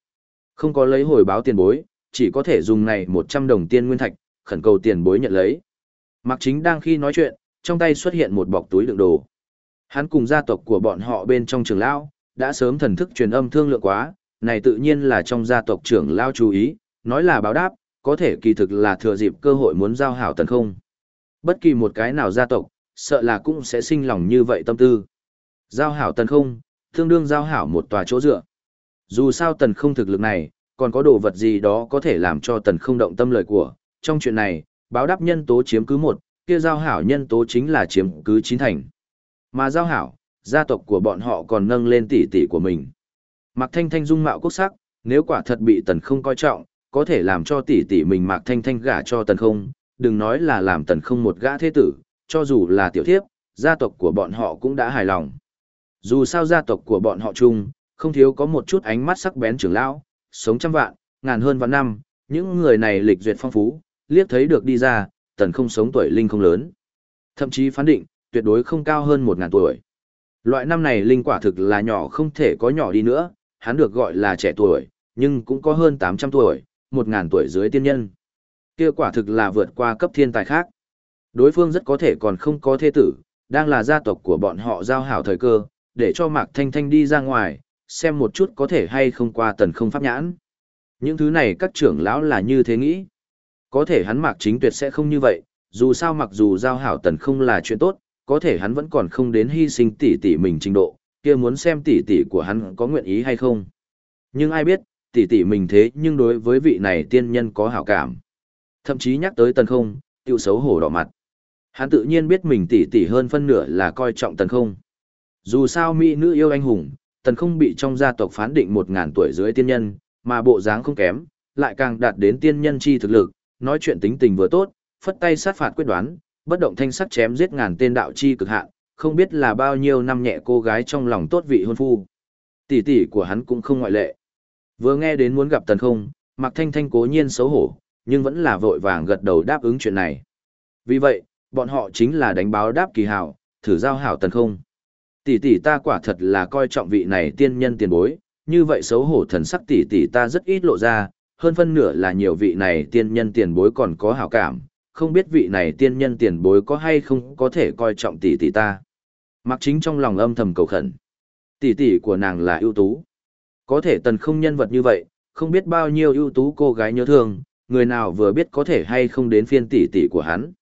không có lấy hồi báo tiền bối, chỉ có thể dùng này 100 đồng tiên nguyên thạch, khẩn cầu tiền bối nhận lấy. Mạc Chính đang khi nói chuyện, trong tay xuất hiện một bọc túi đựng đồ. Hắn cùng gia tộc của bọn họ bên trong trưởng lão, đã sớm thần thức truyền âm thương lượng quá, này tự nhiên là trong gia tộc trưởng lao chú ý, nói là báo đáp, có thể kỳ thực là thừa dịp cơ hội muốn giao hảo tần không. Bất kỳ một cái nào gia tộc, sợ là cũng sẽ sinh lòng như vậy tâm tư. Giao hảo tần không, tương đương giao hảo một tòa chỗ dựa. Dù sao tần không thực lực này, còn có đồ vật gì đó có thể làm cho tần không động tâm lời của. Trong chuyện này, báo đáp nhân tố chiếm cứ một, kia giao hảo nhân tố chính là chiếm cứ chín thành. Mà giao hảo, gia tộc của bọn họ còn nâng lên tỷ tỷ của mình. Mạc Thanh Thanh dung mạo quốc sắc, nếu quả thật bị tần không coi trọng, có thể làm cho tỷ tỷ mình Mạc Thanh Thanh gả cho tần không, đừng nói là làm tần không một gã thế tử, cho dù là tiểu thiếp, gia tộc của bọn họ cũng đã hài lòng. Dù sao gia tộc của bọn họ chung, không thiếu có một chút ánh mắt sắc bén trưởng lão, sống trăm vạn, ngàn hơn vạn năm, những người này lịch duyệt phong phú, liếc thấy được đi ra, tần không sống tuổi linh không lớn. Thậm chí phán định, tuyệt đối không cao hơn một ngàn tuổi. Loại năm này linh quả thực là nhỏ không thể có nhỏ đi nữa, hắn được gọi là trẻ tuổi, nhưng cũng có hơn 800 tuổi, 1000 tuổi dưới tiên nhân. Kia quả thực là vượt qua cấp thiên tài khác. Đối phương rất có thể còn không có thế tử, đang là gia tộc của bọn họ giao hảo thời cơ, để cho Mạc Thanh Thanh đi ra ngoài, xem một chút có thể hay không qua tần không pháp nhãn. Những thứ này các trưởng lão là như thế nghĩ. Có thể hắn Mạc Chính Tuyệt sẽ không như vậy, dù sao mặc dù giao hảo tần không là chuyện tốt, có thể hắn vẫn còn không đến hy sinh tỷ tỷ mình trình độ, kia muốn xem tỷ tỷ của hắn có nguyện ý hay không. Nhưng ai biết, tỷ tỷ mình thế nhưng đối với vị này tiên nhân có hảo cảm. Thậm chí nhắc tới tần không, tiêu xấu hổ đỏ mặt. Hắn tự nhiên biết mình tỷ tỷ hơn phân nửa là coi trọng tần không. Dù sao mỹ nữ yêu anh hùng, tần không bị trong gia tộc phán định một ngàn tuổi dưới tiên nhân, mà bộ dáng không kém, lại càng đạt đến tiên nhân chi thực lực, nói chuyện tính tình vừa tốt, phất tay sát phạt quyết đoán, bất động thanh sắc chém giết ngàn tên đạo chi cực hạn, không biết là bao nhiêu năm nhẹ cô gái trong lòng tốt vị hôn phu. Tỷ tỷ của hắn cũng không ngoại lệ. Vừa nghe đến muốn gặp tần không, Mạc Thanh Thanh cố nhiên xấu hổ, nhưng vẫn là vội vàng gật đầu đáp ứng chuyện này. Vì vậy, bọn họ chính là đánh báo đáp kỳ hảo, thử giao hảo tần không. Tỷ tỷ ta quả thật là coi trọng vị này tiên nhân tiền bối, như vậy xấu hổ thần sắc tỷ tỷ ta rất ít lộ ra, hơn phân nửa là nhiều vị này tiên nhân tiền bối còn có hảo cảm, không biết vị này tiên nhân tiền bối có hay không có thể coi trọng tỷ tỷ ta. Mặc chính trong lòng âm thầm cầu khẩn. Tỷ tỷ của nàng là ưu tú. Có thể tần không nhân vật như vậy, không biết bao nhiêu ưu tú cô gái nhớ thương, người nào vừa biết có thể hay không đến phiên tỷ tỷ của hắn.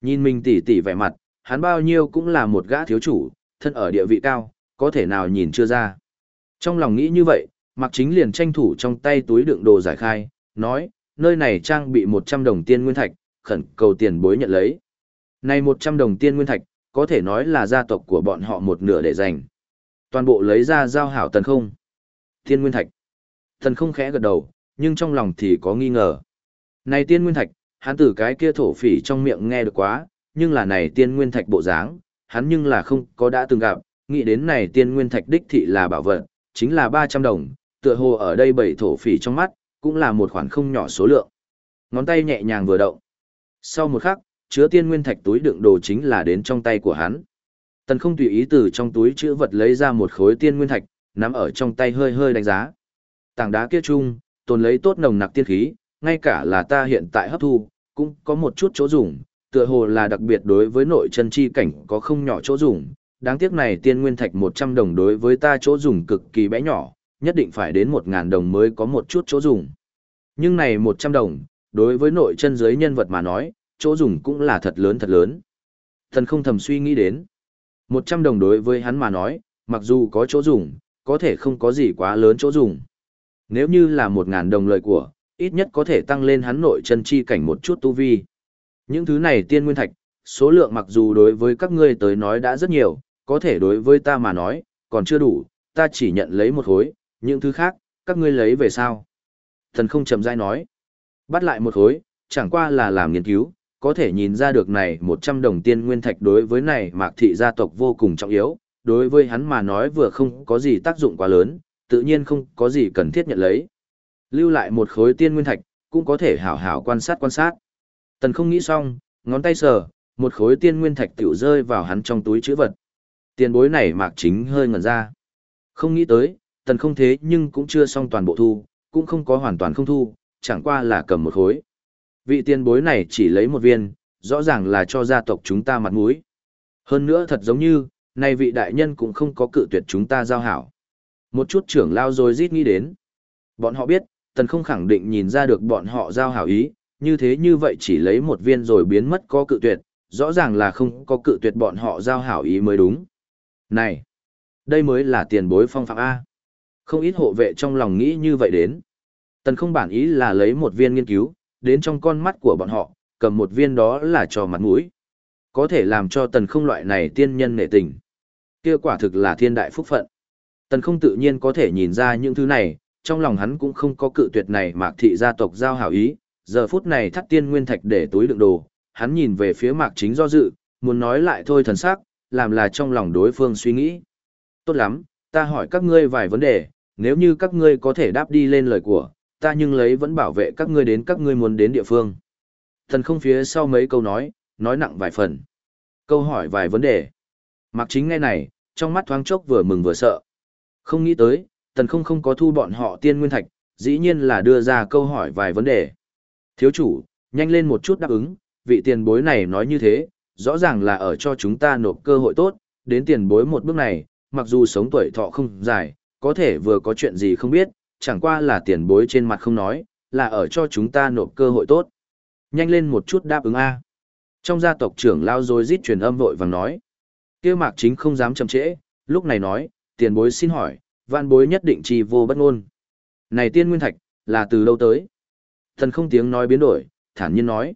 Nhìn mình tỷ tỷ vẻ mặt, hắn bao nhiêu cũng là một gã thiếu chủ, thân ở địa vị cao, có thể nào nhìn chưa ra. Trong lòng nghĩ như vậy, Mạc Chính liền tranh thủ trong tay túi đựng đồ giải khai, nói, nơi này trang bị 100 đồng tiên nguyên thạch, khẩn cầu tiền bối nhận lấy. Này 100 đồng tiên nguyên thạch, có thể nói là gia tộc của bọn họ một nửa để dành. Toàn bộ lấy ra giao hảo tần không. thiên nguyên thạch. Tần không khẽ gật đầu, nhưng trong lòng thì có nghi ngờ. Này tiên nguyên thạch, hắn từ cái kia thổ phỉ trong miệng nghe được quá, nhưng là này tiên nguyên thạch bộ dáng, hắn nhưng là không có đã từng gặp, nghĩ đến này tiên nguyên thạch đích thị là bảo vật, chính là 300 đồng, tựa hồ ở đây bảy thổ phỉ trong mắt, cũng là một khoản không nhỏ số lượng. Ngón tay nhẹ nhàng vừa động. Sau một khắc, chứa tiên nguyên thạch túi đựng đồ chính là đến trong tay của hắn. Tần không tùy ý từ trong túi chữ vật lấy ra một khối tiên nguyên thạch, nắm ở trong tay hơi hơi đánh giá. Tảng đá kia chung, tồn lấy tốt nồng nặc tiên khí, ngay cả là ta hiện tại hấp thu, cũng có một chút chỗ dùng, tựa hồ là đặc biệt đối với nội chân chi cảnh có không nhỏ chỗ dùng. Đáng tiếc này tiên nguyên thạch 100 đồng đối với ta chỗ dùng cực kỳ bé nhỏ, nhất định phải đến 1000 đồng mới có một chút chỗ dùng. Nhưng này 100 đồng, đối với nội chân giới nhân vật mà nói, chỗ dùng cũng là thật lớn thật lớn. Thần không thầm suy nghĩ đến. 100 đồng đối với hắn mà nói, mặc dù có chỗ dùng, có thể không có gì quá lớn chỗ dùng. Nếu như là 1.000 đồng lời của, ít nhất có thể tăng lên hắn nội chân chi cảnh một chút tu vi. Những thứ này tiên nguyên thạch, số lượng mặc dù đối với các ngươi tới nói đã rất nhiều, có thể đối với ta mà nói, còn chưa đủ, ta chỉ nhận lấy một khối, những thứ khác, các ngươi lấy về sao? Thần không chậm rãi nói. Bắt lại một khối, chẳng qua là làm nghiên cứu, có thể nhìn ra được này 100 đồng tiên nguyên thạch đối với này mạc thị gia tộc vô cùng trọng yếu, đối với hắn mà nói vừa không có gì tác dụng quá lớn, tự nhiên không có gì cần thiết nhận lấy. Lưu lại một khối tiên nguyên thạch, cũng có thể hảo hảo quan sát quan sát. Tần không nghĩ xong, ngón tay sờ, một khối tiên nguyên thạch tiểu rơi vào hắn trong túi chữ vật. Tiền bối này mạc chính hơi ngẩn ra. Không nghĩ tới, tần không thế nhưng cũng chưa xong toàn bộ thu, cũng không có hoàn toàn không thu, chẳng qua là cầm một khối. Vị tiền bối này chỉ lấy một viên, rõ ràng là cho gia tộc chúng ta mặt mũi. Hơn nữa thật giống như, nay vị đại nhân cũng không có cự tuyệt chúng ta giao hảo. Một chút trưởng lao rồi rít nghĩ đến. Bọn họ biết, tần không khẳng định nhìn ra được bọn họ giao hảo ý, như thế như vậy chỉ lấy một viên rồi biến mất có cự tuyệt, rõ ràng là không có cự tuyệt bọn họ giao hảo ý mới đúng. Này, đây mới là tiền bối phong phạm A. Không ít hộ vệ trong lòng nghĩ như vậy đến. Tần không bản ý là lấy một viên nghiên cứu, đến trong con mắt của bọn họ, cầm một viên đó là cho mặt mũi. Có thể làm cho tần không loại này tiên nhân nể tình. Kia quả thực là thiên đại phúc phận. Tần không tự nhiên có thể nhìn ra những thứ này, trong lòng hắn cũng không có cự tuyệt này mạc thị gia tộc giao hảo ý, giờ phút này thắt tiên nguyên thạch để túi đựng đồ, hắn nhìn về phía mạc chính do dự, muốn nói lại thôi thần sắc, làm là trong lòng đối phương suy nghĩ. Tốt lắm, ta hỏi các ngươi vài vấn đề, nếu như các ngươi có thể đáp đi lên lời của, ta nhưng lấy vẫn bảo vệ các ngươi đến các ngươi muốn đến địa phương. Thần không phía sau mấy câu nói, nói nặng vài phần. Câu hỏi vài vấn đề. Mạc chính nghe này, trong mắt thoáng chốc vừa mừng vừa sợ. Không nghĩ tới, tần không không có thu bọn họ tiên nguyên thạch, dĩ nhiên là đưa ra câu hỏi vài vấn đề. Thiếu chủ, nhanh lên một chút đáp ứng, vị tiền bối này nói như thế, rõ ràng là ở cho chúng ta nộp cơ hội tốt, đến tiền bối một bước này, mặc dù sống tuổi thọ không dài, có thể vừa có chuyện gì không biết, chẳng qua là tiền bối trên mặt không nói, là ở cho chúng ta nộp cơ hội tốt. Nhanh lên một chút đáp ứng A. Trong gia tộc trưởng lao rồi rít truyền âm vội vàng nói. kia mạc chính không dám chậm trễ, lúc này nói, tiền bối xin hỏi, vạn bối nhất định chi vô bất ngôn. Này tiên nguyên thạch, là từ đâu tới? Thần không tiếng nói biến đổi, thản nhiên nói.